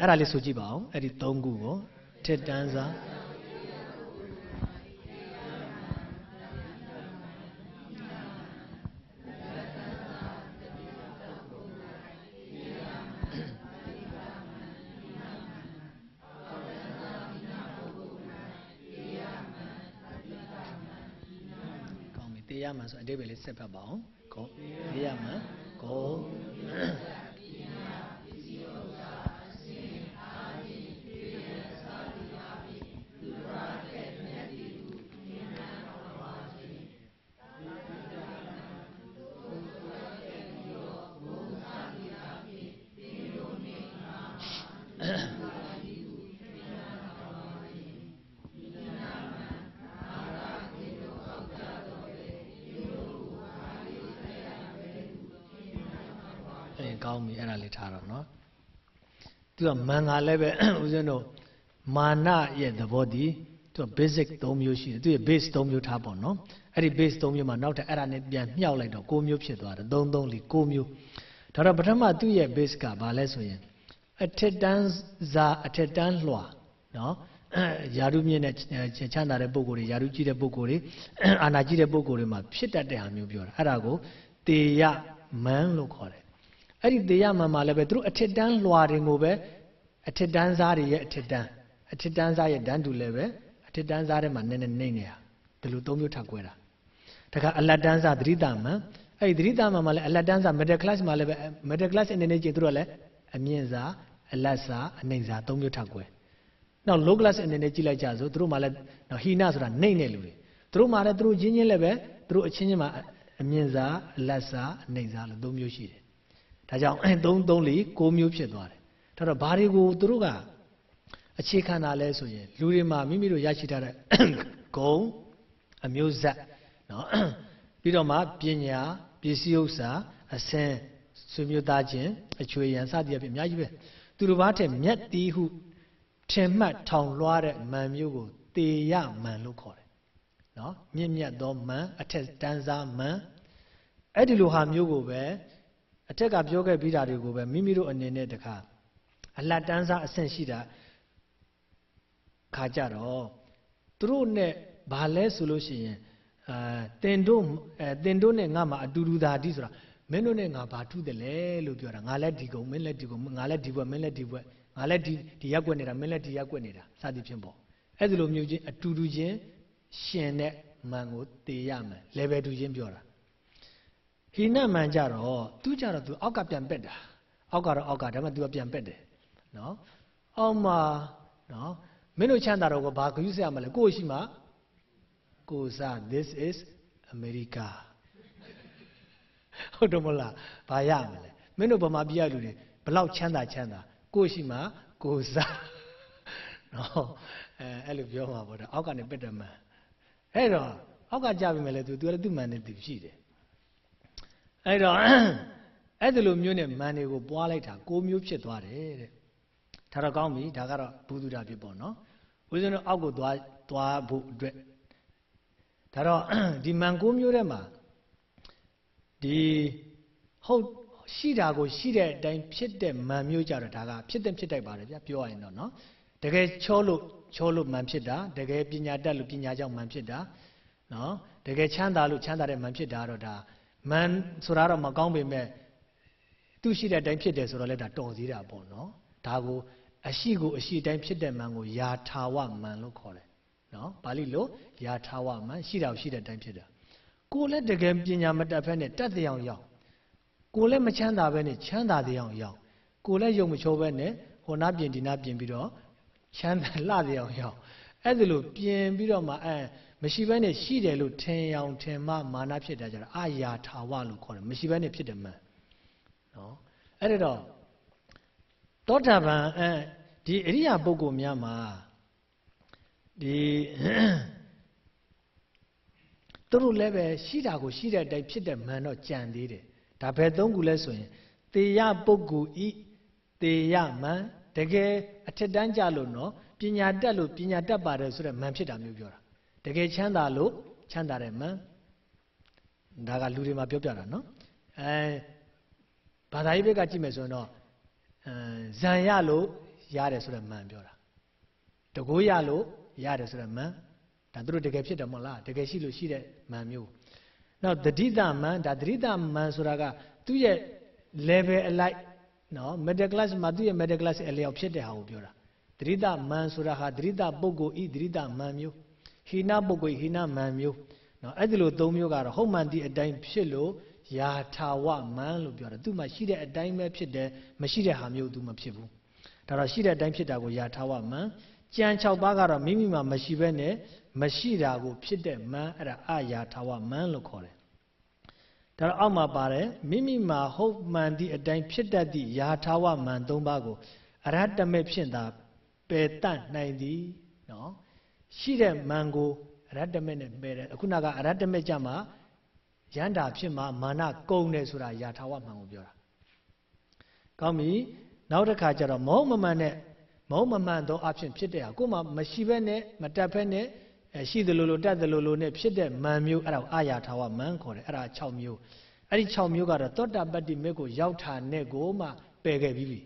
အဲ့ဒါလေးဆိုကြည့်ပါအောင်အဲ့ဒီ၃ခုကိုအထက်တန်းစားရ မှန်ဆိုအတိပ္ပယ်လေးဆက်ဖတ်ပါအောင်ဂုံရရမှန်ဂုံ ဒါလေးထားတော့နော်သူကမန်ကလည်းပဲဦးဇင်းတို့မာနရဲ့သဘောတည်သူက basic ၃မျိုးရှိတယ်သူရဲ့ base ၃မျိုးထားပေါ့နော်အဲ့ဒီ base ၃မျိုးမှာနောက်ထပ်အဲ့ဒါနဲ့ပြန်မြှောက်လိုက်တော့၉မျိုးဖြစ်သွားတယ်၃၃၄၉မျိုးဒါတော့ပထမသူ့ရဲ့ base ကဘာလဲဆိုရင်အထက်တန်းဇာအထက်တန်းလွှာနော်ယာရုမြင့်တဲ့ချမ်းသာတဲ့ပုံကိုယ်တွေယာရုကြီးတဲ့ပုံကိုယ်တွေအာနာကြီးတဲ့ပုံကိုယ်တွေမှာဖြစ်တတ်တဲ့ဟာမျိုးပြောတာအဲ့ဒါကိုတေယမန်လို့ခေါ်တယ် အဲ့ဒီတေယမန်မှာလည်းပဲသူတို့အထက်တန်းလွှာတွေကိုပဲအထက်တန်းစားတွေရဲ့အထက်တန်းအထက်တန်းစားရဲ့တန်းတူလည်းပဲအထက်တန်းစားထဲမှာနည်းနည်းနှိမ့်နေတာဒီလိုသုံးမျိုးထပ်ကွဲတာတခါအလတ်တန်းစားသတိတမန်အဲ့ဒီသတိတမန်မှာလည်းအလတ်တန်းစား middle class မှာလည်းပဲ middle class အနေနဲ့ကြည့်သူတို့လည်းအမြင့်စားအလတ်စားအနှိမ့်စားသုံးမျိုးထပ်ကွဲနောက် low class အနေနဲ့ကြည့်လိုက်ကြဆိုသူတို့မှလည်းဟီနဆိုတာနှိမ့်နေလူတွေသူတို့မှလည်းသူတို့ချင်းချင်းလည်းပဲသူတို့အချင်းချင်းမှာအမြင့်စားအလတ်စားအနှိမ့်စားလို့သုံးမျိုးရှိတယ် ဒါကြောင့်3 3 4 6မျိုးဖြစ်သွားတယ်ဒါတော့ဘာတွေကိုသူတို့ကအခြေခံတာလဲဆိုရင်လူတွေမှာမိမိတို့ရရှိထားတဲ့ဂုံအမျိုးဆက်နော်ပြီးတော့မှပညာပစ္စည်းဥစ္စာအစင်ဆွေမျိုးသားချင်းအချွေရန်စသည်အဖြစ်အများကြီးပဲသူတို့ဘာထက်မြတ်တီးဟုထင်မှတ်ထောင်လွှားတဲ့မန်မျိုးကိုတေရမန်လို့ခေါ်တယ်နော်မြင့်မြတ်သောမန်အထက်တန်းစားမန်အဲ့ဒီလိုဟာမျိုးကိုပဲ အထက်ကပြောခဲ့ပြီးတာတွေကိုပဲမိမိတို့အနေနဲ့တခါအလတ်တန်းစားအဆင့်ရှိတာခါကြတော့သူတို့နဲ့ဘာလဲဆိုလို့ရှိရင်အာတင်တို့အဲတင်တို့နဲ့ငါမှအတူတူသာတိဆိုတာမင်းတို့နဲ့ငါဘာထူးတယ်လဲလို့ပြောတာငါလည်းဒီကုံမင်းလည်းဒီကုံငါလည်းဒီဘွက်မင်းလည်းဒီဘွက်ငါလည်းဒီဒီရက်ွက်နေတာမင်းလည်းဒီရက်ွက်နေတာစသည်ဖြင့်ပေါ့အဲ့ဒီလိုမျိုးချင်းအတူတူချင်းရှင်တဲ့မန်ကိုတေရမယ် level တူချင်းပြောတာ ဟိနမန်ကြတော့သူကြတော့သူအောက်ကပြန်ပက်တာအောက်ကတော့အောက်ကဒါမှသူကပြန်ပက်တယ်နော်အောက်မှာနော်မင်းတို့ချမ်းသာတော့ကဘာဂရုစိုက်ရမလဲကိုယ့်ရှိမှကိုစား this is america ဟုတ်တယ်မလားဘာရမလဲမင်းတို့ဗမာပြည်ရလူတွေဘလောက်ချမ်းသာချမ်းသာကိုရှိမှကိုစားနော်အဲအဲ့လိုပြောမှာပေါ့တော့အောက်ကနေပက်တယ်မှန်အဲ့တော့အောက်ကကြပြီမဲ့လေသူသူလည်းသူ့မှန်နဲ့သူရှိတယ် အဲ့တော့အဲ့ဒီလိုမျိုးနဲ့မှန်တွေကိုပွားလိုက်တာ၉မျိုးဖြစ်သွားတယ်တဲ့ဒါတော့ကောင်းပြီဒါကတော့ဘုသူဒ္ဓဖြစ်ပေါ့နော်ဦးဇင်းတို့အောက်ကိုသွားသွားဖို့အတွက်ဒါတော့ဒီမှန်၉မျိုးထဲမှာဒီဟုတ်ရှိတာကိုရှိတဲ့အတိုင်းဖြစ်တဲ့မှန်မျိုးကြတော့ဒါကဖြစ်တဲ့ဖြစ်တတ်ပါတယ်ဗျာပြောရရင်တော့နော်တကယ်ချောလို့ချောလို့မှန်ဖြစ်တာတကယ်ပညာတတ်လို့ပညာကြောင့်မှန်ဖြစ်တာနော်တကယ်ချမ်းသာလို့ချမ်းသာတဲ့မှန်ဖြစ်တာတော့ဒါ မှန်ဆိုတာတော့မကောင်းပေမဲ့သူရှိတဲ့အတိုင်းဖြစ်တယ်ဆိုတော့လည်းဒါတော်သေးတာပေါ့နော်ဒါကိုအရှိကိုအရှိတိုင်းဖြစ်တဲ့မှန်ကိုယာထာဝမှန်လို့ခေါ်တယ်နော်ပါဠိလိုယာထာဝမှန်ရှိတာကိုရှိတဲ့အတိုင်းဖြစ်တာကိုလည်းတကယ်ပညာမတတ်ဖက်နဲ့တတ်တဲ့အောင်ရောက်ကိုလည်းမချမ်းသာပဲနဲ့ချမ်းသာတဲ့အောင်ရောက်ကိုလည်းယုံမချိုးပဲနဲ့ဟောနာပြင်ဒီနာပြင်ပြီးတော့ချမ်းသာလှတဲ့အောင်ရောက်အဲ့ဒါလို့ပြင်ပြီးတော့မှအဲ မရှိဘဲနဲ့ရှိတယ်လို့ထင်အောင်ထင်မှမာနဖြစ်တာကြတော့အာယာထာဝလို့ခေါ်တယ်မရှိဘဲနဲ့ဖြစ်တယ်မှန်နော်အဲ့ဒါတော့သောတာပန်အဲဒီအရိယာပုဂ္ဂိုလ်များမှာဒီသူတို့လည်းပဲရှိတာကိုရှိတဲ့အတိုင်းဖြစ်တဲ့မှန်တော့ကြံသေးတယ်ဒါဘယ်သုံးခုလဲဆိုရင်တေယပုဂ္ဂိုလ်ဤတေယမှန်တကယ်အထက်တန်းကြလို့နော်ပညာတက်လို့ပညာတက်ပါတယ်ဆိုတဲ့မှန်ဖြစ်တာမျိုးပြောတာ တကယ်ချမ်းသာလို့ချမ်းသာတဲ့မှန်ဒါကလူတွေမှာပြောပြတာနော်အဲဘာသာရေးဘက်ကကြည့်မယ်ဆိုရင်တော့အဲဇံရလို့ရတယ်ဆိုတဲ့မှန်ပြောတာတကိုးရလို့ရတယ်ဆိုတဲ့မှန်ဒါသူတို့တကယ်ဖြစ်တယ်မဟုတ်လားတကယ်ရှိလို့ရှိတဲ့မှန်မျိုးနောက်တတိသမန်ဒါတတိသမန်ဆိုတာကသူ့ရဲ့ level အလိုက်နော် middle class မှာသူ့ရဲ့ middle class အလျောက်ဖြစ်တဲ့ဟာကိုပြောတာတတိသမန်ဆိုတာဟာတတိတပုဂ္ဂိုလ်ဤတတိသမန်မျိုး ဟိနပုဂ္ဂိုလ်ဟိနမန်မျိုးနော်အဲ့ဒီလိုသုံးမျိုးကတော့ဟုတ်မှန်ဒီအတိုင်းဖြစ်လို့ယာထာဝမန်လို့ပြောတာသူမှရှိတဲ့အတိုင်းပဲဖြစ်တယ်မရှိတဲ့ဟာမျိုးသူမဖြစ်ဘူးဒါတော့ရှိတဲ့အတိုင်းဖြစ်တာကိုယာထာဝမန်ကြံ6ပါးကတော့မိမိမှာမရှိဘဲနဲ့မရှိတာကိုဖြစ်တဲ့မန်အဲ့ဒါအယာထာဝမန်လို့ခေါ်တယ်ဒါတော့အောက်မှာပါတယ်မိမိမှာဟုတ်မှန်သည့်အတိုင်းဖြစ်တတ်သည့်ယာထာဝမန်၃ပါးကိုအရဟတမေဖြင့်သာပယ်တတ်နိုင်သည်နော် ရှိတဲ့မန်ကိုအရဟတမေနဲ့ပယ်တယ်အခုနကအရဟတမေကြမှာရန္တာဖြစ်မှာမာနကုံတယ်ဆိုတာယာထာဝမှန်ကိုပြောတာကောင်းပြီနောက်တစ်ခါကျတော့မဟုတ်မမှန်နဲ့မဟုတ်မမှန်သောအဖြစ်ဖြစ်တဲ့ဟာကိုမှမရှိဘဲနဲ့မတက်ဘဲနဲ့ရှိသလိုလိုတက်သလိုလိုနဲ့ဖြစ်တဲ့မန်မျိုးအဲ့ဒါကိုအာယာထာဝမန်ခေါ်တယ်အဲ့ဒါ6မျိုးအဲ့ဒီ6မျိုးကတော့သောတာပတ္တိမေကိုရောက်တာနဲ့ကိုမှပယ်ခဲ့ပြီးပြီ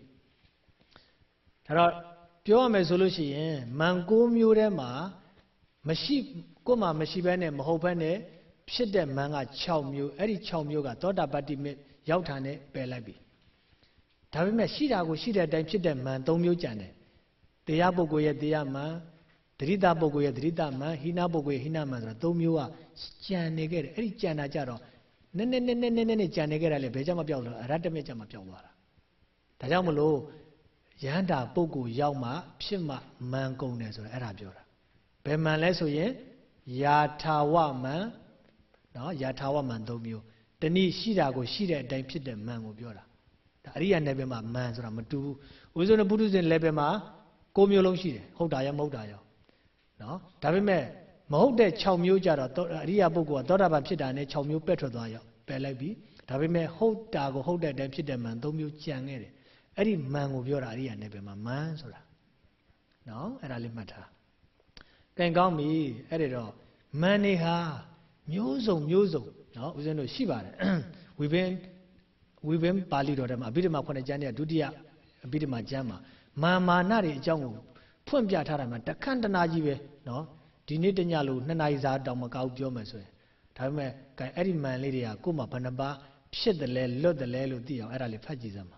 ဒါတော့ ပြောရမယ်ဆိုလို့ရှိရင်မန်9မျိုးထဲမှာမရှိကိုမှမရှိဘဲနဲ့မဟုတ်ဘဲနဲ့ဖြစ်တဲ့မန်က6မျိုးအဲ့ဒီ6မျိုးကသောတာပတ္တိမေရောက်တာနဲ့ပယ်လိုက်ပြီဒါပေမဲ့ရှိတာကိုရှိတဲ့အတိုင်းဖြစ်တဲ့မန်3မျိုးကြံတယ်တရားပုဂ္ဂိုလ်ရဲ့တရားမန်တတိတပုဂ္ဂိုလ်ရဲ့တတိတမန်ဟိနပုဂ္ဂိုလ်ရဲ့ဟိနမန်ဆိုတာ၃မျိုးကကြံနေခဲ့တယ်အဲ့ဒီကြံတာကြတော့နည်းနည်းနည်းနည်းနည်းနည်းကြံနေခဲ့တာလေဘယ်ကြမှာပျောက်လို့အရတ္တမြကြမှာပျောက်သွားတာဒါကြောင့်မလို့ ယန္တာပုဂ္ဂိုလ်ရောက်မှဖြစ်မှမန်ကုန်တယ်ဆိုတာအဲ့ဒါပြောတာဘယ်မန်လဲဆိုရင်ယာထာဝမန်နော်ယာထာဝမန်၃မျိုးတနည်းရှိတာကိုရှိတဲ့အတိုင်းဖြစ်တဲ့မန်ကိုပြောတာဒါအရိယာနယ်ပယ်မှာမန်ဆိုတာမတူဘူးဝိဇ္ဇနပုထုဇဉ် level မှာ၉မျိုးလုံးရှိတယ်ဟုတ်တာရောမဟုတ်တာရောနော်ဒါပေမဲ့မဟုတ်တဲ့6မျိုးကြတော့အရိယာပုဂ္ဂိုလ်ကသောတာပန်ဖြစ်တာနဲ့6မျိုးပက်ထွက်သွားရောပယ်လိုက်ပြီဒါပေမဲ့ဟုတ်တာကိုဟုတ်တဲ့အတိုင်းဖြစ်တဲ့မှန်၃မျိုးကြံခဲ့တယ် အဲ့ဒီမှန်ကိုပြောတာအရိယာနယ်ပယ်မှာမှန်ဆိုတာနော်အဲ့ဒါလေးမှတ်ထားကင်ကောင်းပြီအဲ့ဒီတော့မန်နေဟာမျိုးစုံမျိုးစုံနော်ဦးဇင်းတို့ရှိပါတယ်ဝိဘင်းဝိဘင်းပါဠိတော်ထဲမှာအဘိဓမ္မာခုနှစ်ကျမ်းနဲ့ဒုတိယအဘိဓမ္မာကျမ်းမှာမာမာနတွေအကြောင်းကိုဖွင့်ပြထားတာမှာတခန့်တနာကြီးပဲနော်ဒီနေ့တညလို့နှစ်နာရီစာတောင်မကောက်ပြောမယ်ဆိုရင်ဒါပေမဲ့ကဲအဲ့ဒီမန်လေးတွေကကို့မှာဘယ်နှပါဖြစ်တယ်လဲလွတ်တယ်လဲလို့သိအောင်အဲ့ဒါလေးဖတ်ကြည့်စမ်းပါ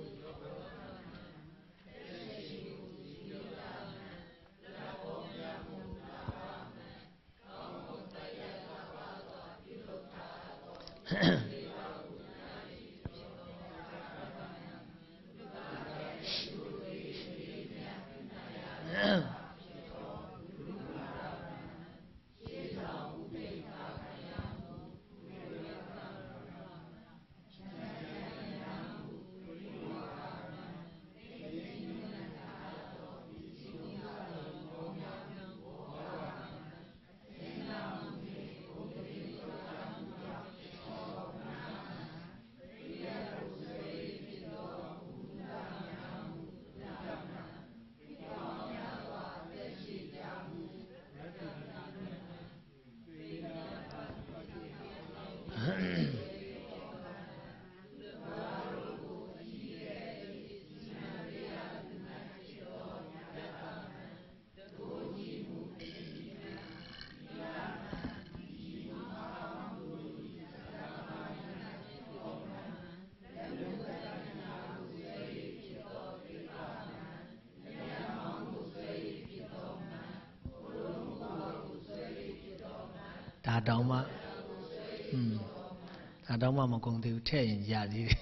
တောင်မှမကုန်သေးဘူးထည့်ရင်ရသေးတယ်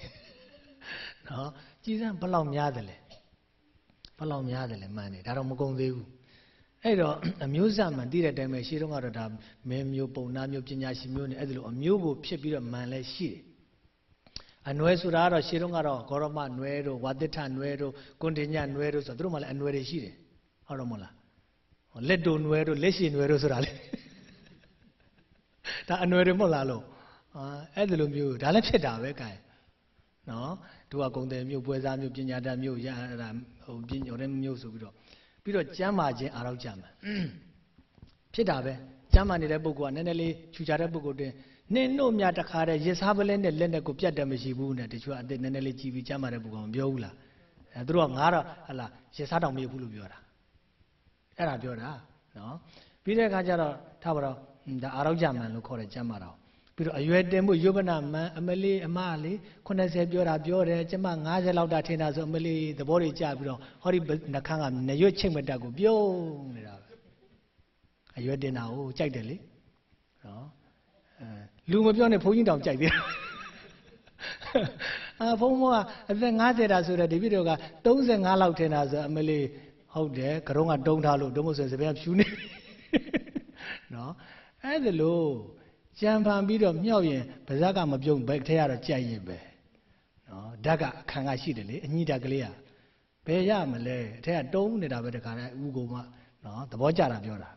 နော်ကြည်စမ်းဘယ်လောက်များတယ်လဲဘယ်လောက်များတယ်လဲမှန်းတယ်ဒါတော့မကုန်သေးဘူးအဲ့တော့အမျိုးစမှန်သိတဲ့အတိုင်းပဲရှေးတုန်းကတော့ဒါမဲမျိုးပုံနာမျိုးပညာရှိမျိုးနဲ့အဲ့ဒါလိုအမျိုးကိုဖြစ်ပြီးတော့မှန်လဲရှိတယ်အနွယ်ဆိုတာကတော့ရှေးတုန်းကတော့ဂေါရမနွယ်တို့ဝါတိထနွယ်တို့ကွန်တင်ညနွယ်တို့ဆိုတော့သူတို့မှလည်းအနွယ်တွေရှိတယ်ဟုတ်တော့မဟုတ်လားလက်တို့နွယ်တို့လက်ရှိနွယ်တို့ဆိုတာလေဒါအနွယ်တွေမဟုတ်လားလို့ အာအဲ့ဒီလိုမျိုးဒါလည်းဖြစ်တာပဲကဲနော်သူကဂုံတယ်မျိုးပွဲစားမျိုးပညာတတ်မျိုးရအဲ့ဒါဟိုပညာတဲ့မျိုးဆိုပြီးတော့ပြီးတော့ကျမ်းမာခြင်းအားတော့ကြမှာဖြစ်တာပဲကျမ်းမာနေတဲ့ပုဂ္ဂိုလ်ကနည်းနည်းလေးခြူချတဲ့ပုဂ္ဂိုလ်တင်နင်းတို့များတခါတည်းရစားပလဲနဲ့လက်နဲ့ကိုပြတ်တယ်မရှိဘူးနဲ့တချို့အသက်နည်းနည်းလေးကြည်ပြီးကျမ်းမာတဲ့ပုဂ္ဂိုလ်ကမပြောဘူးလားအဲသူတို့ကငါတော့ဟလာရစားတောင်မရဘူးလို့ပြောတာအဲ့ဒါပြောတာနော်ပြီးတဲ့အခါကျတော့ထားပါတော့ဒါအာရောက်ကြမှန်လို့ခေါ်တယ်ကျမ်းမာတော် ပြီးတော့အရွယ်တင်မှုယုဗနာမန်အမလေးအမလေး80ပြောတာပြောတယ်ကျမ90လောက်တာထင်တာဆိုအမလေးသဘောတွေကြပြီးတော့ဟောဒီနှခမ်းကနရွက်ချိတ်မတက်ကိုပြုံးနေတာပဲအရွယ်တင်တာကိုကြိုက်တယ်လေနော်အဲလူမပြောနဲ့ဘုန်းကြီးတောင်ကြိုက်သေးတယ်အာဘုန်းမောကအသက်90တာဆိုတော့ဒီပြတော့က35လောက်ထင်တာဆိုအမလေးဟုတ်တယ်ကရုံးကတုံးထားလို့ဒုမို့ဆိုစပယ်ဖြူနေနော်အဲ့ဒါလို့ ကြံဖန်ပြီးတော့မြောက်ရင်ဗဇက်ကမပြုံးဘက်ထဲရတော့ကြိုက်ရင်ပဲနော်ဓာတ်ကအခန်းကရှိတယ်လေအညိဓာတ်ကလေးอ่ะဘယ်ရမလဲအထက်ကတုံးနေတာပဲတခါတည်းဥကုံမနော်သဘောကျတာပြောတာ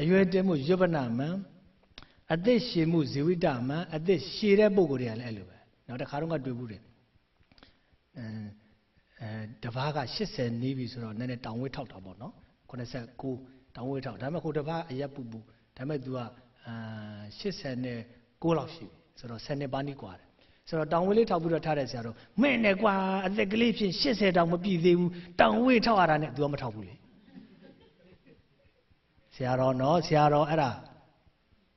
အရွယ်တင်မှုယုပနာမံအသက်ရှည်မှုဇေဝိတမံအသက်ရှည်တဲ့ပုံကိုယ်တွေကလည်းအဲ့လိုပဲနော်တခါတော့ကတွေ့ဘူးတယ်အဲအဲတပားက80နီးပြီဆိုတော့နည်းနည်းတောင်ဝေးထောက်တာပေါ့နော်89တောင်ဝေးထောက်ဒါပေမဲ့ဟိုတပားအရက်ပူပူဒါပေမဲ့ तू က အာ86လောက်ရှိပြီဆိုတော့10နှစ်ပါးနီးกว่าတယ်ဆိုတော့တောင်ဝေးလေးထောက်ပြီးတော့ထားတဲ့ဆရာတော်မဲ့နဲ့ကွာအသက်ကလေးဖြင့်80တောင်မပြည့်သေးဘူးတောင်ဝေးထောက်ရတာနဲ့ तू ကမထောက်ဘူးလေဆရာတော်နော်ဆရာတော်အဲ့ဒါ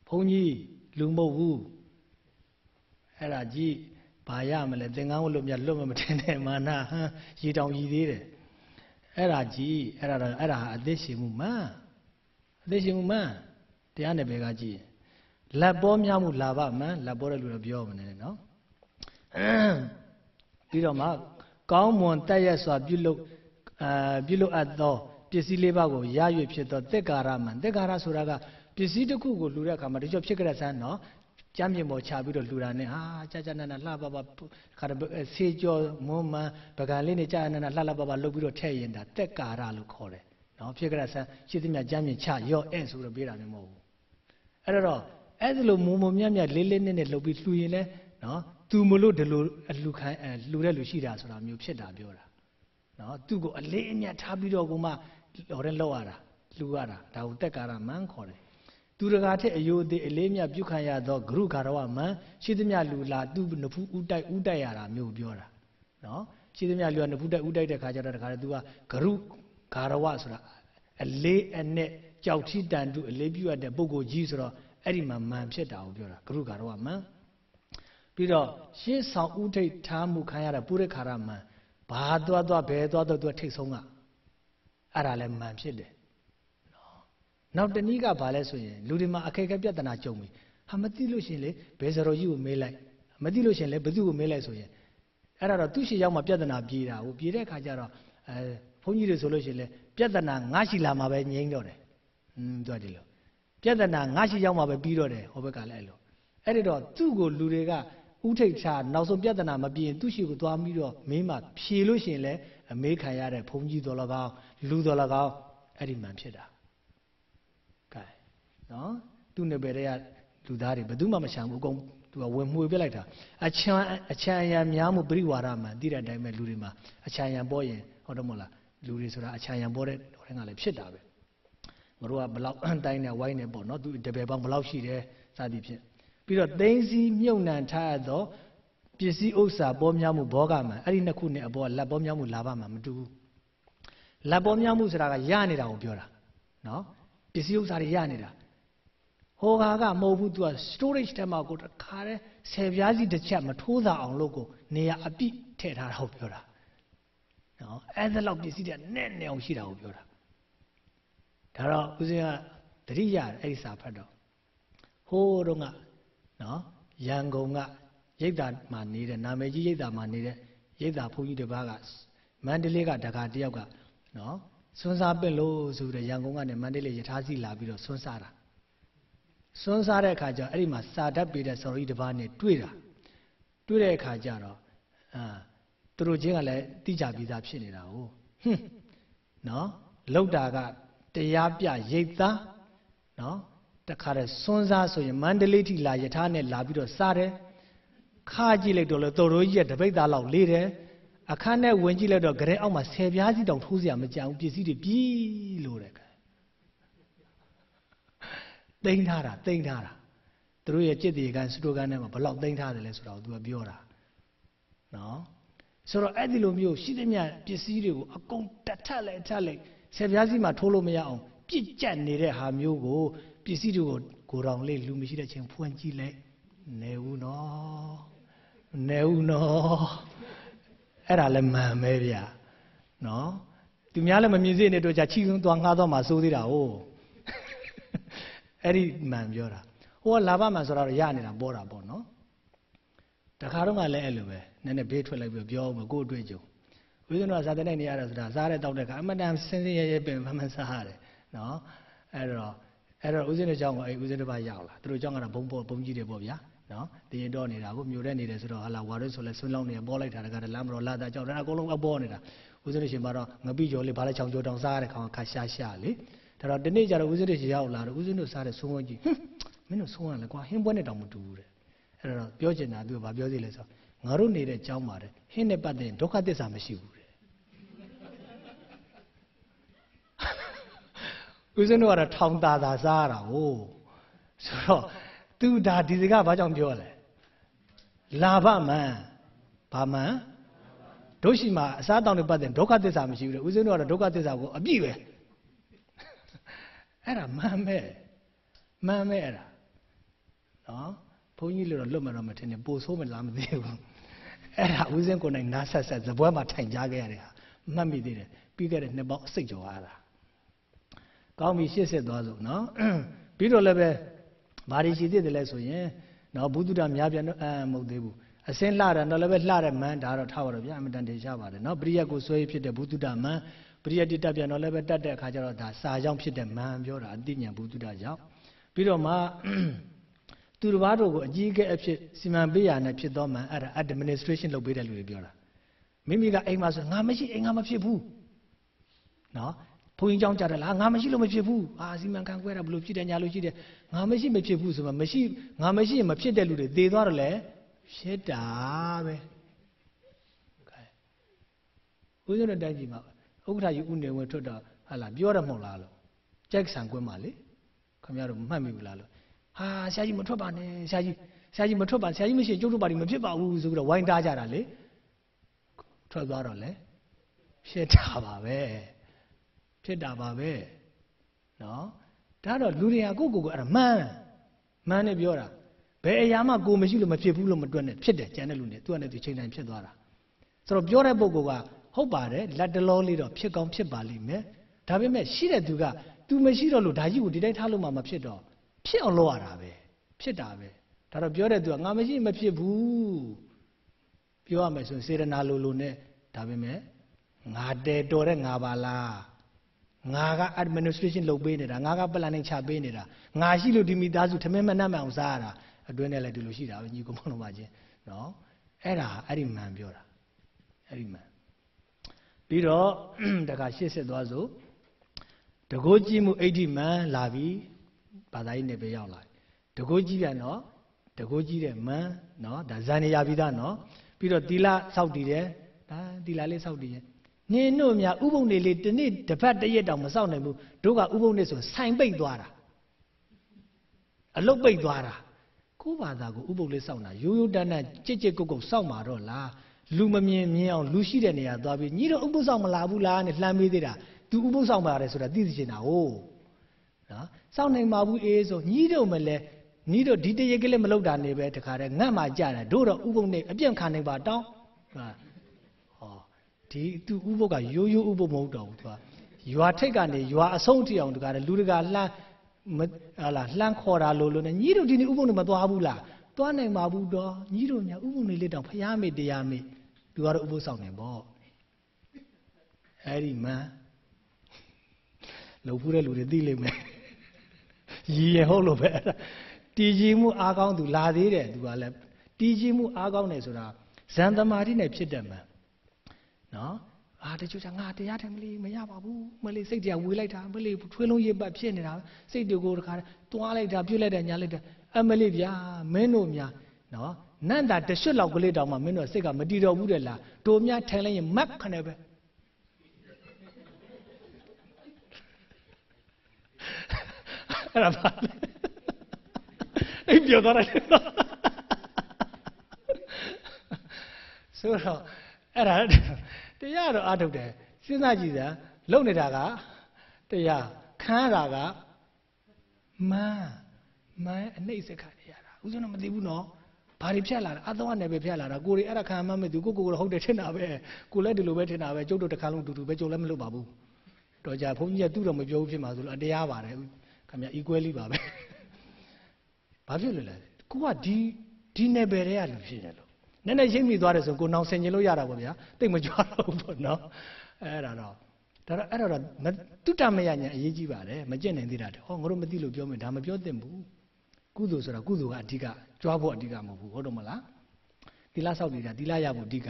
ဘုန်းကြီးလူမဟုတ်ဘူးအဲ့ဒါကြီးဘာရမလဲသင်္ကန်းဝတ်လို့မြတ်လွတ်မမထင်နဲ့မာနဟမ်ရေတောင်ရည်သေးတယ်အဲ့ဒါကြီးအဲ့ဒါတော့အဲ့ဒါဟာအသက်ရှင်မှုမှန်အသက်ရှင်မှုမှန် တရားနယ်ပယ်ကကြည့်လက်ပေါ်များမှုလာပါမှန်လက်ပေါ်တဲ့လူတော့ပြောမနေနဲ့နော်ပြီးတော့မှကောင်းမွန်တက်ရက်စွာပြုလုပ်အာပြုလုပ်အပ်သောပစ္စည်းလေးပါးကိုရရွေဖြစ်သောတက်ကာရမှန်တက်ကာရဆိုတာကပစ္စည်းတစ်ခုကိုလှူတဲ့အခါမှာဒီကျော်ဖြစ်ကြတဲ့ဆန်းနော်ကြမ်းပြင်ပေါ်ချပြီးတော့လှူတာနဲ့ဟာကြာကြာနာနာလှပပခါတော့ဆေးကြောမွန်းမန်းပကံလေးနဲ့ကြာနာနာလှလှပပလုပ်ပြီးတော့ထည့်ရင်ဒါတက်ကာရလို့ခေါ်တယ်နော်ဖြစ်ကြတဲ့ဆန်းရှိသမျှကြမ်းပြင်ချရော့အဲ့ဆိုတော့ပေးတာမျိုးမဟုတ်ဘူး အဲ့တော့အဲ့ဒါလိုမုံမုံမြတ်မြတ်လေးလေးနက်နက်လှုပ်ပြီးလှူရင်လဲနော်သူမလို့ဒီလိုအလှခံအလှူတဲ့လူရှိတာဆိုတာမျိုးဖြစ်တာပြောတာနော်သူ့ကိုအလေးအမြတ်ထားပြီးတော့ကိုမှဟောတဲ့လောက်ရတာလှူရတာဒါကိုတက်ကာရမန်းခေါ်တယ်သူတကာထက်အယိုသေးအလေးမြတ်ပြုခံရသောဂရုဂါရဝမန်ရှိသမျှလူလာသူ့နဖူးဥတိုက်ဥတိုက်ရတာမျိုးပြောတာနော်ရှိသမျှလူကနဖူးတိုက်ဥတိုက်တဲ့ခါကျတော့တခါတည်း तू ကဂရုဂါရဝဆိုတာအလေးအနဲ့ကြော က်ထိတန်တုအလေးပြုရတဲ့ပုဂ္ဂိုလ်ကြီးဆိုတော့အဲ့ဒီမှာမန်ဖြစ်တာကိုပြောတာဂရုဂါရဝမန်ပြီးတော့ရှင်းဆောင်ဥထိတ်ထားမှုခံရတဲ့ပုရိခါရမန်ဘာသွားသွားဘယ်သွားသွားသူကထိတ်ဆုံးကအဲ့ဒါလည်းမန်ဖြစ်တယ်နောက်တနည်းကဘာလဲဆိုရင်လူတွေမှာအခက်အခဲပြဿနာကြုံပြီဟာမသိလို့ရှရင်လေဘယ်စရောကြီးကိုမေးလိုက်မသိလို့ရှရင်လေဘသူ့ကိုမေးလိုက်ဆိုရင်အဲ့ဒါတော့သူ့ရှိရောက်မှပြဿနာပြေးတာဟိုပြေးတဲ့အခါကျတော့အဲဘုန်းကြီးတွေဆိုလို့ရှရင်လေပြဿနာငါရှိလာမှာပဲငြိမ်းတော့တယ် อืมသူကဒီလိုပြဿနာငါရှိရောက်မှာပဲပြီးတော့တယ်ဟိုဘက်ကလည်းအဲ့လိုအဲ့ဒီတော့သူ့ကိုလူတွေကဥထိတ်ချနောက်ဆုံးပြဿနာမပြေရင်သူ့ရှိကိုသွားပြီးတော့မင်းမဖြေလို့ရှရင်လေအမေးခံရတဲ့ဘုန်းကြီးတော်လကောင်းလူတော်လကောင်းအဲ့ဒီမှန်ဖြစ်တာကဲနော်သူ့နေပယ်တွေကလူသားတွေဘယ်သူမှမရှံဘူးအကုန်သူကဝင်မှွေပြလိုက်တာအချမ်းအချမ်းအရံများမှုပြိဝါဒမှန်သိတဲ့အတိုင်းပဲလူတွေမှာအချမ်းအရံပေါ်ရင်ဟုတ်တယ်မဟုတ်လားလူတွေဆိုတာအချမ်းအရံပေါ်တဲ့ဟိုတန်းကလည်းဖြစ်တာပဲ ငါတို့ကဘလောက်တိုင်းနဲ့ဝိုင်းနေပေါ့နော်သူတပယ်ပေါင်းဘလောက်ရှိတယ်စသည်ဖြင့်ပြီးတော့သိန်းစီမြုပ်နှံထားသောပစ္စည်းဥစ္စာပေါ်များမှုဘောဂမှန်အဲ့ဒီနှစ်ခုနဲ့အပေါ်လက်ပေါ်များမှုလာပါမှမတူဘူးလက်ပေါ်များမှုဆိုတာကရနေတာကိုပြောတာနော်ပစ္စည်းဥစ္စာတွေရနေတာဟိုဟာကမဟုတ်ဘူး तू က storage ထဲမှာကိုတခါတည်းဆယ်ပြားစီတစ်ချက်မထိုးသာအောင်လို့ကိုနေရာအပြည့်ထည့်ထားတာကိုပြောတာနော်အဲ့ဒါလောက်ပစ္စည်းတွေနဲ့နဲ့အောင်ရှိတာကိုပြောတာ ဒါတော့ဦးဇင်းကတတိယအဲ့ဒီစာဖတ်တော့ဟိုးတော့ကနော်ရန်ကုန်ကရိတ်တာမှာနေတဲ့နာမည်ကြီးရိတ်တာမှာနေတဲ့ရိတ်တာဘုန်းကြီးတစ်ပါးကမန္တလေးကတကာတယောက်ကနော်စွန်းစားပင့်လို့ဆိုတဲ့ရန်ကုန်ကနေမန္တလေးယထာစီလာပြီးတော့စွန်းစားတာစွန်းစားတဲ့အခါကျအဲ့ဒီမှာစာတတ်ပေးတဲ့ဆော်ရီတစ်ပါးနဲ့တွေ့တာတွေ့တဲ့အခါကျတော့အာသူတို့ချင်းကလည်းတိကြပြီးသားဖြစ်နေတာဟုတ်ဟွန်းနော်လောက်တာက တရားပြရိတ်သားနော်တခါတည်းစွန်းစားဆိုရင်မန္တလေးထိလာယထာနဲ့လာပြီးတော့စားတယ်ခါကြည့်လိုက်တော့လေတော်တော်ကြီးကတပိတ်သားလောက်လေးတယ်အခန်းထဲဝင်ကြည့်လိုက်တော့ဂရဲအောက်မှာဆယ်ပြားစီတောင်ထိုးစရာမကြဘူးပစ္စည်းတွေပြီးလို့တဲ့တိမ့်ထားတာတိမ့်ထားတာသူတို့ရဲ့จิตတေကန်စတိုကန်ထဲမှာဘလောက်တိမ့်ထားတယ်လဲဆိုတော့သူကပြောတာနော်ဆိုတော့အဲ့ဒီလိုမျိုးရှိသမျှပစ္စည်းတွေကိုအကုန်တတ်ထက်လိုက်ထက်လိုက် ဆယ်ပြားစီမှာထိုးလို့မရအောင်ပြစ်ကြက်နေတဲ့ဟာမျိုးကိုပစ္စည်းတွေကိုကိုတော်လေးလူမရှိတဲ့ချင်းဖွင့်ကြည့်လိုက်နေဦးနော်နေဦးနော်အဲ့ဒါလည်းမှန်ပဲဗျာနော်သူများလည်းမမြင်စေနဲ့တို့ကြချီဆုံးသွားငှားတော့မှစိုးသေးတာဟုတ်အဲ့ဒီမှန်ပြောတာဟိုကလာဘမှန်ဆိုတော့ရနေတာပေါ်တာပေါ့နော်တခါတော့ကလည်းအဲ့လိုပဲနည်းနည်းဘေးထွက်လိုက်ပြီးပြောအောင်ကို့အတွေ့အကြုံ ဝိသုဏကဇာတိနိုင်နေရတာဆိုတာစားတဲ့တောက်တဲ့ကအမတန်စင်းစင်းရဲရဲပင်မမှန်စားရတယ်နော်အဲ့တော့အဲ့တော့ဥစဉ်တဲ့ကြောင့်ကအဲ့ဥစဉ်တစ်ပါးရောက်လာသူတို့ကြောင့်ကတော့ဘုံပေါ်ဘုံကြီးတွေပေါ့ဗျာနော်တရင်တော့နေတာကိုမြို့ထဲနေတယ်ဆိုတော့ဟာလာဝါရဲဆိုလဲဆွန်းလောင်းနေပေါ်လိုက်တာကလည်းလမ်းမတော်လာတာကြောင့်လည်းအကုန်လုံးအပေါ်နေတာဥစဉ်တဲ့ရှင်မှာတော့ငပိကျော်လေးဘာလဲချောင်ကျော်တောင်စားရတဲ့ခေါင်းခါရှာရှာလေဒါတော့ဒီနေ့ကျတော့ဥစဉ်တဲ့ရှင်ရောက်လာတော့ဥစဉ်တို့စားတဲ့ဆုံးဝကြီးမင်းတို့ဆုံးရလဲကွာဟင်းပွဲနဲ့တောင်မတူဘူးတဲ့အဲ့တော့ပြောချင်တာသူကဘာပြောသေးလဲဆိုတော့ငါတို့နေတဲ့ကြောင်းပါတယ်ဟင်းနဲ့ပတ်တဲ့ဒုက္ခသစ္စာမရှိဘူး ဦးဇင်းတို့ကတော့ထောင်တာတာစားရတာဟုတ်ဆိုတော့သူဒါဒီစကားဘာကြောင့်ပြောလဲလာဘမန်ဘာမန်တို့ရှိမှာအစားတောင်းတွေပတ်တဲ့ဒုက္ခသစ္စာမရှိဘူးလေဦးဇင်းတို့ကတော့ဒုက္ခသစ္စာကိုအပြည့်ပဲအဲ့ဒါမှန်ပဲမှန်ပဲအဲ့ဒါနော်ဘုန်းကြီးလို့တော့လွတ်မတော့မထင်နဲ့ပို့ဆိုးမလားမသိဘူးအဲ့ဒါဦးဇင်းကိုယ်နိုင်နားဆက်ဆက်ဇပွဲမှာထိုင်ကြခဲ့ရတဲ့ဟာမှတ်မိသေးတယ်ပြီးခဲ့တဲ့နှစ်ပေါင်းအစိတ်ကျော်ရတာ ကောင်းပြီရှေ့ဆက်သွားစို့နော်ပြီးတော့လည်းပဲဘာတွေရှိသေးတယ်လဲဆိုရင်နော်ဘုဒ္ဓများပြန်တော့အမဟုတ်သေးဘူးအစင်းလှတယ်တော့လည်းပဲလှတဲ့မန်းဒါတော့ထားပါတော့ဗျာအမတန်တင်ရှားပါတယ်နော်ပရိယတ်ကိုဆွဲဖြစ်တဲ့ဘုဒ္ဓမန်းပရိယတ်တိတက်ပြန်တော့လည်းပဲတက်တဲ့အခါကျတော့ဒါစာကြောင့်ဖြစ်တဲ့မန်းပြောတာအတိညာဘုဒ္ဓကြောင့်ပြီးတော့မှသူတစ်ပါးတို့ကိုအကြီးအကဲအဖြစ်စီမံပေးရနဲ့ဖြစ်သောမှန်အဲ့ဒါ administration လုပ်ပေးတဲ့လူတွေပြောတာမိမိကအိမ်မှာဆိုငါမရှိအိမ်ကမဖြစ်ဘူးနော် ဘုန်းကြီးကြောင့်ကြားတယ်လားငါမရှိလို့မဖြစ်ဘူးအာစီမံခန့်ခွဲတာဘလို့ဖြစ်တယ်ညာလို့ရှိတယ်ငါမရှိမဖြစ်ဘူးဆိုမှမရှိငါမရှိရင်မဖြစ်တဲ့လူတွေသေသွားတော့လေဖြစ်တာပဲကဲဦးဇင်းတို့တိုင်းပြည်မှာဥက္ကဋ္ဌကြီးဦးနေဝင်ထွက်တော့ဟာလာပြောရမဟုတ်လားလို့ကြက်ဆန်ကွင်းပါလေခင်ဗျားတို့မှတ်မိဘူးလားလို့ဟာဆရာကြီးမထွက်ပါနဲ့ဆရာကြီးဆရာကြီးမထွက်ပါဆရာကြီးမရှိရင်ကျုပ်တို့ပါတီမဖြစ်ပါဘူးဆိုပြီးတော့ဝိုင်းတားကြတာလေထွက်သွားတော့လေဖြစ်တာပါပဲ ဖြစ်တာပါပဲနော်ဒါတော့လူတွေကကိုယ့်ကိုယ်ကိုအဲ့ဒါမှန်းမှန်းနေပြောတာဘယ်အရာမှကိုမရှိလို့မဖြစ်ဘူးလို့မတွက်နဲ့ဖြစ်တယ်ကြံတဲ့လူနဲ့သူကလည်းသူချိန်တိုင်းဖြစ်သွားတာဆိုတော့ပြောတဲ့ပုဂ္ဂိုလ်ကဟုတ်ပါတယ်လက်တလောလေးတော့ဖြစ်ကောင်းဖြစ်ပါလိမ့်မယ်ဒါပေမဲ့ရှိတဲ့သူက तू မရှိတော့လို့ဒါကြီးကိုဒီတိုင်းထားလို့မှမဖြစ်တော့ဖြစ်အောင်လုပ်ရတာပဲဖြစ်တာပဲဒါတော့ပြောတဲ့သူကငါမရှိမဖြစ်ဘူးပြောရမယ်ဆိုရင်စေရနာလိုလိုနဲ့ဒါပေမဲ့ငါတဲတော်တဲ့ငါပါလား ငါက administration လုပ်ပေးနေတာငါက planning ချပေးနေတာငါရှိလို့ဒီမိသားစုထမင်းမနှက်မအောင်စားရတာအတွင်းနဲ့လည်းဒီလိုရှိတာပဲညီကောင်မလုံးပါချင်းနော်အဲ့ဒါအဲ့ဒီမှန်ပြောတာအဲ့ဒီမှန်ပြီးတော့တခါရှေ့ဆက်သွားစို့တကိုးကြည့်မှုအဋ္ဌိမှန်လာပြီဘာသာရေးနယ်ပဲရောက်လာတကိုးကြည့်ပြန်တော့တကိုးကြည့်တဲ့မှန်နော်ဒါဇန်နေရပြီးသားနော်ပြီးတော့သီလစောက်တည်တယ်ဒါသီလလေးစောက်တည်ရဲ့ နင်းတို့များဥပုံနေလေးတစ်နေ့တစ်ပတ်တစ်ရက်တောင်မစောက်နိုင်ဘူးတို့ကဥပုံနေဆိုဆိုင်ပိတ်သွားတာအလုတ်ပိတ်သွားတာကိုယ့်ဘာသာကိုဥပုပ်လေးစောင့်တာရိုးရိုးတန်းတန်းကြစ်ကြစ်ကုတ်ကုတ်စောင့်မှာတော့လားလူမမြင်မြင်အောင်လူရှိတဲ့နေရာသွားပြီးညီတော့ဥပုပ်စောင့်မလာဘူးလားနဲ့လှမ်းမေးသေးတာ तू ဥပုပ်စောင့်ပါတယ်ဆိုတာသိသိချင်တာဟုတ်နော်စောင့်နိုင်မှာဘူးအေးဆိုညီတော့မလဲညီတော့ဒီတရက်ကလေးမလောက်တာနေပဲတခါတည်းငတ်မှကြတယ်တို့တော့ဥပုပ်နဲ့အပြန့်ခံနိုင်ပါတောင်းဟာဟော ဒီ तू ဥပုပ်ကရိုးရိုးဥပုပ်မဟုတ်တော့ဘူး तू ကရွာထိတ်ကနေရွာအဆုံးထိအောင်တခါတည်းလူတကာလှမ်းမဟာလာလှမ်းခေါ်တာလို့လို့နဲ့ညီတို့ဒီနေ့ဥပုံနဲ့မသွားဘူးလားသွားနိုင်ပါဘူးတော့ညီတို့များဥပုံလေးလေးတောင်ဖျားမေတရားမေသူကတော့ဥပုဆောင်နေပေါ့အဲ့ဒီမှန်လုံဖူးတဲ့လူတွေသိလိမ့်မယ်ရည်ရဟုတ်လို့ပဲအဲ့ဒါတည်ကြည်မှုအားကောင်းသူလာသေးတယ်သူကလည်းတည်ကြည်မှုအားကောင်းတယ်ဆိုတာဇန်သမာဓိနဲ့ဖြစ်တယ်မှ န်နော်အာတချို့ကငါတရားထိုင်မလေးမရပါဘူးမလေးစိတ်တရားဝေးလိုက်တာမလေးထွေးလုံးရပတ်ဖြစ်နေတာစိတ်တွေကိုတခါတွားလိုက်တာပြုတ်လိုက်တာညာလိုက်တာအမလေးဗျာမင်းတို့များနော်နန့်တာတရွှတ်လောက်ကလေးတောင်မှမင်းတို့စိတ်ကမတည်တော်ဘူးတဲ့လားတို့များထိုင်လိုက်ရင်မက်ခနဲ့ပဲအဲ့ဒါပါအဲ့ပြောတော့ဆိုတော့ အဲ့ဒါတရားတော့အားထုတ်တယ်စဉ်းစားကြည့်စမ်းလုံနေတာကတရားခန်းတာကမန်းမန်းအနှိမ့်စက်ခါနေရတာဦးဇင်းတော့မသိဘူးနော်ဘာတွေဖြတ်လာတာအသောနဲ့ပဲဖြတ်လာတာကိုတွေအဲ့ဒါခံမှမသိဘူးကိုကိုကတော့ဟုတ်တယ်ထင်တာပဲကိုလည်းဒီလိုပဲထင်တာပဲကျုပ်တို့တစ်ခါလုံးတူတူပဲကျုပ်လည်းမလုပ်ပါဘူးတော့ကြဘုန်းကြီးကသူ့တော့မပြောဘူးဖြစ်မှာဆိုလို့အတရားပါတယ်ခင်ဗျ equally ပါပဲဘာဖြစ်လို့လဲကိုကဒီဒီနယ်ပယ်တွေကလူဖြစ်တယ်လို့ နည်းနည်းရိပ်မိသွားတယ်ဆိုကိုနောင်ဆင်ကျင်လို့ရတာပေါ့ဗျာတိတ်မကြွားတော့ဘူးပေါ့နော်အဲ့ဒါတော့ဒါတော့အဲ့တော့တုတ္တမယညာအရေးကြီးပါတယ်မကျင့်နိုင်သေးတာဟောငါတို့မသိလို့ပြောမယ်ဒါမပြောသင့်ဘူးကုသိုလ်ဆိုတာကုသိုလ်ကအဓိကကြွားဖို့အဓိကမဟုတ်ဘူးဟုတ်တော့မလားသီလဆောက်နေတာသီလရဖို့အဓိက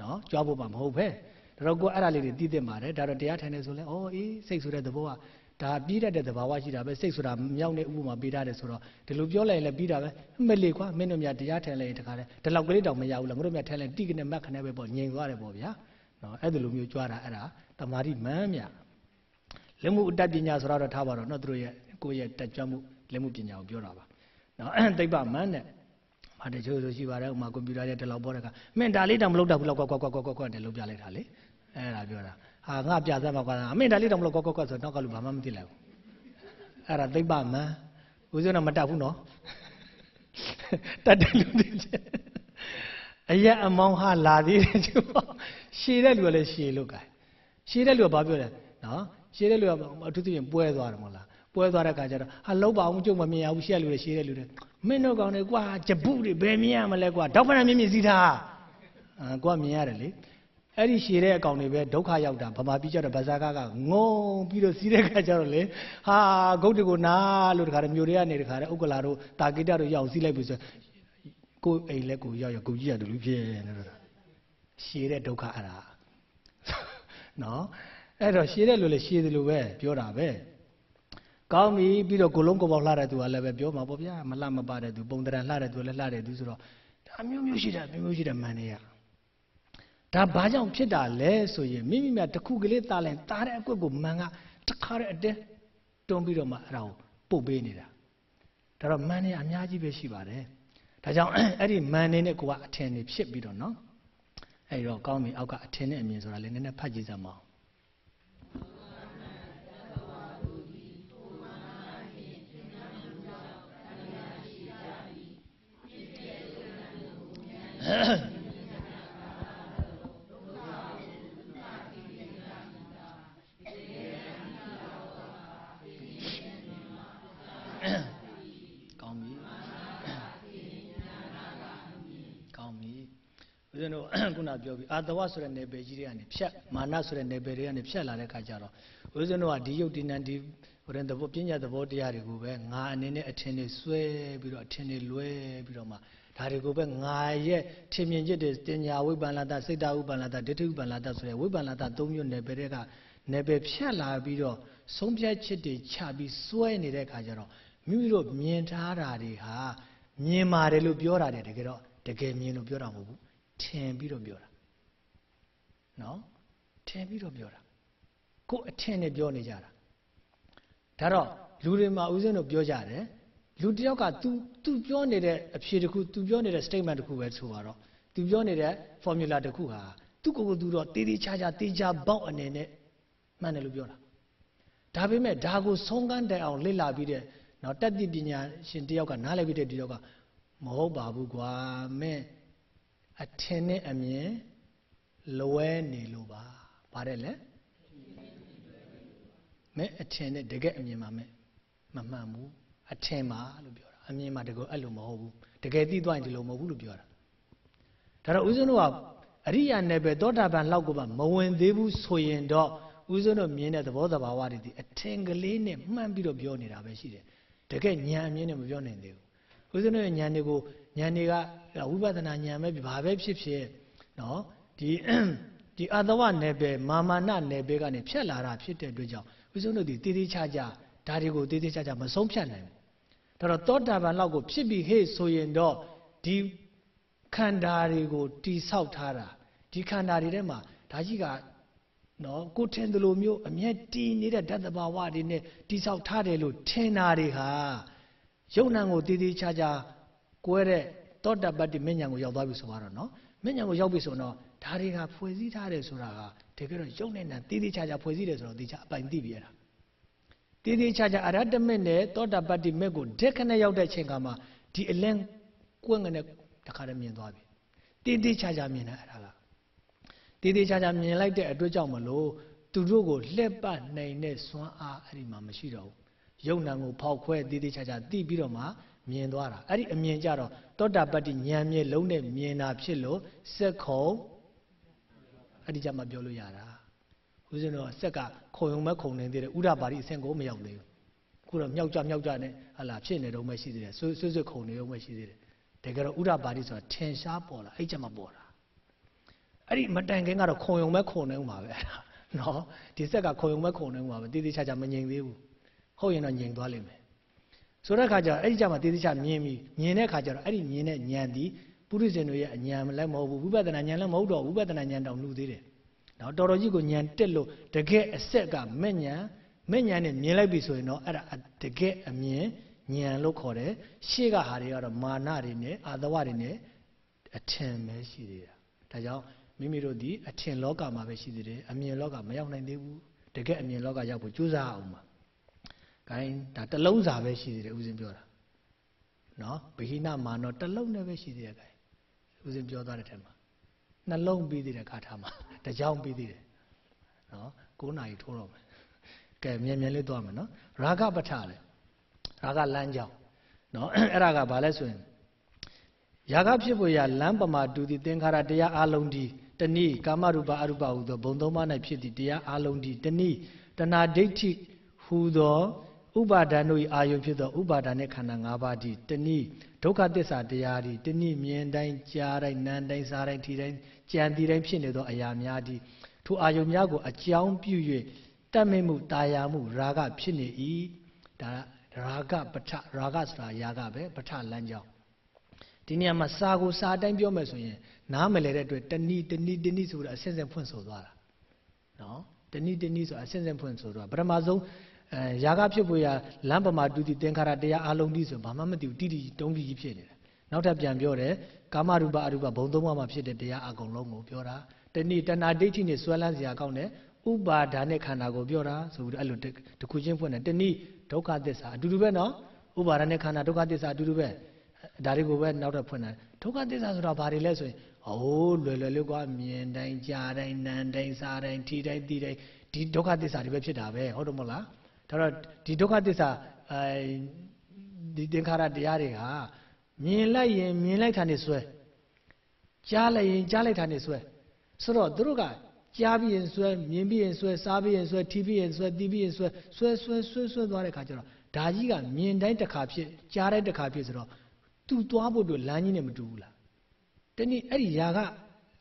နော်ကြွားဖို့မှမဟုတ်ပဲဒါတော့ကိုအဲ့ဒါလေးတွေသိသင့်ပါတယ်ဒါတော့တရားထိုင်နေဆိုလဲဩအေးစိတ်ဆိုတဲ့သဘောက ဒါပြီးတတ်တဲ့သဘာဝရှိတာပဲစိတ်ဆိုတာမြောက်နေဥပမာပေးထားတယ်ဆိုတော့ဒီလိုပြောလိုက်ရင်လည်းပြီးတာပဲမလေကွာမင်းတို့များတရားထိုင်လိုက်ရင်တခါလဲဒီလောက်ကလေးတောင်မရဘူးလားငါတို့များထိုင်လိုက်တိကနေမက်ခနဲ့ပဲပေါ့ငြိမ်သွားတယ်ပေါ့ဗျာနော်အဲ့ဒီလိုမျိုးကြွားတာအဲ့ဒါတမာတိမန်းမြလက်မှုအတတ်ပညာဆိုတော့ထားပါတော့နော်သူတို့ရဲ့ကိုယ့်ရဲ့တက်ကြွမှုလက်မှုပညာကိုပြောတာပါနော်သိပ္ပမန်းနဲ့မတချို့ဆိုရှိပါတယ်ဥမာကွန်ပျူတာရဲ့ဒီလောက်ပေါ်တဲ့ကမင်းဒါလေးတောင်မလုပ်တတ်ဘူးလောက်ကွာကွာကွာကွာကွာတယ်လုပ်ပြလိုက်တာလေအဲ့ဒါပြောတာ ဟာငါပြသမှာကွာအမင်းဒါလေးတောင်မလို့ကောကောကောဆိုတော့နောက်ကလူဘာမှမသိလိုက်ဘူးအဲ့ဒါသိပ္ပမန်ဦးဇင်းတော့မတတ်ဘူးနော်တတ်တယ်လူတွေအရက်အမောင်းဟာလာသေးတယ်ကျို့ရှည်တဲ့လူကလည်းရှည်လို့ကဲရှည်တဲ့လူကဘာပြောလဲနော်ရှည်တဲ့လူကအထူးသဖြင့်ပွဲသွားတယ်မဟုတ်လားပွဲသွားတဲ့ခါကျတော့ဟာလုံးပါအောင်ကျုပ်မမြင်ရဘူးရှည်တဲ့လူတွေရှည်တဲ့လူတွေမင်းတို့ကောင်တွေကွာဂျပုတွေဘယ်မြင်ရမလဲကွာတောက်ဖဏမြင်မြင်စီးထားအာကွာမြင်ရတယ်လေ အဲ့ဒီရှည်တဲ့အကောင်တွေပဲဒုက္ခရောက်တာဗမာပြည်ကျတော့ဗဇာကကငုံပြီးတော့စီးတဲ့ခါကျတော့လေဟာဂုတ်တကိုနာလို့တခါတည်းမြို့တွေကနေတခါတည်းဥက္ကလာတို့တာကိတတို့ရောက်စီးလိုက်ပြီဆိုကိုအိမ်လက်ကိုရောက်ရောက်ကိုကြီးရတယ်လူဖြစ်နေတော့ရှည်တဲ့ဒုက္ခအဲ့ဒါနော်အဲ့တော့ရှည်တဲ့လူလည်းရှည်တယ်လို့ပဲပြောတာပဲကောင်းပြီပြီးတော့ကိုလုံးကိုပေါက်လှတဲ့သူကလည်းပဲပြောမှာပေါ့ဗျာမလှမပါတဲ့သူပုံတရံလှတဲ့သူလည်းလှတဲ့သူဆိုတော့ဒါဒါမျိုးမျိုးရှိတယ်မျိုးမျိုးရှိတယ်မှန်နေရ ဒါဘာကြောင့်ဖြစ်တာလဲဆိုရင်မိမိမြတခုကလေးတားလိုက်တားတဲ့အကွက်ကိုမှန်ကတခါတည်းအတင်းတွန်းပြီးတော့မှအဲ့ဒါကိုပုတ်ပေးနေတာဒါတော့မှန်နေအများကြီးပဲရှိပါတယ်ဒါကြောင့်အဲ့ဒီမှန်နေတဲ့ကိုကအထင်နေဖြစ်ပြီးတော့နော်အဲ့ဒီတော့ကောင်းပြီအောက်ကအထင်နဲ့အမြင်ဆိုတာလည်းနည်းနည်းဖတ်ကြည့်စမ်းပါဦးကော ဦးဇင်းတို့ခုနပြောပြီးအာတဝဆိုတဲ့နယ်ပယ်ကြီးတွေကနေဖြတ်မာနဆိုတဲ့နယ်ပယ်တွေကနေဖြတ်လာတဲ့ခါကျတော့ဦးဇင်းတို့ကဒီယုတ်ဒီနံဒီဟိုတဲ့သဘောပညာသဘောတရားတွေကိုပဲငါအနေနဲ့အထင်တွေဆွဲပြီးတော့အထင်တွေလွဲပြီးတော့မှဒါတွေကိုပဲငါရဲ့ထင်မြင်ချက်တွေတင်ညာဝိပ္ပန္နတစိတ်တဝိပ္ပန္နတဒိဋ္ဌိဝိပ္ပန္နတဆိုတဲ့ဝိပ္ပန္နတသုံးမျိုးနယ်ပယ်တွေကနယ်ပယ်ဖြတ်လာပြီးတော့ဆုံးဖြတ်ချက်တွေချပြီးစွဲနေတဲ့ခါကျတော့မိမိတို့မြင်ထားတာတွေဟာမြင်ပါတယ်လို့ပြောတာတယ်တကယ်တော့တကယ်မြင်လို့ပြောတာမဟုတ်ဘူး ထင်ပြီးတော့ပြောတာနော်ထင်ပြီးတော့ပြောတာကိုယ်အထင်နဲ့ပြောနေကြတာဒါတော့လူတွေမှာဦးဇင်းတို့ပြောကြတယ်လူတယောက်က तू तू ပြောနေတဲ့အဖြေတစ်ခု तू ပြောနေတဲ့ statement တစ်ခုပဲဆိုပါတော့ तू ပြောနေတဲ့ formula တစ်ခုဟာသူ့ကိုယ်ကိုယ်သူတော့တေးသေးချာချာတေးချာပေါက်အနေနဲ့မှန်တယ်လို့ပြောတာဒါပေမဲ့ဒါကိုဆုံးကန်းတိုင်အောင်လေ့လာပြီးတဲ့နော်တက်တိပညာရှင်တယောက်ကနားလည်ပြီးတဲ့တယောက်ကမဟုတ်ပါဘူးကွာမင်း အထင်နဲ့အမြင်လွဲနေလို့ပါပါတယ်လေမင်းအထင်နဲ့တကယ်အမြင်မှာမဲ့မမှန်ဘူးအထင်ပါလို့ပြောတာအမြင်မှာတကယ်အဲ့လိုမဟုတ်ဘူးတကယ်သိသွားရင်ဒီလိုမဟုတ်ဘူးလို့ပြောတာဒါတော့ဦးဇင်းတို့ကအရိယာနယ်ပယ်သောတာပန်လောက်ကိုမှမဝင်သေးဘူးဆိုရင်တော့ဦးဇင်းတို့မြင်တဲ့သဘောတဘာဝတွေဒီအထင်ကလေးနဲ့မှန်းပြီးတော့ပြောနေတာပဲရှိတယ်တကယ်ဉာဏ်အမြင်နဲ့မပြောနိုင်သေးဘူးဦးဇင်းတို့ရဲ့ဉာဏ်တွေကို ဉာဏ်တွေကဝိပဿနာဉာဏ်ပဲဘာပဲဖြစ်ဖြစ်နော်ဒီဒီအတဝနယ်ပယ်မာမာနနယ်ပယ်ကနေဖြတ်လာတာဖြစ်တဲ့အတွက်ကြောင့်ဦးဇင်းတို့ဒီတည်တည်ချာချာဒါတွေကိုတည်တည်ချာချာမဆုံးဖြတ်နိုင်ဘူးဒါတော့သောတာပန်လောက်ကိုဖြစ်ပြီးဟေ့ဆိုရင်တော့ဒီခန္ဓာတွေကိုတိဆောက်ထားတာဒီခန္ဓာတွေထဲမှာဒါကြီးကနော်ကိုထင်သလိုမျိုးအမျက်တီးနေတဲ့ဓာတ်တဘာဝတွေနဲ့တိဆောက်ထားတယ်လို့ထင်တာတွေဟာယုံနံကိုတည်တည်ချာချာ ကွဲတဲ့သောတာပတ္တိမဉ္ဇဉ်ကိုရောက်သွားပြီဆိုတော့နော်မဉ္ဇဉ်ကိုရောက်ပြီဆိုတော့ဒါတွေကဖွဲ့စည်းထားတယ်ဆိုတာကတကယ်တော့ယုံနဲ့နံတည်တည်ချာချာဖွဲ့စည်းတယ်ဆိုတော့တေချာအပိုင်သိပြီအဲ့ဒါတည်တည်ချာချာအရဟတမေနဲ့သောတာပတ္တိမေကိုဒက်ခနဲ့ရောက်တဲ့အချိန်ကမှဒီအလင်းကွန့်ငနဲ့တခါတည်းမြင်သွားပြီတည်တည်ချာချာမြင်တာအဲ့ဒါကတည်တည်ချာချာမြင်လိုက်တဲ့အတွက်ကြောင့်မလို့သူတို့ကိုလှက်ပတ်နိုင်တဲ့စွမ်းအားအဲ့ဒီမှာမရှိတော့ဘူးယုံနံကိုဖောက်ခွဲတည်တည်ချာချာသိပြီးတော့မှ မြင်သွားတာအဲ့ဒီအမြင်ကြတော့တောတာပတ္တိဉာဏ်မြင်လုံးနဲ့မြင်တာဖြစ်လို့စက်ခုံအဲ့ဒီကြမှာပြောလို့ရတာဦးဇင်းတော့စက်ကခုံုံမဲ့ခုံနေသေးတယ်ဥဒ္ဒပါတိအဆင့်ကိုမရောက်သေးဘူးခုတော့မြောက်ကြမြောက်ကြနဲ့ဟလာဖြစ်နေတော့မှရှိသေးတယ်ဆွဆွဆွခုံနေတော့မှရှိသေးတယ်တကယ်တော့ဥဒ္ဒပါတိဆိုတာထင်ရှားပေါ်လာအဲ့ကြမှာပေါ်လာအဲ့ဒီမတိုင်ခင်ကတော့ခုံုံမဲ့ခုံနေဦးမှာပဲအဲ့ဒါနော်ဒီဆက်ကခုံုံမဲ့ခုံနေဦးမှာပဲတည်တည်ချာချာမငြိမ်သေးဘူးဟုတ်ရင်တော့ငြိမ်သွားလိမ့်မယ် ဆိုတဲ့ခါကျတော့အဲ့ဒီကြမှာတေးသေးချမြင်ပြီမြင်တဲ့ခါကျတော့အဲ့ဒီမြင်တဲ့ဉာဏ်ဒီပုရိသေတို့ရဲ့အဉာဏ်လည်းမဟုတ်ဘူးဝိပဿနာဉာဏ်လည်းမဟုတ်တော့ဝိပဿနာဉာဏ်တောင်နှူသေးတယ်နော်တော်တော်ကြီးကိုဉာဏ်တက်လို့တကယ်အဆက်ကမဲ့ဉာဏ်မဲ့ဉာဏ်နဲ့မြင်လိုက်ပြီဆိုရင်တော့အဲ့ဒါတကယ်အမြင်ဉာဏ်လို့ခေါ်တယ်ရှေ့ကဟာတွေကတော့မာနတွေနဲ့အာသဝတွေနဲ့အထင်ပဲရှိသေးတာဒါကြောင့်မိမိတို့ဒီအထင်လောကမှာပဲရှိသေးတယ်အမြင်လောကမရောက်နိုင်သေးဘူးတကယ်အမြင်လောကရောက်ဖို့ကြိုးစားအောင်ပါ ဂိုင်းဒါတလုံးစာပဲရှိသေးတယ်ဦးဇင်းပြောတာနော်ဗဟိနမာနောတလုံးနဲ့ပဲရှိသေးတယ်ဂိုင်းဦးဇင်းပြောသွားတဲ့ထဲမှာနှလုံးပြီးသေးတယ်ခါထားမှာတကြောင်ပြီးသေးတယ်နော်9နာရီထိုးတော့မယ်ကဲမြန်မြန်လေးသွားမယ်နော်ရာဂပဋ္ဌလေရာဂလမ်းကြောင်းနော်အဲ့ဒါကဘာလဲဆိုရင်ရာဂဖြစ်ဖို့ရလမ်းပမာတူသည်သင်္ခါရတရားအလုံးဒီတနည်းကာမရူပအရူပဟူသောဘုံသုံးပါး၌ဖြစ်သည့်တရားအလုံးဒီတနည်းတဏှာဒိဋ္ဌိဟူသော ဥပါဒံတို့၏အာယုဖြစ်သောဥပါဒံနှင့်ခန္ဓာ၅ပါးသည်တနည်းဒုက္ခသစ္စာတရားသည်တနည်းမြင်တိုင်းကြားတိုင်းနားတိုင်းစားတိုင်းထိတိုင်းကြံသိတိုင်းဖြစ်နေသောအရာများသည်ထိုအာယုများကိုအကြောင်းပြု၍တတ်မိမှုတာယာမှုရာဂဖြစ်နေ၏ဒါရာဂပဋ္ဌရာဂဆိုတာယာဂပဲပဋ္ဌလမ်းကြောင်းဒီဒီနေရာမှာစာကိုစာအတိုင်းပြောမယ်ဆိုရင်နားမလဲတဲ့အတွက်တဏီတဏီတဏီဆိုတော့အစင်စင်ဖွင့်ဆိုသွားတာနော်တဏီတဏီဆိုအစင်စင်ဖွင့်ဆိုတော့ပထမဆုံး အဲယာကဖြစ်ပေါ်ရလမ်းပမာတူတီသင်္ခါရတရားအလုံးတိဆိုဘာမှမသိဘူးတိတိတုံးတိကြီးဖြစ်နေတယ်နောက်ထပ်ပြန်ပြောတယ်ကာမရူပအရူပဘုံသုံးပါးမှာဖြစ်တဲ့တရားအကုန်လုံးကိုပြောတာတဏိတဏဒိဋ္ဌိနဲ့ဆွဲလန်းစရာကောင်းတယ်ဥပါဒါနဲ့ခန္ဓာကိုပြောတာဆိုပြီးတော့အဲ့လိုတခုချင်းဖွင့်တယ်တဏိဒုက္ခသစ္စာအတူတူပဲနော်ဥပါဒါနဲ့ခန္ဓာဒုက္ခသစ္စာအတူတူပဲဒါတွေကိုပဲနောက်တော့ဖွင့်တယ်ဒုက္ခသစ္စာဆိုတာဘာတွေလဲဆိုရင်ဟိုးလွယ်လွယ်လေးကွာမြင်တိုင်းကြားတိုင်းနားတိုင်းစားတိုင်းထိတိုင်းသိတိုင်းဒီဒုက္ခသစ္စာတွေပဲဖြစ်တာပဲဟုတ်တယ်မဟုတ်လား ဒါတော့ဒီဒုက္ခသစ္စာအဲဒီသင်္ခါရတရားတွေဟာမြင်လိုက်ရင်မြင်လိုက်တာနဲ့ဆွဲကြားလိုက်ရင်ကြားလိုက်တာနဲ့ဆွဲဆိုတော့သူတို့ကကြားပြီးရင်ဆွဲမြင်ပြီးရင်ဆွဲစားပြီးရင်ဆွဲထိပြီးရင်ဆွဲတီးပြီးရင်ဆွဲဆွဲဆွဲဆွဲဆွဲသွားတဲ့ခါကျတော့ဒါကြီးကမြင်တိုင်းတစ်ခါဖြစ်ကြားတိုင်းတစ်ခါဖြစ်ဆိုတော့သူသွားဖို့အတွက်လမ်းကြီးနဲ့မတူဘူးလားတနည်းအဲ့ဒီຢာက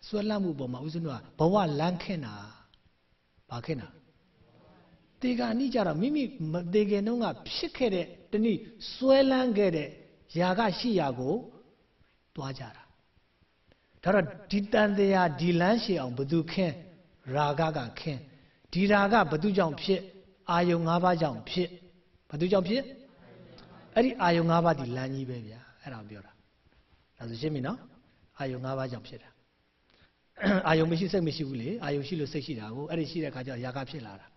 ဆွဲလန့်မှုပေါ်မှာဦးဇင်းတို့ကဘဝလမ်းခင်းတာဘာခင်းတာ တေဂာနိကြတော့မိမိမတေခင်တုန်းကဖြစ်ခဲ့တဲ့တနည်းဆွဲလန်းခဲ့တဲ့ຢာကရှိရာကိုသွားကြတာဒါတော့ဒီတန်တရားဒီလမ်းရှိအောင်ဘသူခင်းရာဂကခင်းဒီရာဂဘသူကြောင့်ဖြစ်အာယုံ၅ပါးကြောင့်ဖြစ်ဘသူကြောင့်ဖြစ်အဲ့ဒီအာယုံ၅ပါးဒီလမ်းကြီးပဲဗျာအဲ့ဒါပြောတာဒါဆိုရှင်းပြီနော်အာယုံ၅ပါးကြောင့်ဖြစ်တာအာယုံမရှိစိတ်မရှိဘူးလေအာယုံရှိလို့စိတ်ရှိတာကိုအဲ့ဒီရှိတဲ့အခါကျတော့ຢာကဖြစ်လာတာ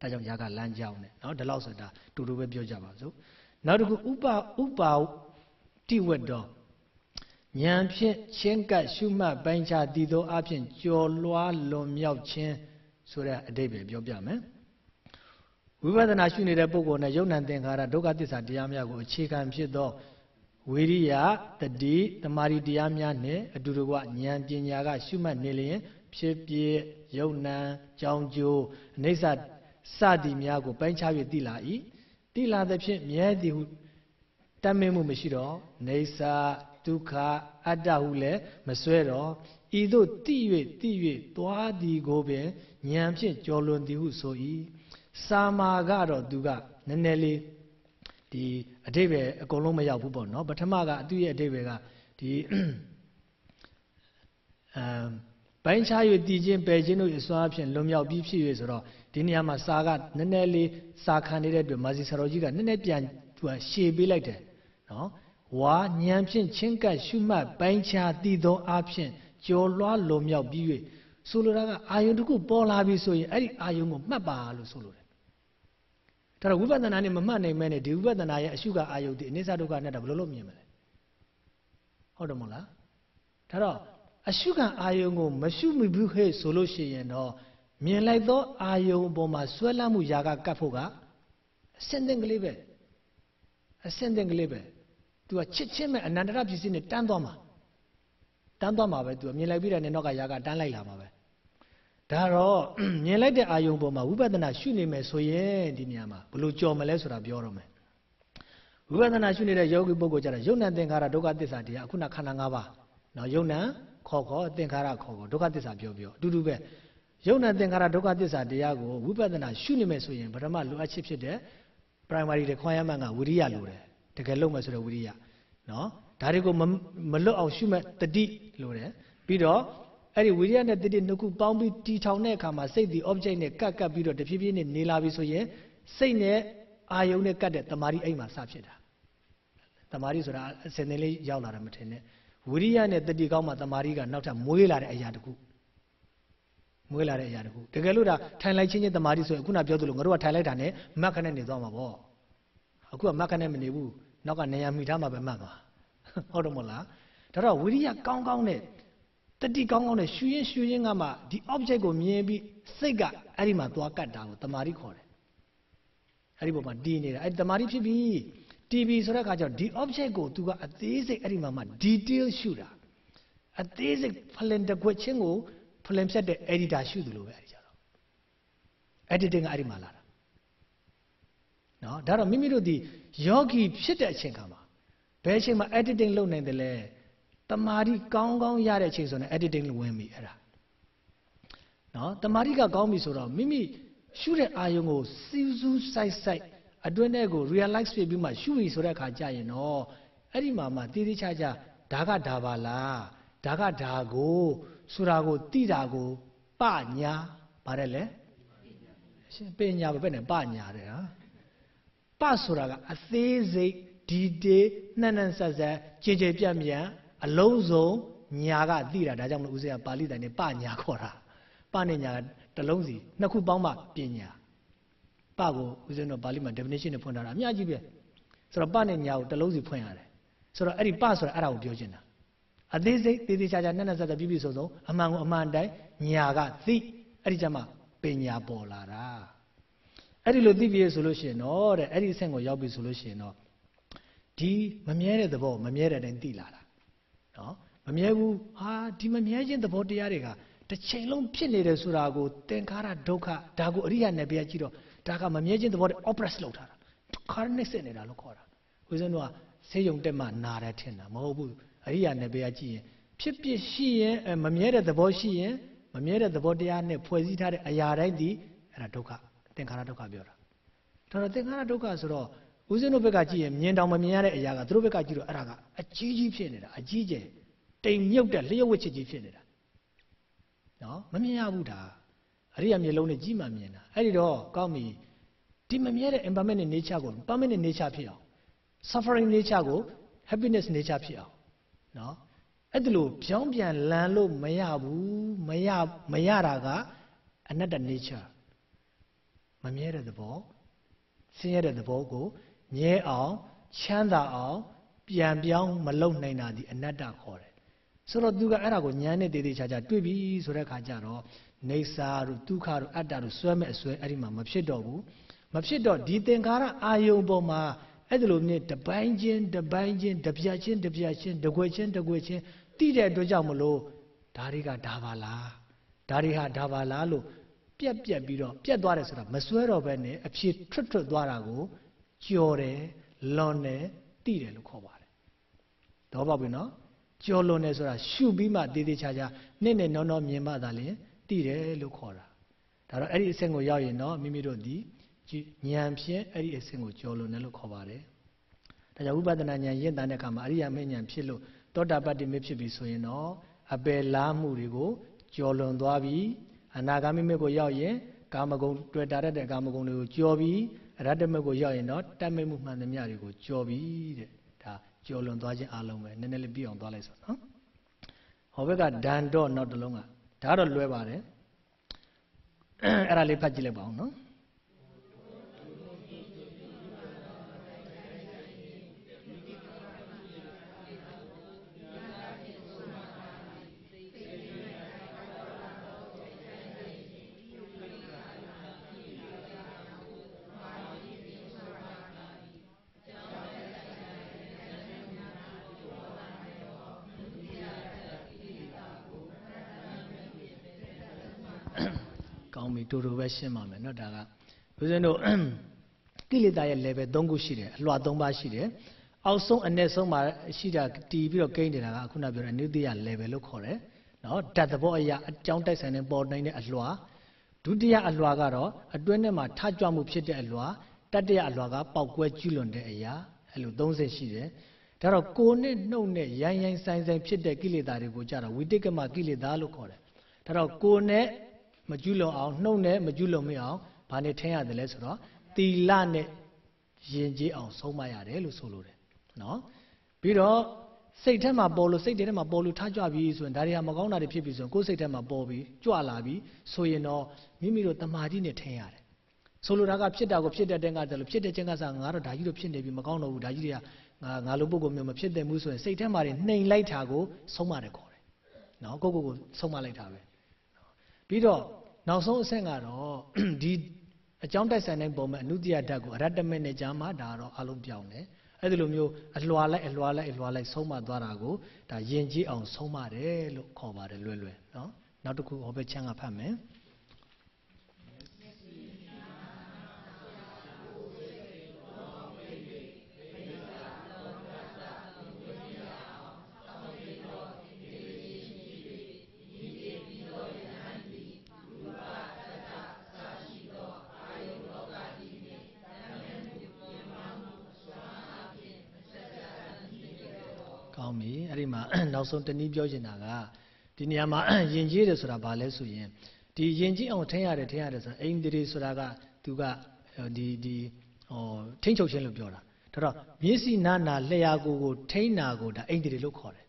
ဒါကြောင့်ຢာကလမ်းကြောင်းတယ်နော်ဒီလောက်ဆိုတာတူတူပဲပြောကြပါစို့နောက်တစ်ခုဥပဥပါတိဝတ်တော်ဉာဏ်ဖြင့်ချင်းကပ်ရှုမှတ်ပိုင်းခြားတည်သောအဖြစ်ကြော်လွှားလွန်မြောက်ခြင်းဆိုတဲ့အဓိပ္ပာယ်ပြောပြမယ်ဝိပဿနာရှုနေတဲ့ပုဂ္ဂိုလ်နဲ့ယုံ nant သင်္ခါရဒုက္ခသစ္စာတရားများကိုအခြေခံဖြစ်သောဝိရိယတတိတမာရီတရားများနဲ့အတူတကွဉာဏ်ပညာက ရှုမှတ်နေလျင် ဖြစ်ပြယုံ nant ကြောင်းကျိုးအနိစ္စ စသည်များကိုပိုင်းခြား၍သိလာ၏သိလာသဖြင့်မြဲသည်ဟုတတ်မင်းမှုမရှိတော့နေစာဒုက္ခအတ္တဟုလည်းမစွဲတော့ဤသို့တိ၍တိ၍သွားသည်ကိုပင်ဉာဏ်ဖြင့်ကြော်လွန်သည်ဟုဆို၏စာမာကတော့သူကနည်းနည်းလေးဒီအတိဘယ်အကုန်လုံးမရောက်ဘူးပေါ့နော်ပထမကအသူရဲ့အတိဘယ်ကဒီအမ်ပိုင်းခြား၍တည်ခြင်းပယ်ခြင်းတို့အစွမ်းအဖြစ်လွန်မြောက်ပြီးဖြစ်၍ဆိုတော့ ဒီနေရာမှာစာကနည်းနည်းလေးစာခံနေတဲ့အတွက်မာစီဆရာတော်ကြီးကနည်းနည်းပြန်သူကရှေ့ပေးလိုက်တယ်နော်ဝါဉာဏ်ဖြင့်ချင်းကပ်ရှုမှတ်ပိုင်းခြားတည်သောအဖြစ်ကြော်လွှားလွန်မြောက်ပြီး၍ဆိုလိုတာကအာယုန်တစ်ခုပေါ်လာပြီဆိုရင်အဲ့ဒီအာယုန်ကိုမှတ်ပါလို့ဆိုလိုတယ်ဒါတော့ဝိပဿနာနဲ့မမှတ်နိုင်မဲနဲ့ဒီဝိပဿနာရဲ့အရှုကအာယုန်ဒီအနိစ္စဒုက္ခနဲ့တော့ဘယ်လိုလုပ်မြင်မလဲဟုတ်တယ်မဟုတ်လားဒါတော့အရှုခံအာယုံကိုမရှုမိဘူးဟဲ့ဆိုလို့ရှိရင်တော့ မြင်လိုက်သောအာယုံအပေါ်မှာဆွဲလန်းမှုຢာကကတ်ဖို့ကအစင်သင်ကလေးပဲအစင်သင်ကလေးပဲသူကချစ်ချင်းမဲ့အနန္တရပစ္စည်းနဲ့တန်းသွားမှာတန်းသွားမှာပဲသူကမြင်လိုက်ပြီးတဲ့နောက်ကຢာကတန်းလိုက်လာမှာပဲဒါတော့မြင်လိုက်တဲ့အာယုံပေါ်မှာဝိပဿနာရှုနေမယ်ဆိုရင်ဒီနေရာမှာဘလို့ကြော်မလဲဆိုတာပြောတော့မယ်ဝိပဿနာရှုနေတဲ့ယောဂီပုဂ္ဂိုလ်ကြတော့ယုံ nant သင်္ခါရဒုက္ခသစ္စာတရားအခုနခန္ဓာ၅ပါးနော်ယုံ nant ခေါ်ခေါ်သင်္ခါရခေါ်ခေါ်ဒုက္ခသစ္စာပြောပြောအတူတူပဲ ယုံနာသင်္ခါရဒုက္ခသစ္စာတရားကိုဝိပဿနာရှုနေမယ်ဆိုရင်ပထမလိုအပ်ချက်ဖြစ်တဲ့ primary requirement ကဝိရိယလိုတယ်တကယ်လုံးမယ်ဆိုတော့ဝိရိယနော်ဒါတွေကိုမလွတ်အောင်ရှုမဲ့တတိလိုတယ်ပြီးတော့အဲ့ဒီဝိရိယနဲ့တတိနှစ်ခုပေါင်းပြီးတီထောင်တဲ့အခါမှာစိတ်ဒီ object နဲ့ကပ်ကပ်ပြီးတော့တဖြည်းဖြည်းနဲ့နေလာပြီဆိုရင်စိတ်နဲ့အာယုံနဲ့ကပ်တဲ့တမာရီအိမ်မှာစဖြစ်တာတမာရီဆိုတာအစင်နေလေးရောက်လာတာမထင်နဲ့ဝိရိယနဲ့တတိကောင်းမှတမာရီကနောက်ထပ်မွေးလာတဲ့အရာတခု မွေးလာတဲ့အရာတခုတကယ်လို့ဒါထိုင်လိုက်ချင်းချင်းတမာရီဆိုရင်ခုနပြောသလိုငါတို့ကထိုင်လိုက်တာနဲ့မက်ခနဲ့နေသွားမှာပေါ့အခုကမက်ခနဲ့မနေဘူးနောက်ကနေရာမိထားမှာပဲမှတ်ပါဟုတ်တယ်မဟုတ်လားဒါတော့ဝိရိယကောင်းကောင်းနဲ့တတိကောင်းကောင်းနဲ့ရှူရင်ရှူရင်ကမှဒီ object ကိုမြင်ပြီးစိတ်ကအဲ့ဒီမှာသွားကတ်တာကိုတမာရီခေါ်တယ်အဲ့ဒီပုံမှာတည်နေတာအဲ့ဒီတမာရီဖြစ်ပြီး TV ဆိုတဲ့အခါကျတော့ဒီ object ကို तू ကအသေးစိတ်အဲ့ဒီမှာမှ detail ရှုတာအသေးစိတ်ဖလင်တကွက်ချင်းကို ဖလင်ဖြတ်တဲ့ editor ရှုသလိုပဲအဲ့ဒီကြတော့ editing ကအဲ့ဒီမှာလာတာနော်ဒါတော့မိမိတို့ဒီယောဂီဖြစ်တဲ့အချိန်ခါမှာဘယ်အချိန်မှာ editing လုပ်နိုင်တယ်လဲတမာရီကောင်းကောင်းရတဲ့အချိန်ဆိုရင် editing လုပ်ဝင်ပြီအဲ့ဒါနော်တမာရီကကောင်းပြီဆိုတော့မိမိရှုတဲ့အာယုံကိုစီးစူးစိုက်စိုက်အတွင်းထဲကို realize ဖြစ်ပြီးမှရှုပြီဆိုတဲ့အခါကျရင်တော့အဲ့ဒီမှာမှတည်တည်ချာချာဒါကဒါပါလားဒါကဒါကို ဆိုတာကိုတိတာကိုပညာပါတယ်လေရှင်ပညာပဲပဲနဲ့ပညာတယ်ဟာပဆိုတာကအသေးစိတ်ဒီတေးနှံ့နှံ့ဆက်ဆက်ကြည်ကြည်ပြန့်ပြန့်အလုံးစုံညာကသိတာဒါကြောင့်မလို့ဦးဇေယပါဠိတိုင်နဲ့ပညာခေါ်တာပနဲ့ညာကတစ်လုံးစီနှစ်ခုပေါင်းမှပညာပကိုဦးဇင်းတို့ပါဠိမှာ definition နဲ့ဖွင့်ထားတာအများကြီးပဲဆိုတော့ပနဲ့ညာကိုတစ်လုံးစီဖွင့်ရတယ်ဆိုတော့အဲ့ဒီပဆိုတာအဲ့ဒါကိုပြောချင်တာ အသေးစိတ်သေးသေးချာချာနှံ့နှံ့ဆက်ဆက်ပြည့်ပြည့်စုံစုံအမှန်ကိုအမှန်တိုင်းညာကသိအဲ့ဒီကျမှပညာပေါ်လာတာအဲ့ဒီလိုသိပြီဆိုလို့ရှိရင်တော့တဲ့အဲ့ဒီအဆင့်ကိုရောက်ပြီဆိုလို့ရှိရင်တော့ဒီမမြဲတဲ့သဘောမမြဲတဲ့အတိုင်းသိလာတာနော်မမြဲဘူးဟာဒီမမြဲခြင်းသဘောတရားတွေကတစ်ချိန်လုံးဖြစ်နေတယ်ဆိုတာကိုသင်္ခါရဒုက္ခဒါကိုအရိယာနယ်ပြကြည့်တော့ဒါကမမြဲခြင်းသဘောတွေ oppress လုပ်ထားတာခါရနစ်စစ်နေတာလို့ခေါ်တာဦးဇင်းတို့ကဆေးရုံတက်မှနာတယ်ထင်တာမဟုတ်ဘူး အရိယာနယ်ပြကြည့်ရင်ဖြစ်ဖြစ်ရှိရင်မမြဲတဲ့သဘောရှိရင်မမြဲတဲ့သဘောတရားနဲ့ဖွဲ့စည်းထားတဲ့အရာတိုင်းဒီအဲ့ဒါဒုက္ခသင်္ခါရဒုက္ခပြောတာဒါတော့သင်္ခါရဒုက္ခဆိုတော့ဦးဇင်းတို့ဘက်ကကြည့်ရင်မြင်တောင်မမြင်ရတဲ့အရာကသူတို့ဘက်ကကြည့်တော့အဲ့ဒါကအကြီးကြီးဖြစ်နေတာအကြီးကျယ်တိမ်မြုပ်တဲ့လျှို့ဝှက်ချစ်ကြီးဖြစ်နေတာနော်မမြင်ရဘူးဒါအရိယာမျက်လုံးနဲ့ကြီးမှမြင်တာအဲ့ဒီတော့ကောင်းပြီဒီမမြဲတဲ့ impermanent nature ကို permanent nature ဖြစ်အောင် suffering nature ကို happiness nature ဖြစ်အောင် နော်အဲ့ဒါလို့ပြောင်းပြန်လန်လို့မရဘူးမရမရတာကအနတ္တ nature မမြဲတဲ့သဘောဆင်းရဲတဲ့သဘောကိုမြဲအောင်ချမ်းသာအောင်ပြန်ပြောင်းမလုပ်နိုင်တာဒီအနတ္တခေါ်တယ်ဆိုတော့သူကအဲ့ဒါကိုဉာဏ်နဲ့တည်တည်ချာချာတွေ့ပြီဆိုတဲ့အခါကျတော့နေစာတို့ဒုက္ခတို့အတ္တတို့ဆွဲမဲ့အဆွဲအဲ့ဒီမှာမဖြစ်တော့ဘူးမဖြစ်တော့ဒီသင်္ခါရအာယုံပေါ်မှာ အဲ့ဒီလိုနဲ့တပိုင်းချင်းတပိုင်းချင်းတပြတ်ချင်းတပြတ်ချင်းတကွယ်ချင်းတကွယ်ချင်းတိတဲ့အတွက်ကြောင့်မလို့ဒါတွေကဒါပါလားဒါတွေဟာဒါပါလားလို့ပြက်ပြက်ပြီးတော့ပြက်သွားတယ်ဆိုတာမစွဲတော့ဘဲနဲ့အဖြစ်ထွတ်ထွတ်သွားတာကိုကြော်တယ်လွန်တယ်တိတယ်လို့ခေါ်ပါတယ်တော့ပါပြီနော်ကြော်လွန်တယ်ဆိုတာရှုပြီးမှတည်တည်ချာချာနှစ်နဲ့နော်နော်မြင်မှသာလျှင်တိတယ်လို့ခေါ်တာဒါတော့အဲ့ဒီအဆင့်ကိုရောက်ရင်တော့မိမိတို့ဒီ ဉာဏ်ဖြင့်အဲ့ဒီအဆင့်ကိုကြော်လွန်တယ်လို့ခေါ်ပါတယ်ဒါကြောင့်ဝိပဿနာဉာဏ်ရင့်တန်တဲ့အခါမှာအရိယာမေဉာဏ်ဖြစ်လို့သောတာပတ္တိမေဖြစ်ပြီဆိုရင်တော့အပယ်လားမှုတွေကိုကြော်လွန်သွားပြီအနာဂါမိမေကိုရောက်ရင်ကာမဂုဏ်တွေ့တာတဲ့ကာမဂုဏ်တွေကိုကြော်ပြီးအရတ္တမေကိုရောက်ရင်တော့တတ်မိမှုမှန်သမျှတွေကိုကြော်ပြီးတဲ့ဒါကြော်လွန်သွားခြင်းအလုံးပဲနည်းနည်းလေးပြည့်အောင်သွားလိုက်ဆိုနော်ဟောဘက်ကဒန်တော့နောက်တစ်လုံးကဒါတော့လွဲပါတယ်အဲ့ဒါလေးဖတ်ကြည့်လိုက်ပါဦးနော်ကောင်း ပြီတူတူပဲရှင်းပါမယ်နော်ဒါကဘုရားတို့ကိလေသာရဲ့ level 3ခုရှိတယ်အလွှာ3ပါးရှိတယ်အောက်ဆုံးအနက်ဆုံးမှာရှိတာတီးပြီးတော့ကိန်းနေတာကခုနပြောတဲ့အနုတ္တိယ level လို့ခေါ်တယ်နော်ဓာတ်သဘောအရာအကြောင်းတိုက်ဆိုင်တဲ့ပေါ်နိုင်တဲ့အလွှာဒုတိယအလွှာကတော့အတွင်းထဲမှာထကြွမှုဖြစ်တဲ့အလွှာတတိယအလွှာကပေါက်ကွဲကျွလွန်တဲ့အရာအဲ့လို30ရှိတယ်ဒါတော့ကိုနဲ့နှုတ်နဲ့ရိုင်းရိုင်းဆိုင်ဆိုင်ဖြစ်တဲ့ကိလေသာတွေကိုကြတော့ဝိတိကမကိလေသာလို့ခေါ်တယ်ဒါတော့ကိုနဲ့ မကျွလွန်အောင်နှုတ်နဲ့မကျွလွန်မရအောင်ဘာနဲ့ထင်းရတယ်လဲဆိုတော့သီလနဲ့ယဉ်ကျေးအောင်ဆုံးမရတယ်လို့ဆိုလိုတယ်နော်ပြီးတော့စိတ်ထဲမှာပေါ်လို့စိတ်ထဲမှာပေါ်လို့ထားကြွပြီးဆိုရင်ဒါတွေကမကောင်းတာတွေဖြစ်ပြီဆိုရင်ကိုယ်စိတ်ထဲမှာပေါ်ပြီးကြွလာပြီးဆိုရင်တော့မိမိတို့တမာတိနဲ့ထင်းရတယ်ဆိုလိုတာကဖြစ်တာကိုဖြစ်တဲ့တဲ့ကတည်းကဖြစ်တဲ့ချင်းကစားငါတော့ဒါကြီးတို့ဖြစ်နေပြီမကောင်းတော့ဘူးဒါကြီးတွေကငါငါလိုပုဂ္ဂိုလ်မျိုးမဖြစ်တဲ့မှုဆိုရင်စိတ်ထဲမှာနှိမ်လိုက်တာကိုဆုံးမတယ်ခေါ်တယ်နော်ကိုကိုကိုဆုံးမလိုက်တာပဲ ပြီးတော့နောက်ဆုံးအဆင့်ကတော့ဒီအကြောင်းတိုက်ဆိုင်တဲ့ပုံမဲ့အနုတ္တိယဓာတ်ကိုအရတ္တမေနဲ့ကြာမှဒါတော့အလုံးပြောင်းတယ်အဲ့ဒီလိုမျိုးအလွာလိုက်အလွာလိုက်အလွာလိုက်ဆုံးမသွားတာကိုဒါယဉ်ကျေးအောင်ဆုံးမတယ်လို့ခေါ်ပါတယ်လွယ်လွယ်နော်နောက်တစ်ခုဟောဘက်ချမ်းကဖတ်မယ် မှာနောက်ဆုံးတနည်းပြောချင်တာကဒီနေရာမှာယဉ်ကျေးတယ်ဆိုတာဘာလဲဆိုရင်ဒီယဉ်ကျေးအောင်ထိန်းရတယ်ထိန်းရတယ်ဆိုတာအိန္ဒြေဆိုတာကသူကဒီဒီဟောထိန်းချုပ်ခြင်းလို့ပြောတာဒါတော့မျက်စိနာနာလျှာကိုယ်ကိုထိန်းတာကိုဒါအိန္ဒြေလို့ခေါ်တယ်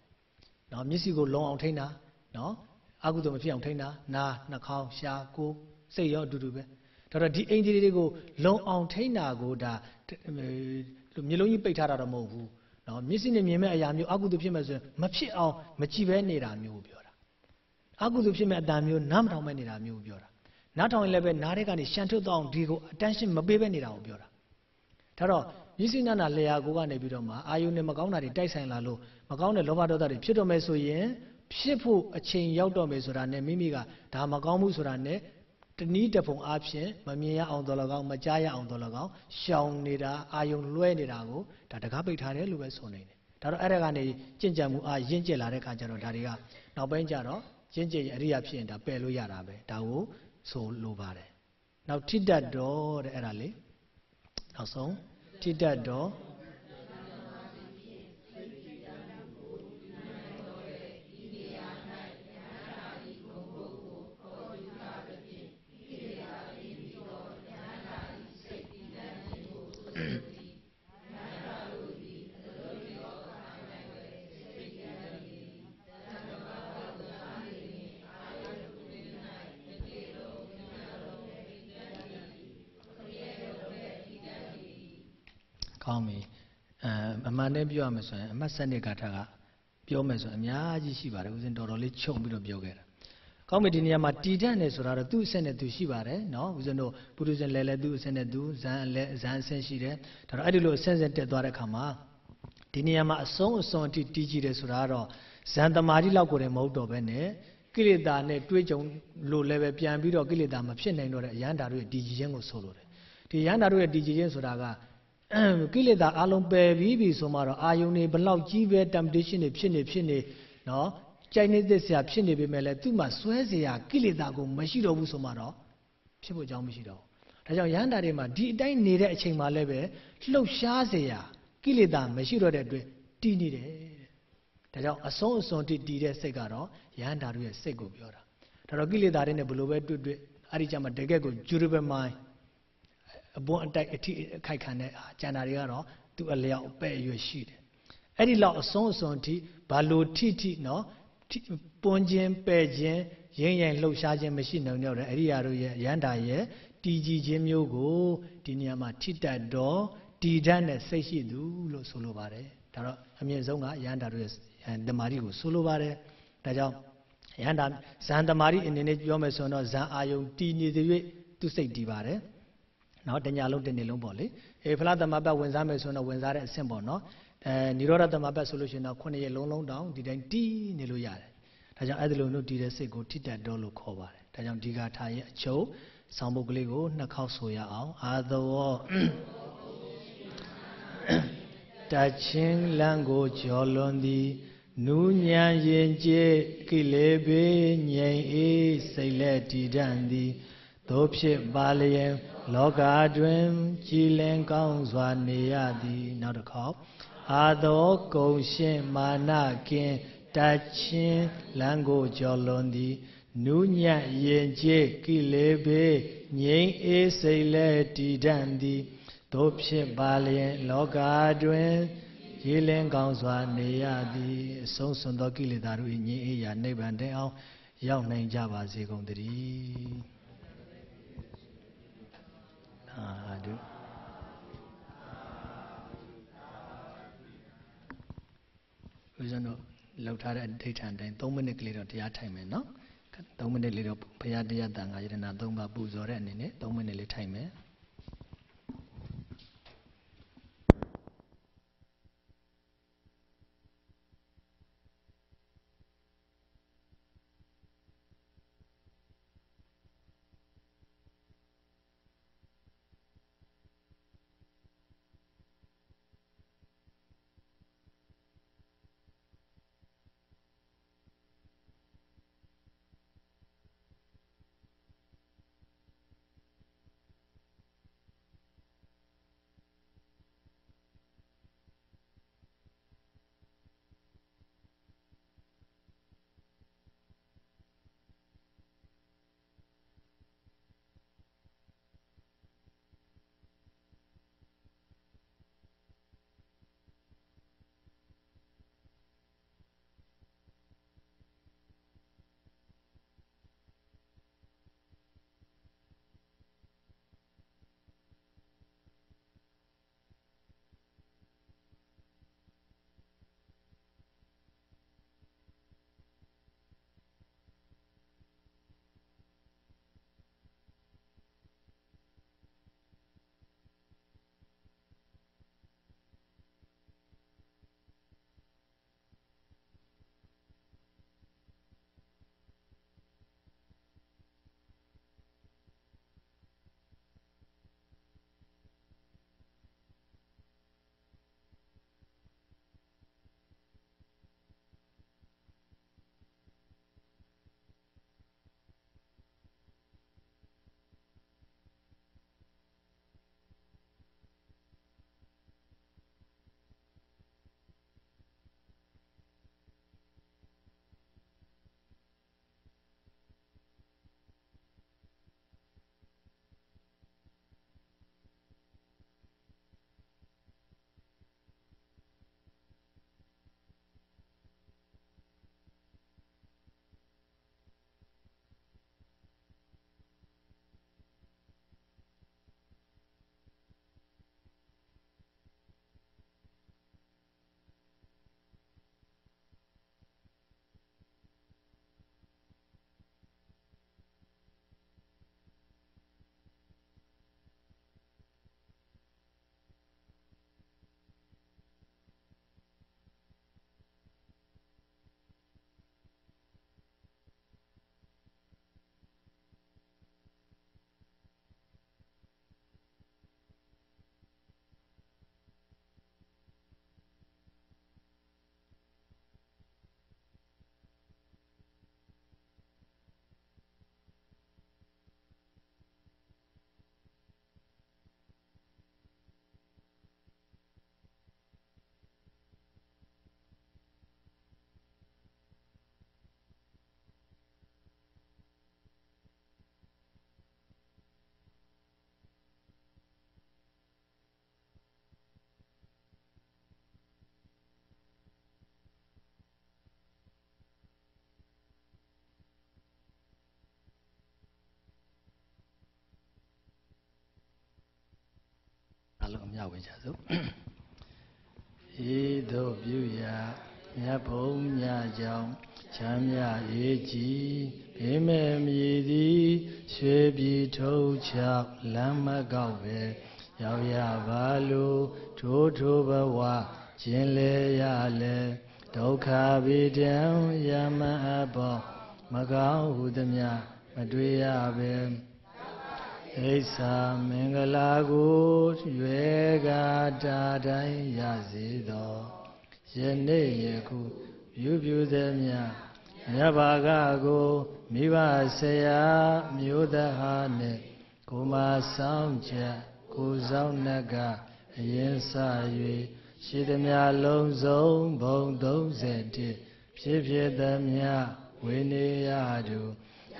နော်မျက်စိကိုလုံအောင်ထိန်းတာနော်အကုသိုလ်မဖြစ်အောင်ထိန်းတာနာနှာခေါင်းရှားကိုယ်စိတ်ရောအတူတူပဲဒါတော့ဒီအိန္ဒြေတွေကိုလုံအောင်ထိန်းတာကိုဒါမျိုးလုံးကြီးပိတ်ထားတာတော့မဟုတ်ဘူး နော်မျက်စိနဲ့မြင်မဲ့အရာမျိုးအကုသိုလ်ဖြစ်မဲ့ဆိုရင်မဖြစ်အောင်မကြည့်ပဲနေတာမျိုးပြောတာအကုသိုလ်ဖြစ်မဲ့အတန်မျိုးနားမထောင်ပဲနေတာမျိုးပြောတာနားထောင်ရင်လည်းပဲနားထဲကနေရှန်ထုတ်တော့အောင်ဒီကို attention မပေးပဲနေတာကိုပြောတာဒါတော့မျက်စိနာနာလျာကိုကနေပြီးတော့မှအာယုန်နဲ့မကောင်းတာတွေတိုက်ဆိုင်လာလို့မကောင်းတဲ့လောဘဒေါသတွေဖြစ်တော့မယ်ဆိုရင်ဖြစ်ဖို့အချိန်ရောက်တော့မယ်ဆိုတာနဲ့မိမိကဒါမကောင်းဘူးဆိုတာနဲ့ တနည်းတဖုံအားဖြင့်မမြင်ရအောင်တော်၎င်းမကြားရအောင်တော်၎င်းရှောင်နေတာအာယုံလွှဲနေတာကိုဒါတကားပိတ်ထားတယ်လို့ပဲဆိုနေတယ်ဒါတော့အဲ့ဒါကနေကြင့်ကြံမှုအားရင့်ကျက်လာတဲ့ခါကျတော့ဒါတွေကနောက်ပိုင်းကျတော့ရင့်ကျက်ရင်အရိယာဖြစ်ရင်ဒါပယ်လို့ရတာပဲဒါကိုဆိုလိုပါတယ်နောက်ထိတတ်တော်တဲ့အဲ့ဒါလေနောက်ဆုံးထိတတ်တော် အမှန်တည်းပြောရမယ်ဆိုရင်အမှတ်စနစ်ကထာကပြောမယ်ဆိုရင်အများကြီးရှိပါတယ်ဦးဇင်းတော်တော်လေးခြုံပြီးတော့ပြောခဲ့တာကောင်းပြီဒီနေရာမှာတည်တတ်နေဆိုတာတော့သူ့အဆင့်နဲ့သူရှိပါတယ်နော်ဦးဇင်းတို့ပုရုဇဉ်လဲလဲသူ့အဆင့်နဲ့သူဇန်လဲဇန်အဆင့်ရှိတယ်ဒါတော့အဲ့ဒီလိုအဆင့်ဆင့်တက်သွားတဲ့ခါမှာဒီနေရာမှာအဆုံးအစွန်အထိတည်ကြည်တယ်ဆိုတာကတော့ဇန်တမာတိလောက်ကိုယ်တည်းမဟုတ်တော့ဘဲနဲ့ကိလေသာနဲ့တွေးကြုံလို့လည်းပဲပြန်ပြီးတော့ကိလေသာမဖြစ်နိုင်တော့တဲ့အရဟန္တာတို့ရဲ့တည်ကြည်ခြင်းကိုဆိုလိုတယ်ဒီရဟန္တာတို့ရဲ့တည်ကြည်ခြင်းဆိုတာက ကိလေသာအလုံးပယ်ပြီးပြီဆိုမှတော့အာယုန်တွေဘလောက်ကြီးပဲ temptation တွေဖြစ်နေဖြစ်နေနော်ကြိုက်နေသစ်စရာဖြစ်နေပေမဲ့လည်းသူ့မှာစွဲစရာကိလေသာကိုမရှိတော့ဘူးဆိုမှတော့ဖြစ်ဖို့အကြောင်းမရှိတော့ဘူးဒါကြောင့်ရဟန္တာတွေမှာဒီအတိုင်းနေတဲ့အချိန်မှာလည်းပဲလှုပ်ရှားစရာကိလေသာမရှိတော့တဲ့အတွက်တည်နေတယ်ဒါကြောင့်အဆုံးအစွန်တည်တည်တဲ့စိတ်ကတော့ရဟန္တာတို့ရဲ့စိတ်ကိုပြောတာဒါတော့ကိလေသာတွေနဲ့ဘယ်လိုပဲတွေ့တွေ့အဲ့ဒီကြမှာတကယ့်ကို durable mind အပွန်းအတိုက်အထိအခိုက်ခံတဲ့ကျန်တာတွေကတော့သူ့အလျောက်အပဲ့အရွယ်ရှိတယ်အဲ့ဒီလောက်အဆုံးအစွန်အထိဘာလို့ထိထိနော်ပွန်းခြင်းပဲ့ခြင်းရင်းရင်လှုပ်ရှားခြင်းမရှိနိုင်တော့တဲ့အရိယာတို့ရဲ့ရန်တာရဲ့တည်ကြည်ခြင်းမျိုးကိုဒီနေရာမှာထိတတ်တော့တည်တတ်တဲ့စိတ်ရှိသူလို့ဆိုလိုပါတယ်ဒါတော့အမြင့်ဆုံးကရန်တာတို့ရဲ့တမာရီကိုဆိုလိုပါတယ်ဒါကြောင့်ရန်တာဇန်တမာရီအနေနဲ့ပြောမယ်ဆိုတော့ဇန်အာယုံတည်နေတဲ့၍သူစိတ်တည်ပါတယ် နော်တညာလုံးတစ်နေ့လုံးပေါ့လေအေဖလားသမပတ်ဝင်စားမယ်ဆိုတော့ဝင်စားတဲ့အဆင့်ပေါ့နော်အဲនិရောဓသမပတ်ဆိုလို့ရှိရင်တော့9ရက်လုံးလုံးတောင်ဒီတိုင်းတီးနေလို့ရတယ်ဒါကြောင့်အဲ့ဒီလိုမျိုးတည်တဲ့စိတ်ကိုထိတတ်တော်လို့ခေါ်ပါတယ်ဒါကြောင့်ဒီကထားရဲ့အချုပ်ဆောင်းပုတ်ကလေးကိုနှစ်ခေါက်ဆိုရအောင်အာသောတချင်းလန်းကိုကျော်လွန်သည်နူးညံရင်ကျေကိလေဘေငြိမ်အေးစိတ်လက်တည်တံ့သည်သို့ဖြစ်ပါလျင် လောကတွင်ကြည်လင်ကောင်းစွာနေရသည်နောက်တစ်ခေါက်အာသောကုံရှင်မာနကင်တချင်းလမ်းကိုကျော်လွန်သည်နူးညံ့ရင်ကျေကိလေဘေငြိမ်းအေးစိတ်လဲတည်တံ့သည်တို့ဖြစ်ပါလျင် လောကတွင်ရေလင်းကောင်းစွာနေရသည်အဆုံးစွန်သောကိလေသာတို့၏ငြိမ်းအေးရာနိဗ္ဗာန်တည်းအောင်ရောက်နိုင်ကြပါစေကုန်သတည်း သာဓုဦးဇင်းတို့လောက်ထားတဲ့အဋ္ဌာန်တိုင်း3မိနစ်ကလေးတော့တရားထိုင်မယ်နော်3မိနစ်လေးတော့ဘုရားတရားတန်ခါယရဏ3ပါးပူဇော်တဲ့အနေနဲ့3မိနစ်လေးထိုင်မယ် အလုံးအမြဝေကြစို့ဤသို့ပြုရာမြတ်ဘုံမြတ်ကြောင့်ချမ်းမြရေးကြည်ဘေးမဲ့မြည်သည်ရွှေပြည်ထုတ်ချောက်လမ်းမကောက်ပဲရောက်ရပါလို့ထိုးထိုးဘဝခြင်းလေရလေဒုက္ခဗေဒံယမအဘောမကောင်းဟုသည်များမတွေ့ရပဲ ဣစ္ဆာမင်္ဂလာကိုရွယ်ကာတာတိုင်းရစေသောယနေ့ယခုပြုပြုသည်များမြတ်ဘာကကိုမိဘဆရာမျိုးသားဟာနှင့်ကိုမဆောင်ချက်ကိုဆောင်နှက်ကအရင်စ၍ရှိသည်များလုံးစုံဘုံ31ဖြစ်ဖြစ်သည်များဝိနည်းရတု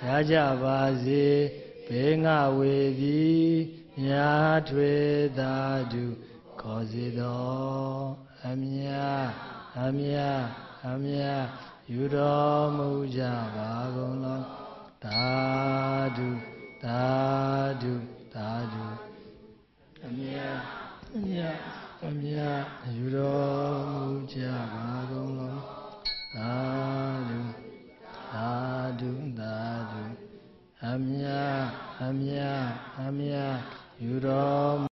ရကြပါစေ ဘေငါဝေသည်မြာထွေသာတုခေါ်စေသောအမြအမြအမြယူတော်မူကြပါကုန်လောသာဓုသာဓုသာဓုအမြအမြအမြယူတော်မူကြပါကုန်လောသာဓုသာ အမြအမြအမြယူတော်